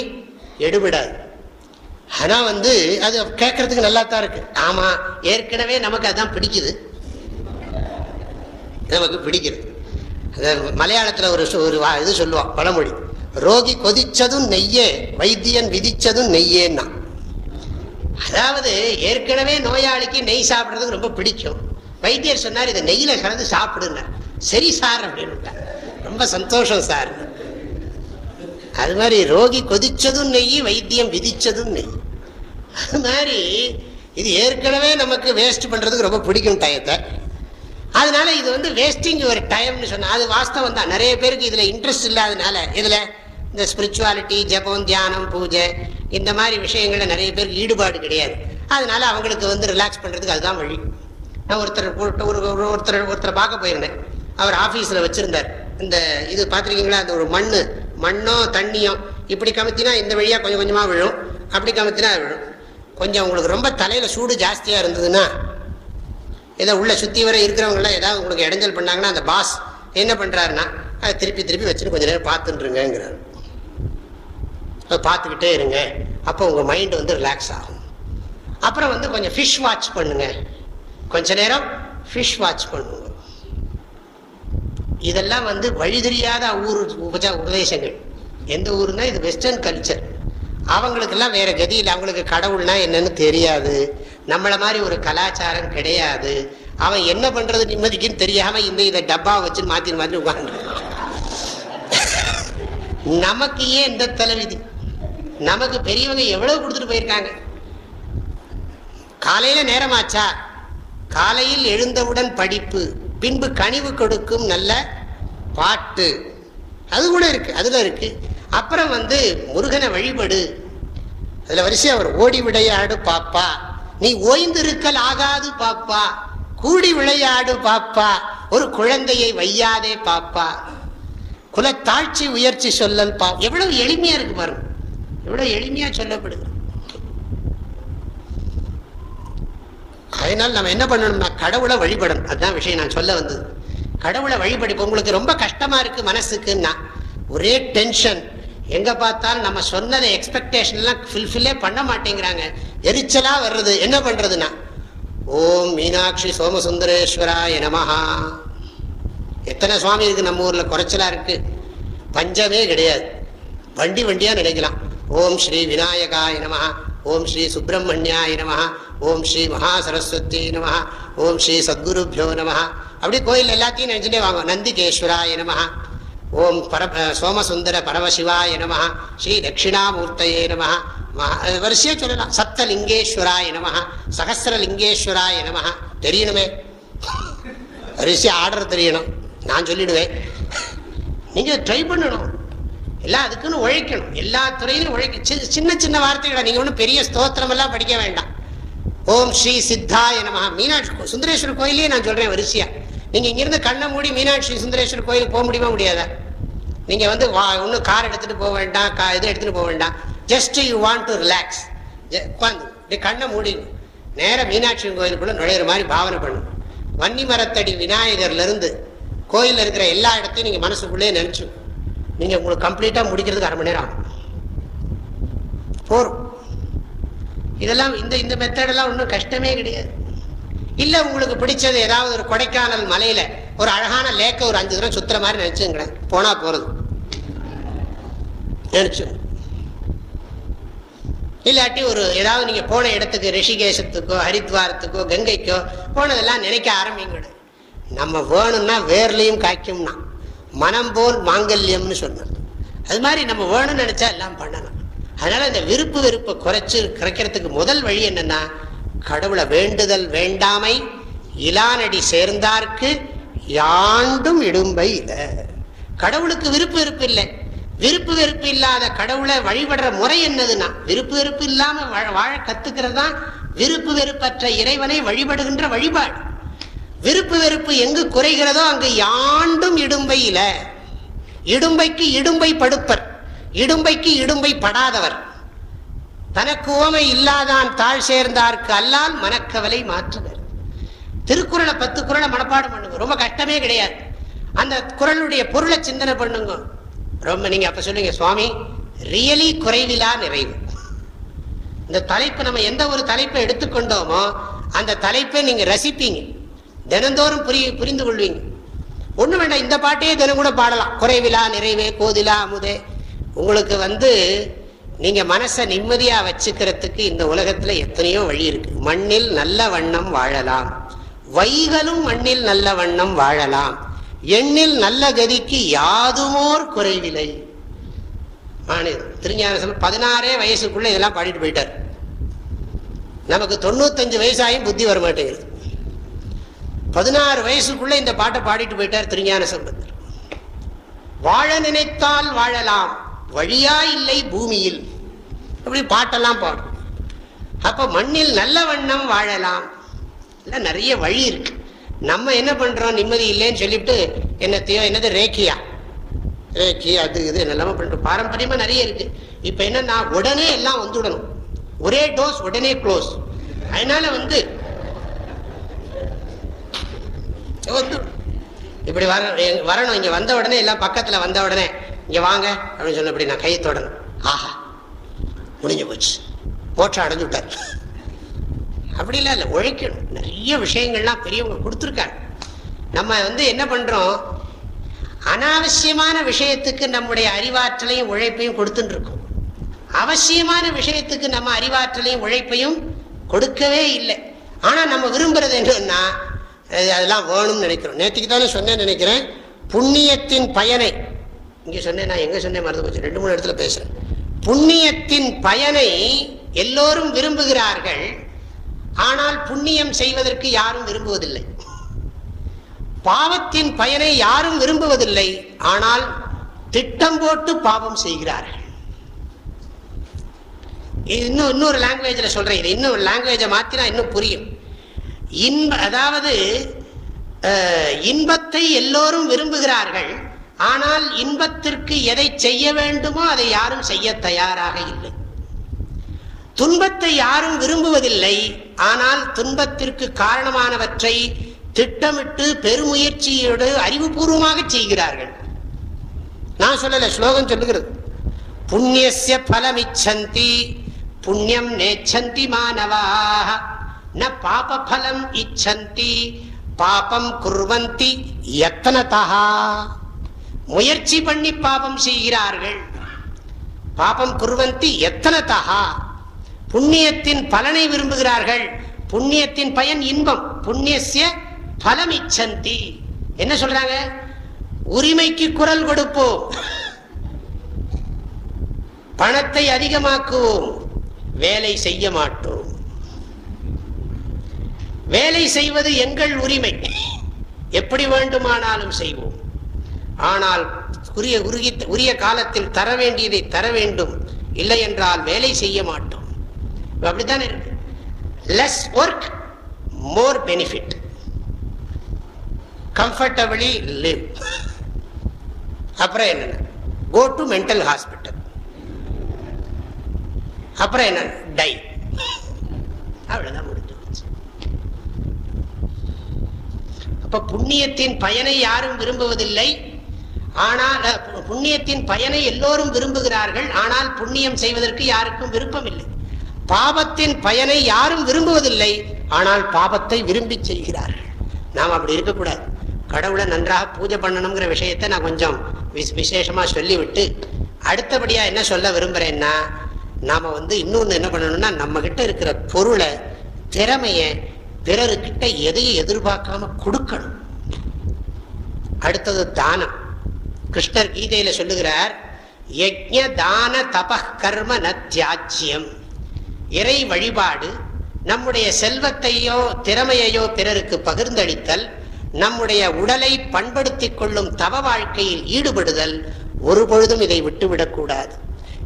எடுபடாது. ஆனா வந்து அது கேட்கறதுக்கு நல்லா தான் இருக்கு. ஆமா ஏற்கனவே நமக்கு அதான் பிடிக்குது. நமக்கு பிடிக்குது. அதாவது மலையாளத்துல ஒரு ஒரு வா- இது சொல்லுவான் பழமொழி. ரோகி கொதிச்சதும் நெய்யே வைத்தியன் விதிச்சதும் நெய்யேன்னா. அதாவது ஏற்கனவே நோயாளிக்கு நெய் சாப்பிடுறதுக்கு ரொம்ப பிடிக்கும். வைத்தியர் சொன்னார் இதை நெய்யில கலந்து சாப்பிடுங்க. சரி சார் அப்படின்னு ரொம்ப சந்தோஷம் சார். அது மாதிரி ரோகி கொதிச்சதும் நெய் வைத்தியம் விதிச்சதும் நெய். அது மாதிரி இது ஏற்கனவே நமக்கு வேஸ்ட் பண்ணுறதுக்கு ரொம்ப பிடிக்கும் டயத்தை அதனால இது வந்து வேஸ்டிங் ஒரு டைம்னு சொன்னால் அது வாஸ்தவம் தான். நிறைய பேருக்கு இதில் இன்ட்ரெஸ்ட் இல்லாதனால இதில் இந்த ஸ்பிரிச்சுவாலிட்டி ஜபம் தியானம் பூஜை இந்த மாதிரி விஷயங்களில் நிறைய பேருக்கு ஈடுபாடு கிடையாது. அதனால அவங்களுக்கு வந்து ரிலாக்ஸ் பண்ணுறதுக்கு அதுதான் வழி. நான் ஒருத்தர் ஒரு ஒரு- ஒருத்தர் ஒருத்தரை பார்க்க போயிருந்தேன். அவர் ஆபீஸ்ல வச்சிருந்தார். இந்த இது பார்த்துருக்கீங்களா? அந்த ஒரு மண்ணு. மண்ணோ தண்ணியோ இப்படி கமுத்தினா இந்த வழியா கொஞ்சம் கொஞ்சமா விழும். அப்படி கமுத்தினா விழும். கொஞ்சம் உங்களுக்கு ரொம்ப தலையில சூடு ஜாஸ்தியா இருந்ததுன்னா ஏதோ உள்ள சுத்தி வர இருக்கிறவங்களாம் ஏதாவது உங்களுக்கு இடைஞ்சல் பண்ணாங்கன்னா அந்த பாஸ் என்ன பண்றாருன்னா அதை திருப்பி திருப்பி வச்சுட்டு கொஞ்ச நேரம் பார்த்துட்டுருங்கிறார் அதை பார்த்துக்கிட்டே இருங்க. அப்போ உங்கள் மைண்டு வந்து ரிலாக்ஸ் ஆகும். அப்புறம் வந்து கொஞ்சம் ஃபிஷ் வாட்ச் பண்ணுங்க. கொஞ்ச நேரம் ஃபிஷ் வாட்ச் பண்ணுங்க. இதெல்லாம் வந்து வழி தெரியாத ஊர் உபஜ உபதேசங்கள். எந்த ஊருன்னா இது வெஸ்டர்ன் கல்ச்சர் அவங்களுக்கெல்லாம் வேற கதியில் அவங்களுக்கு கடவுள்னா என்னன்னு தெரியாது. நம்மளை மாதிரி ஒரு கலாச்சாரம் கிடையாது. அவன் என்ன பண்றது நிம்மதிக்குன்னு தெரியாம இந்த இதை டப்பாவை வச்சு மாத்தி மாத்தி உட்காந்து நமக்கு ஏன் இந்த தலைவிதி? நமக்கு பெரியவங்க எவ்வளவு கொடுத்துட்டு போயிருக்காங்க? காலையில நேரமாச்சா? காலையில் எழுந்தவுடன் படிப்பு. பின்பு கனிவு கொடுக்கும் நல்ல பாட்டு. அது கூட இருக்கு அதுல இருக்கு. அப்புறம் வந்து முருகனை வழிபடு. அதுல வரிசையாக அவர் ஓடி விளையாடு பாப்பா நீ ஓய்ந்திருக்கல் ஆகாது பாப்பா கூடி விளையாடு பாப்பா ஒரு குழந்தையை வையாதே பாப்பா. குலத்தாழ்ச்சி உயர்ச்சி சொல்லல் பா எவ்வளவு எளிமையா இருக்கு பாருங்க. எவ்வளவு எளிமையா சொல்லப்படுது. அதனால நம்ம என்ன பண்ணணும்னா கடவுளை வழிபடணும். அதுதான் விஷயம் நான் சொல்ல வந்தது. கடவுளை வழிபடி உங்களுக்கு ரொம்ப கஷ்டமா இருக்கு மனசுக்குன்னா ஒரே டென்ஷன் எங்க பார்த்தாலும் நம்ம சொன்னதை எக்ஸ்பெக்டேஷன் எல்லாம் பண்ண மாட்டேங்கிறாங்க. எரிச்சலா வர்றது. என்ன பண்றதுன்னா ஓம் மீனாட்சி சோமசுந்தரேஸ்வராய நமஹா. எத்தனை சுவாமி இருக்கு நம்ம ஊர்ல? குறைச்சலா இருக்கு. பஞ்சமே கிடையாது. வண்டி வண்டியா நினைக்கலாம் ஓம் ஸ்ரீ விநாயகாய நமஹ. ஓம் ஸ்ரீ சுப்பிரமணியாய நமஹ. ஓம் ஸ்ரீ மகா சரஸ்வதி நம ஓம் ஸ்ரீ சத்குருபியோ நம அப்படி கோயில் எல்லாத்தையும் நினைச்சுட்டே வாங்க. நந்திகேஸ்வராய நம ஓம் பர சோமசுந்தர பரமசிவாய நம ஸ்ரீ தட்சிணாமூர்த்தையே நம மகா- சொல்லலாம். சப்தலிங்கேஸ்வராய நம சகசிரலிங்கேஸ்வராய நம தெரியணுமே. வரிசையா ஆர்டர் தெரியணும். நான் சொல்லிடுவேன். நீங்க ட்ரை பண்ணணும். எல்லாம் அதுக்குன்னு உழைக்கணும். எல்லா துறையிலும் உழைக்க. சின்ன சின்ன வார்த்தைகளை நீங்க ஒன்றும் பெரிய ஸ்தோத்திரம் எல்லாம் படிக்க வேண்டாம். ஓம் ஸ்ரீ சித்தாய நமஹ. மீனாட்சி கோ- சுந்தரேஸ்வரர் கோயிலே நான் சொல்றேன் வரிசையா. நீங்க இங்கிருந்து கண்ணை மூடி மீனாட்சி சுந்தரேஸ்வரர் கோயிலுக்கு போக முடியுமா முடியாதா? நீங்க வந்து வா ஒன்றும் கார் எடுத்துட்டு போக வேண்டாம் கா இது எடுத்துட்டு போக வேண்டாம். Just you want to relax உட்காந்து. இப்படி கண்ணை மூடி நேர மீனாட்சி கோயிலுக்குள்ள நுழையிற மாதிரி பாவனை பண்ணும். வன்னி மரத்தடி விநாயகர்ல இருந்து கோயில்ல இருக்கிற எல்லா இடத்தையும் நீங்க மனசுக்குள்ளேயே நினைச்சு நீங்க உங்களுக்கு கம்ப்ளீட்டா முடிக்கிறதுக்கு அரை மணி நேரம் ஆகும். போரும் இதெல்லாம் இந்த இந்த மெத்தடெல்லாம் ஒன்றும் கஷ்டமே கிடையாது. இல்லை உங்களுக்கு பிடிச்சது ஏதாவது ஒரு கொடைக்கானல் மலையில் ஒரு அழகான லேக்கை ஒரு அஞ்சு தூரம் சுற்றுற மாதிரி நினைச்சுங்களேன் போனால் போகிறது நினச்சு. இல்லாட்டி ஒரு ஏதாவது நீங்கள் போன இடத்துக்கு ரிஷிகேசத்துக்கோ ஹரித்வாரத்துக்கோ கங்கைக்கோ போனதெல்லாம் நினைக்க ஆரம்பிங்க நம்ம வேணும்னா வேர்லையும் காய்க்கும்னா மனம் போல் மாங்கல்யம்னு சொன்னோம். அது மாதிரி நம்ம வேணும்னு நினச்சா எல்லாம் பண்ணணும் அதனால இந்த விருப்பு வெறுப்பை குறைச்சு குறைக்கிறதுக்கு முதல் வழி என்னன்னா கடவுளை வேண்டுதல் வேண்டாமை இலானடி சேர்ந்தார்க்கு யாண்டும் இடும்பை இல்லை. கடவுளுக்கு விருப்பு வெறுப்பு இல்லை. விருப்பு வெறுப்பு இல்லாத கடவுளை வழிபடுற முறை என்னதுன்னா விருப்பு வெறுப்பு இல்லாம வாழ வாழ கத்துக்கிறது தான் விருப்பு வெறுப்பற்ற இறைவனை வழிபடுகின்ற வழிபாடு. விருப்பு வெறுப்பு எங்கு குறைகிறதோ அங்கு யாண்டும் இடும்பையில இடும்பைக்கு இடும்பை படுப்பர். இடும்பைக்கு இடும்பை படாதவர். தனக்கு ஓமை இல்லாதான் தாழ் சேர்ந்தார்க்கு அல்லால் மனக்கவலை மாற்றுவர். திருக்குறளை பத்து குரலை மனப்பாடம் பண்ணுங்க. ரொம்ப கஷ்டமே கிடையாது. அந்த குரலுடைய பொருளை சிந்தனை பண்ணுங்க. ரொம்ப நீங்க அப்ப சொல்லுங்க சுவாமி ரியலி குறைவிலா நிறைவு. இந்த தலைப்பு நம்ம எந்த ஒரு தலைப்பை எடுத்துக்கொண்டோமோ அந்த தலைப்பை நீங்க ரசிப்பீங்க. தினந்தோறும் புரிய புரிந்து கொள்வீங்க. ஒண்ணு வேண்டாம் இந்த பாட்டையே தினம் கூட பாடலாம். குறைவிலா நிறைவே கோதிலா அமுதே. உங்களுக்கு வந்து நீங்கள் மனசை நிம்மதியாக வச்சுக்கிறதுக்கு இந்த உலகத்தில் எத்தனையோ வழி இருக்கு. மண்ணில் நல்ல வண்ணம் வாழலாம். வைகளும் மண்ணில் நல்ல வண்ணம் வாழலாம். எண்ணில் நல்ல கதிக்கு யாதுமோர் குறைவில்லை. திருஞான பதினாறே வயசுக்குள்ள இதெல்லாம் பாடிட்டு போயிட்டார். நமக்கு தொண்ணூத்தஞ்சு வயசாயும் புத்தி வர மாட்டேங்குது. பதினாறு வயசுக்குள்ள இந்த பாட்டை பாடிட்டு போயிட்டார் திருஞான சம்பந்தர் வாழ நினைத்தால் வாழலாம். வழியா இல்லை பூமியில். அப்படி பாட்டெல்லாம் பாடும். அப்ப மண்ணில் நல்ல வண்ணம் வாழலாம். இல்லை நிறைய வழி இருக்கு. நம்ம என்ன பண்றோம்? நிம்மதி இல்லைன்னு சொல்லிவிட்டு என்னத்தையோ என்னது ரேக்கியா? ரேக்கி அது இது என்னெல்லாம பண்றோம். பாரம்பரியமா நிறைய இருக்கு. இப்ப என்னன்னா உடனே எல்லாம் வந்துடணும். ஒரே டோஸ் உடனே க்ளோஸ் அதனால வந்து வந்து இப்படி வர வரணும். இங்க வந்த உடனே எல்லாம் பக்கத்துல வந்த உடனே இங்கே வாங்க அப்படின்னு சொன்னபடி நான் கையை தொடணும். ஆஹா முடிஞ்சு போச்சு. மோட்சம் அடைஞ்சு விட்டார். அப்படிலாம் இல்லை உழைக்கணும். நிறைய விஷயங்கள்லாம் பெரியவங்க கொடுத்துருக்காங்க. நம்ம வந்து என்ன பண்ணுறோம் அனாவசியமான விஷயத்துக்கு நம்முடைய அறிவாற்றலையும் உழைப்பையும் கொடுத்துட்டு இருக்கோம். அவசியமான விஷயத்துக்கு நம்ம அறிவாற்றலையும் உழைப்பையும் கொடுக்கவே இல்லை. ஆனால் நம்ம விரும்புறது என்னன்னா அதெல்லாம் வேணும்னு நினைக்கிறோம். நேற்றுக்கு தானே சொன்னேன்னு நினைக்கிறேன். புண்ணியத்தின் பயனை இங்கே சொன்னேன் நான் எங்க சொன்னேன் மறந்து போச்சு. ரெண்டு மூணு இடத்துல பேசுறேன். புண்ணியத்தின் பயனை எல்லோரும் விரும்புகிறார்கள். ஆனால் புண்ணியம் செய்வதற்கு யாரும் விரும்புவதில்லை. பாவத்தின் பயனை யாரும் விரும்புவதில்லை. ஆனால் திட்டம் போட்டு பாவம் செய்கிறார்கள். இன்னும் இன்னொரு லாங்குவேஜில் சொல்றேன். இது இன்னும் லாங்குவேஜை மாத்தினா இன்னும் புரியும். இன்ப அதாவது இன்பத்தை எல்லோரும் விரும்புகிறார்கள். ஆனால் இன்பத்திற்கு எதை செய்ய வேண்டுமோ அதை யாரும் செய்ய தயாராக இல்லை. துன்பத்தை யாரும் விரும்புவதில்லை ஆனால் துன்பத்திற்கு காரணமானவற்றை திட்டமிட்டு பெருமுயற்சியோடு அறிவுபூர்வமாக செய்கிறார்கள். நான் சொல்லல ஸ்லோகம் சொல்லுகிறது. புண்ணியசிய பலமிச்சந்தி புண்ணியம் நேச்சந்தி மாணவாக ந பாப பலம் இச்சந்தி பாபம் குர்வந்தி எத்தனதா முயற்சி பண்ணி பாபம் செய்கிறார்கள். பாபம் குருவந்தி எத்தனை தகா புண்ணியத்தின் பலனை விரும்புகிறார்கள். புண்ணியத்தின் பயன் இன்பம். புண்ணியசிய பலம் இச்சந்தி என்ன சொல்றாங்க? உரிமைக்கு குரல் கொடுப்போம். பணத்தை அதிகமாக்குவோம். வேலை செய்ய மாட்டோம். வேலை செய்வது எங்கள் உரிமை. எப்படி வேண்டுமானாலும் செய்வோம். ஆனால் உரிய உருகி உரிய காலத்தில் தர வேண்டியதை தர வேண்டும். இல்லை என்றால் வேலை செய்ய மாட்டோம். அப்படித்தானே? இருக்கு less work more benefit comfortably live அப்புறம் என்னென்ன? கோ டு மென்டல் ஹாஸ்பிட்டல் அப்புறம் என்ன டை அவ்வளவுதான் முடிஞ்சு போச்சு. அப்ப புண்ணியத்தின் பயனை யாரும் விரும்புவதில்லை. ஆனால் புண்ணியத்தின் பயனை எல்லோரும் விரும்புகிறார்கள். ஆனால் புண்ணியம் செய்வதற்கு யாருக்கும் விருப்பம் இல்லை பாபத்தின் பயனை யாரும் விரும்புவதில்லை. ஆனால் பாபத்தை விரும்பி செய்கிறார்கள். நாம் அப்படி இருக்கக்கூடாது. கடவுளை நன்றாக பூஜை பண்ணணுங்கிற விஷயத்தை நான் கொஞ்சம் விசேஷமா சொல்லிவிட்டு அடுத்தபடியா என்ன சொல்ல விரும்புறேன்னா நாம வந்து இன்னொன்னு என்ன பண்ணணும்னா நம்ம கிட்ட இருக்கிற பொருளை திறமைய பிறருக்கிட்ட எதையும் எதிர்பார்க்காம கொடுக்கணும். அடுத்தது தானம். கிருஷ்ணர் கீதையில சொல்லுகிறார் யஜ்ய தான தப கர்ம ந தியாஜ்யம். இறை வழிபாடு நம்முடைய செல்வத்தையோ திறமையையோ பிறருக்கு பகிர்ந்தளித்தல் நம்முடைய உடலை பண்படுத்திக் கொள்ளும் தவ வாழ்க்கையில் ஈடுபடுதல் ஒரு பொழுதும் இதை விட்டுவிடக்கூடாது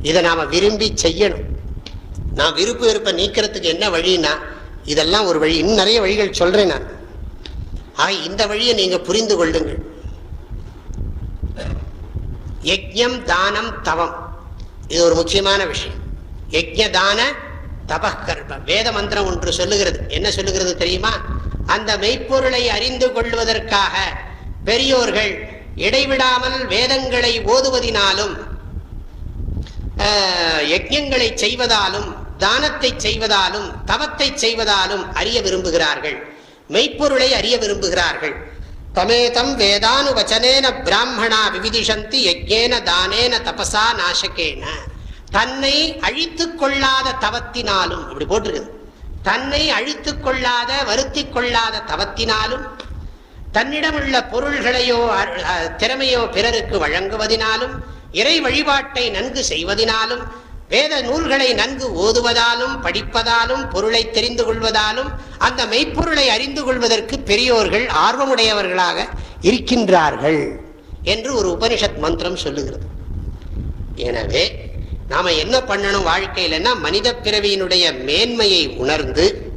இதை நாம விரும்பி செய்யணும். நான் விருப்பு விருப்ப நீக்கிறதுக்கு என்ன வழின்னா இதெல்லாம் ஒரு வழி. இன்னும் நிறைய வழிகள் சொல்றேன் நான். ஆக இந்த வழியை நீங்க புரிந்து கொள்ளுங்கள். யஜ்யம் தானம் தவம். இது ஒரு முக்கியமான விஷயம். யஜ்யதான தபகர்ம வேத மந்திரம் ஒன்று சொல்லுகிறது. என்ன சொல்லுகிறது தெரியுமா? அந்த மெய்ப்பொருளை அறிந்து கொள்வதற்காக பெரியோர்கள் இடைவிடாமல் வேதங்களை ஓதுவதினாலும் யஜ்யங்களை செய்வதாலும் தானத்தை செய்வதாலும் தவத்தை செய்வதாலும் அறிய விரும்புகிறார்கள். மெய்ப்பொருளை அறிய விரும்புகிறார்கள். தமேதம் வேதானுவச்சனேன பிராமணா விவிதிஷந்தி யஜ்யேன தானேன தபசா நாசகேன தன்னை அழித்து கொள்ளாத தவத்தினாலும் இப்படி போட்டிருக்குது. தன்னை அழித்து கொள்ளாத வருத்தி கொள்ளாத தவத்தினாலும் தன்னிடமுள்ள பொருள்களையோ திறமையோ பிறருக்கு வழங்குவதினாலும் இறை வழிபாட்டை நன்கு செய்வதனாலும் வேத நூல்களை நன்கு ஓதுவதாலும் படிப்பதாலும் பொருளை தெரிந்து கொள்வதாலும் அந்த மெய்ப்பொருளை அறிந்து கொள்வதற்கு பெரியோர்கள் ஆர்வமுடையவர்களாக இருக்கின்றார்கள் என்று ஒரு உபனிஷத் மந்திரம் சொல்லுகிறது. எனவே நாம என்ன பண்ணணும் வாழ்க்கையிலன்னா மனித பிறவியினுடைய மேன்மையை உணர்ந்து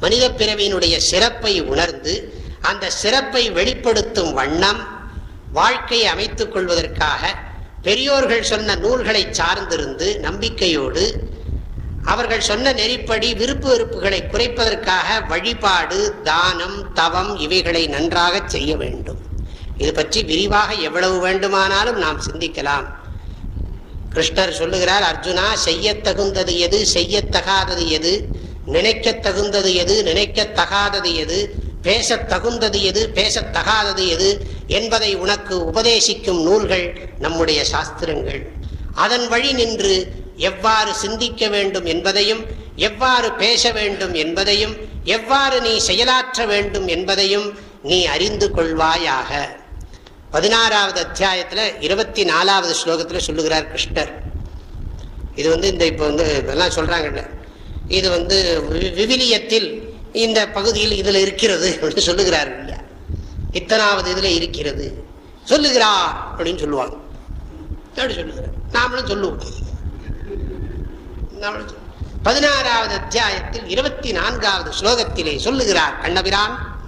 மனித பிறவியினுடைய சிறப்பை உணர்ந்து அந்த சிறப்பை வெளிப்படுத்தும் வண்ணம் வாழ்க்கையை அமைத்துக் கொள்வதற்காக பெரியோர்கள் சொன்ன நூல்களை சார்ந்திருந்து நம்பிக்கையோடு அவர்கள் சொன்ன நெறிப்படி விருப்பு வெறுப்புகளை குறைப்பதற்காக வழிபாடு தானம் தவம் இவைகளை நன்றாக செய்ய வேண்டும். இது பற்றி விரிவாக எவ்வளவு வேண்டுமானாலும் நாம் சிந்திக்கலாம். கிருஷ்ணர் சொல்லுகிறார் அர்ஜுனா செய்ய தகுந்தது எது? செய்யத்தகாதது எது? நினைக்க தகுந்தது எது? நினைக்க தகாதது எது? பேச தகுந்தது எது பேசத்தகாதது எது என்பதை உனக்கு உபதேசிக்கும் நூல்கள் நம்முடைய சாஸ்திரங்கள். அதன் வழி நின்று எவ்வாறு சிந்திக்க வேண்டும் என்பதையும் எவ்வாறு பேச வேண்டும் என்பதையும் எவ்வாறு நீ செயலாற்ற வேண்டும் என்பதையும் நீ அறிந்து கொள்வாயாக. பதினாறாவது அத்தியாயத்தில் இருபத்தி நாலாவது ஸ்லோகத்தில் சொல்லுகிறார் கிருஷ்ணர். இது வந்து இந்த இப்போ வந்து இதெல்லாம் சொல்கிறாங்கல்ல இது வந்து விவிலியத்தில் இந்த பகுதியில் இதில் இருக்கிறது அப்படின்னு சொல்லுகிறார் இல்லையா இத்தனாவது இதில் இருக்கிறது. சொல்லுகிறா அப்படின்னு சொல்லுவாங்க. சொல்லுகிறார். நாமளும் சொல்லுவோம். பதினாறாவது அத்தியாயத்தில் இருபத்தி நான்காவது ஸ்லோகத்திலே சொல்லுகிறார் கண்ணபிரான்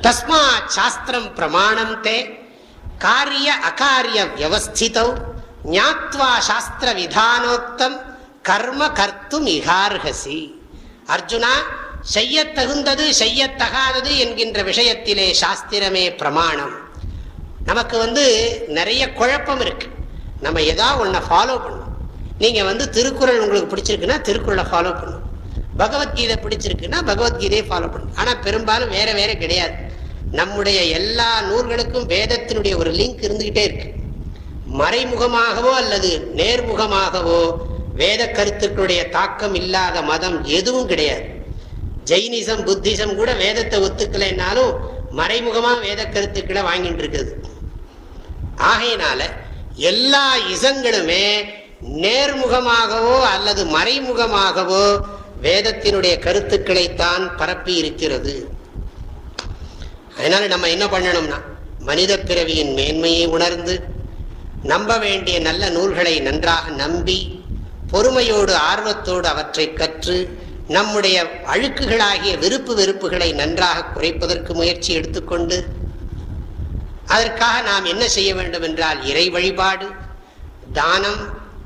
தஸ்மா சாஸ்திரம் பிரமாணம் தே காரிய அகாரிய வியவஸ்திதௌ ஞாத்வா சாஸ்திர விதானோக்தம் கர்ம கர்த்தும் இகார்ஹசி. அர்ஜுனா செய்ய தகுந்தது செய்யத்தகாதது என்கின்ற விஷயத்திலே சாஸ்திரமே பிரமாணம். நமக்கு வந்து நிறைய குழப்பம் இருக்கு. நம்ம ஏதாவது ஒன்றை ஃபாலோ பண்ணணும். நீங்கள் வந்து திருக்குறள் உங்களுக்கு பிடிச்சிருக்குன்னா திருக்குறளை ஃபாலோ பண்ணும் பகவத்கீதை பிடிச்சிருக்குன்னா பகவத்கீதையை ஃபாலோ பண்ணும் ஆனால் பெரும்பாலும் வேற வேற கிடையாது. நம்முடைய எல்லா நூல்களுக்கும் வேதத்தினுடைய ஒரு லிங்க் இருந்துகிட்டே இருக்கு. மறைமுகமாகவோ அல்லது நேர்முகமாகவோ வேத கருத்துக்களுடைய தாக்கம் இல்லாத மதம் எதுவும் கிடையாது. ஜெயினிசம் புத்திசம் கூட வேதத்தை ஒத்துக்கலைன்னாலும் மறைமுகமா வேத கருத்துக்களை வாங்கிட்டு இருக்குது. ஆகையினால எல்லா இசங்களுமே நேர்முகமாகவோ அல்லது மறைமுகமாகவோ வேதத்தினுடைய கருத்துக்களைத்தான் பரப்பி இருக்கிறது. அதனால நம்ம என்ன பண்ணணும்னா மனித பிறவியின் மேன்மையை உணர்ந்து நம்ப வேண்டிய நல்ல நூல்களை நன்றாக நம்பி பொறுமையோடு ஆர்வத்தோடு அவற்றை கற்று நம்முடைய அழுக்குகளாகிய விருப்பு வெறுப்புகளை நன்றாக குறைப்பதற்கு முயற்சி எடுத்துக்கொண்டு அதற்காக நாம் என்ன செய்ய வேண்டும் என்றால் இறை வழிபாடு தானம்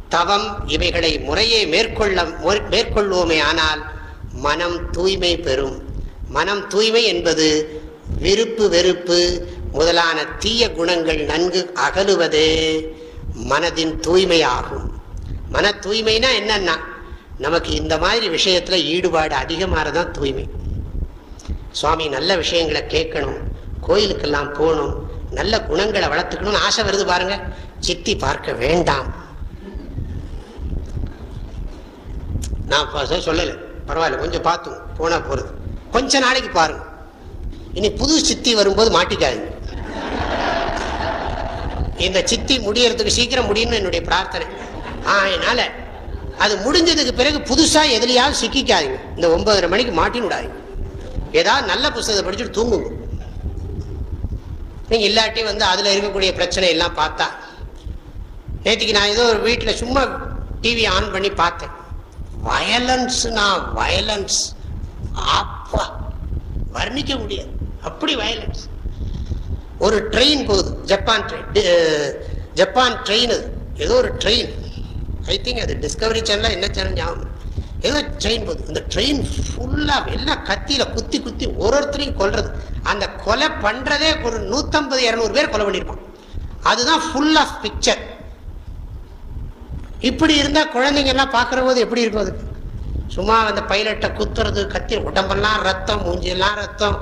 தவம் இவைகளை முறையே மேற்கொள்ள மேற்கொள்வோமே ஆனால் மனம் தூய்மை பெறும். மனம் தூய்மை என்பது விருப்பு வெறுப்பு முதலான தீய குணங்கள் நன்கு அகலுவது மனதின் தூய்மையாகும். மன தூய்மைனா என்னன்னா நமக்கு இந்த மாதிரி விஷயத்துல ஈடுபாடு அதிகமாகதான் தூய்மை. சுவாமி நல்ல விஷயங்களை கேட்கணும் கோயிலுக்கெல்லாம் போகணும் நல்ல குணங்களை வளர்த்துக்கணும்னு ஆசை வருது பாருங்க. சித்தி பார்க்க வேண்டாம். நான் சொல்லலை. பரவாயில்ல கொஞ்சம் பார்த்தும் போனா போறது. கொஞ்ச நாளைக்கு பாருங்க. இனி புது சித்தி வரும்போது மாட்டிக்காது இந்த சித்தி முடியறதுக்கு சீக்கிரம் முடியும்னு என்னுடைய பிரார்த்தனை. ஆ என்னால் அது முடிஞ்சதுக்கு பிறகு புதுசா எதுலையாவது சிக்கிக்காதீங்க. இந்த ஒன்பதரை மணிக்கு மாட்டின்னு விடாதீங்க ஏதாவது நல்ல புஸ்தகத்தை படிச்சுட்டு தூங்குங்க. நீங்க இல்லாட்டி வந்து அதுல இருக்கக்கூடிய பிரச்சனை எல்லாம் பார்த்தா. நேற்றுக்கு நான் ஏதோ ஒரு வீட்டில் சும்மா டிவி ஆன் பண்ணி பார்த்தேன். வயலன்ஸ்னா வயலன்ஸ் அப்பா வர்ணிக்க முடியாது. அப்படி வயலன்ஸ் ஒரு ட்ரெயின் போகுது. ஜப்பான் ட்ரெயின் ஜப்பான் ட்ரெயின் அது. ஏதோ ஒரு ட்ரெயின் ஐ திங்க் அது டிஸ்கவரி சேனலாக என்ன சேனல் ஞாபகம் ஏதோ ட்ரெயின் போகுது. அந்த ட்ரெயின் ஃபுல்லாக எல்லாம் கத்தியில் குத்தி குத்தி ஒரு ஒருத்தரையும் கொல்றது. அந்த கொலை பண்ணுறதே ஒரு நூற்றம்பது இரநூறு பேர் கொலை பண்ணியிருப்பான் அதுதான் ஃபுல் ஆஃப் பிக்சர் இப்படி இருந்தால் குழந்தைங்க எல்லாம் பார்க்குற போது எப்படி இருக்கும் அதுக்கு? சும்மா அந்த பைலட்டை குத்துறது கத்தி உடம்பெல்லாம் ரத்தம் மூஞ்சியெல்லாம் ரத்தம்.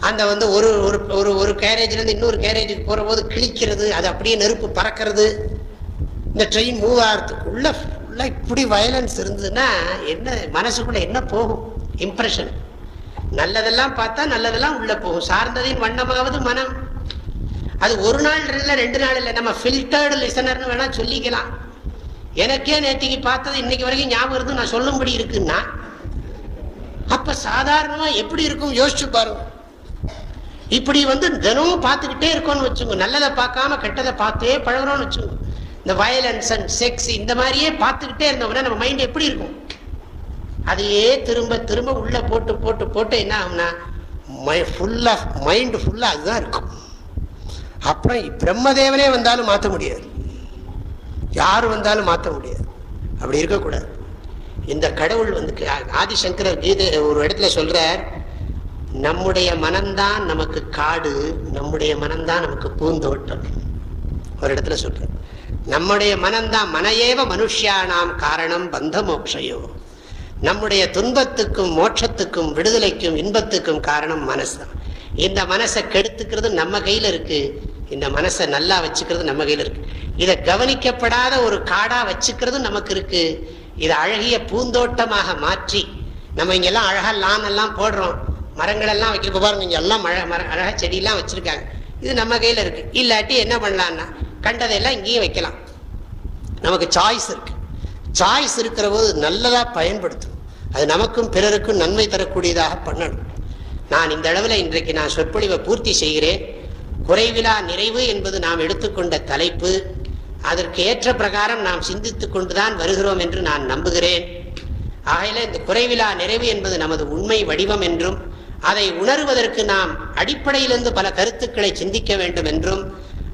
அந்த வந்து ஒரு ஒரு ஒரு ஒரு கேரேஜ்லேருந்து இன்னொரு கேரேஜுக்கு போகிற போது கிழிக்கிறது அது அப்படியே நெருப்பு பறக்கிறது. இந்த ட்ரெயின் மூவ் ஆகிறதுக்குள்ள ஃபுல்லாக இப்படி வயலன்ஸ் இருந்ததுன்னா என்ன மனசுக்குள்ள என்ன போகும்? இம்ப்ரெஷன் நல்லதெல்லாம் பார்த்தா நல்லதெல்லாம் உள்ளே போகும். சார்ந்ததின் வண்ணமாவது மனம். அது ஒரு நாள் இல்லை ரெண்டு நாள் இல்லை. நம்ம ஃபில்டர்டு லிசனர்னு வேணால் சொல்லிக்கலாம். எனக்கே நேற்றுக்கு பார்த்தது இன்னைக்கு வரைக்கும் ஞாபகம் இருந்து நான் சொல்லும்படி இருக்குன்னா அப்போ சாதாரணமாக எப்படி இருக்கும்? யோசிச்சு பாருங்க இப்படி வந்து தினமும் பார்த்துக்கிட்டே இருக்கோம்னு வச்சுங்க. நல்லதை பார்க்காம கெட்டதை பார்த்தே பழகுறோம்னு வச்சுங்க. இந்த வயலன்ஸ் அண்ட் செக்ஸ் இந்த மாதிரியே பார்த்துக்கிட்டே இருந்தோம்னா நம்ம மைண்ட் எப்படி இருக்கும்? அதையே திரும்ப திரும்ப உள்ளே போட்டு போட்டு போட்டு என்ன ஆகும்னா மை ஃபுல்லாக மைண்டு ஃபுல்லாக அதுதான் இருக்கும். அப்புறம் பிரம்மதேவனே வந்தாலும் மாற்ற முடியாது. யார் வந்தாலும் மாற்ற முடியாது. அப்படி இருக்கக்கூடாது. இந்த கடவுள் வந்து ஆதிசங்கரர் கீதை ஒரு இடத்துல சொல்கிறார் நம்முடைய மனம்தான் நமக்கு காடு நம்முடைய மனம்தான் நமக்கு பூந்தோட்டம். ஒரு இடத்துல சொல்கிறேன் நம்முடைய மனம்தான் மனையேவ மனுஷியானாம் காரணம் பந்த மோட்சையோ நம்முடைய துன்பத்துக்கும் மோட்சத்துக்கும் விடுதலைக்கும் இன்பத்துக்கும் காரணம் மனசு தான் இந்த மனசை கெடுத்துக்கிறது நம்ம கையில இருக்கு. இந்த மனசை நல்லா வச்சுக்கிறது நம்ம கையில இருக்கு. இதை கவனிக்கப்படாத ஒரு காடா வச்சுக்கிறது நமக்கு இருக்கு. இதை அழகிய பூந்தோட்டமாக மாற்றி நம்ம இங்கெல்லாம் அழகா லான் எல்லாம் போடுறோம். மரங்கள் எல்லாம் வைக்கிறப்ப பாருங்க இங்க எல்லாம் மழை மர அழகா செடியெல்லாம் வச்சிருக்காங்க. இது நம்ம கையில் இருக்கு. இல்லாட்டி என்ன பண்ணலான்னா கண்டதையெல்லாம் இங்கேயும் வைக்கலாம். நமக்கு சாய்ஸ் இருக்கு. சாய்ஸ் இருக்கிற போது நல்லதா பயன்படுத்தும் அது நமக்கும் பிறருக்கும் நன்மை தரக்கூடியதாக பண்ணணும். நான் இந்த அளவில் இன்றைக்கு நான் சொற்பொழிவை பூர்த்தி செய்கிறேன். குறைவிலா நிறைவு என்பது நாம் எடுத்துக்கொண்ட தலைப்பு. அதற்கு ஏற்ற பிரகாரம் நாம் சிந்தித்து கொண்டுதான் வருகிறோம் என்று நான் நம்புகிறேன். ஆகையில இந்த குறைவிலா நிறைவு என்பது நமது உண்மை வடிவம் என்றும் அதை உணர்வதற்கு நாம் அடிப்படையிலிருந்து பல கருத்துக்களை சிந்திக்க வேண்டும் என்றும்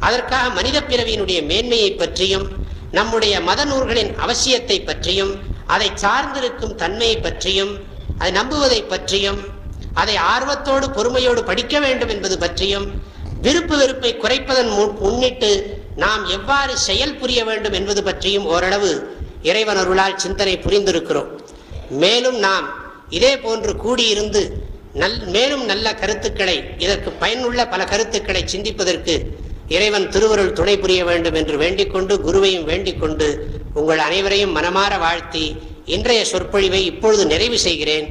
அதற்காக மனித பிறவியினுடைய மேன்மையை பற்றியும் நம்முடைய மத நூல்களின் அவசியத்தை பற்றியும் அதை சார்ந்திருக்கும் தன்மையை பற்றியும் அதை நம்புவதை பற்றியும் அதை ஆர்வத்தோடு பொறுமையோடு படிக்க வேண்டும் என்பது பற்றியும் விருப்பு வெறுப்பை குறைப்பதன் முன்னிட்டு நாம் எவ்வாறு செயல் புரிய வேண்டும் என்பது பற்றியும் ஓரளவு இறைவன் அருளால் சிந்தனை புரிந்திருக்கிறோம். மேலும் நாம் இதே போன்று கூடியிருந்து நல் மேலும் நல்ல கருத்துக்களை இதற்கு பயனுள்ள பல கருத்துக்களை சிந்திப்பதற்கு இறைவன் திருவருள் துணை புரிய வேண்டும் என்று வேண்டிக் கொண்டு குருவையும் வேண்டிக் கொண்டு உங்கள் அனைவரையும் மனமாற வாழ்த்தி இன்றைய சொற்பொழிவை இப்பொழுது நிறைவு செய்கிறேன்.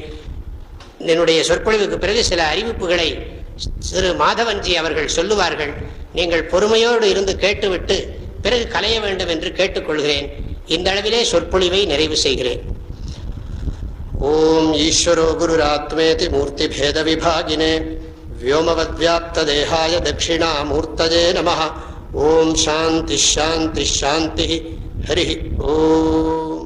என்னுடைய சொற்பொழிவுக்கு பிறகு சில அறிவிப்புகளை திரு மாதவன்ஜி அவர்கள் சொல்லுவார்கள். நீங்கள் பொறுமையோடு இருந்து கேட்டுவிட்டு பிறகு கலைய வேண்டும் என்று கேட்டுக்கொள்கிறேன் இந்த அளவிலே சொற்பொழிவை நிறைவு செய்கிறேன். ஓம் ஈஸ்வரோ குருராத்மேதி மூர்த்தி பேத விபாகினே व्योमवद्व्याप्तदेहाय दक्षिणामूर्तये नमः ॐ शान्तिः शान्तिः शान्तिः हरिः ॐ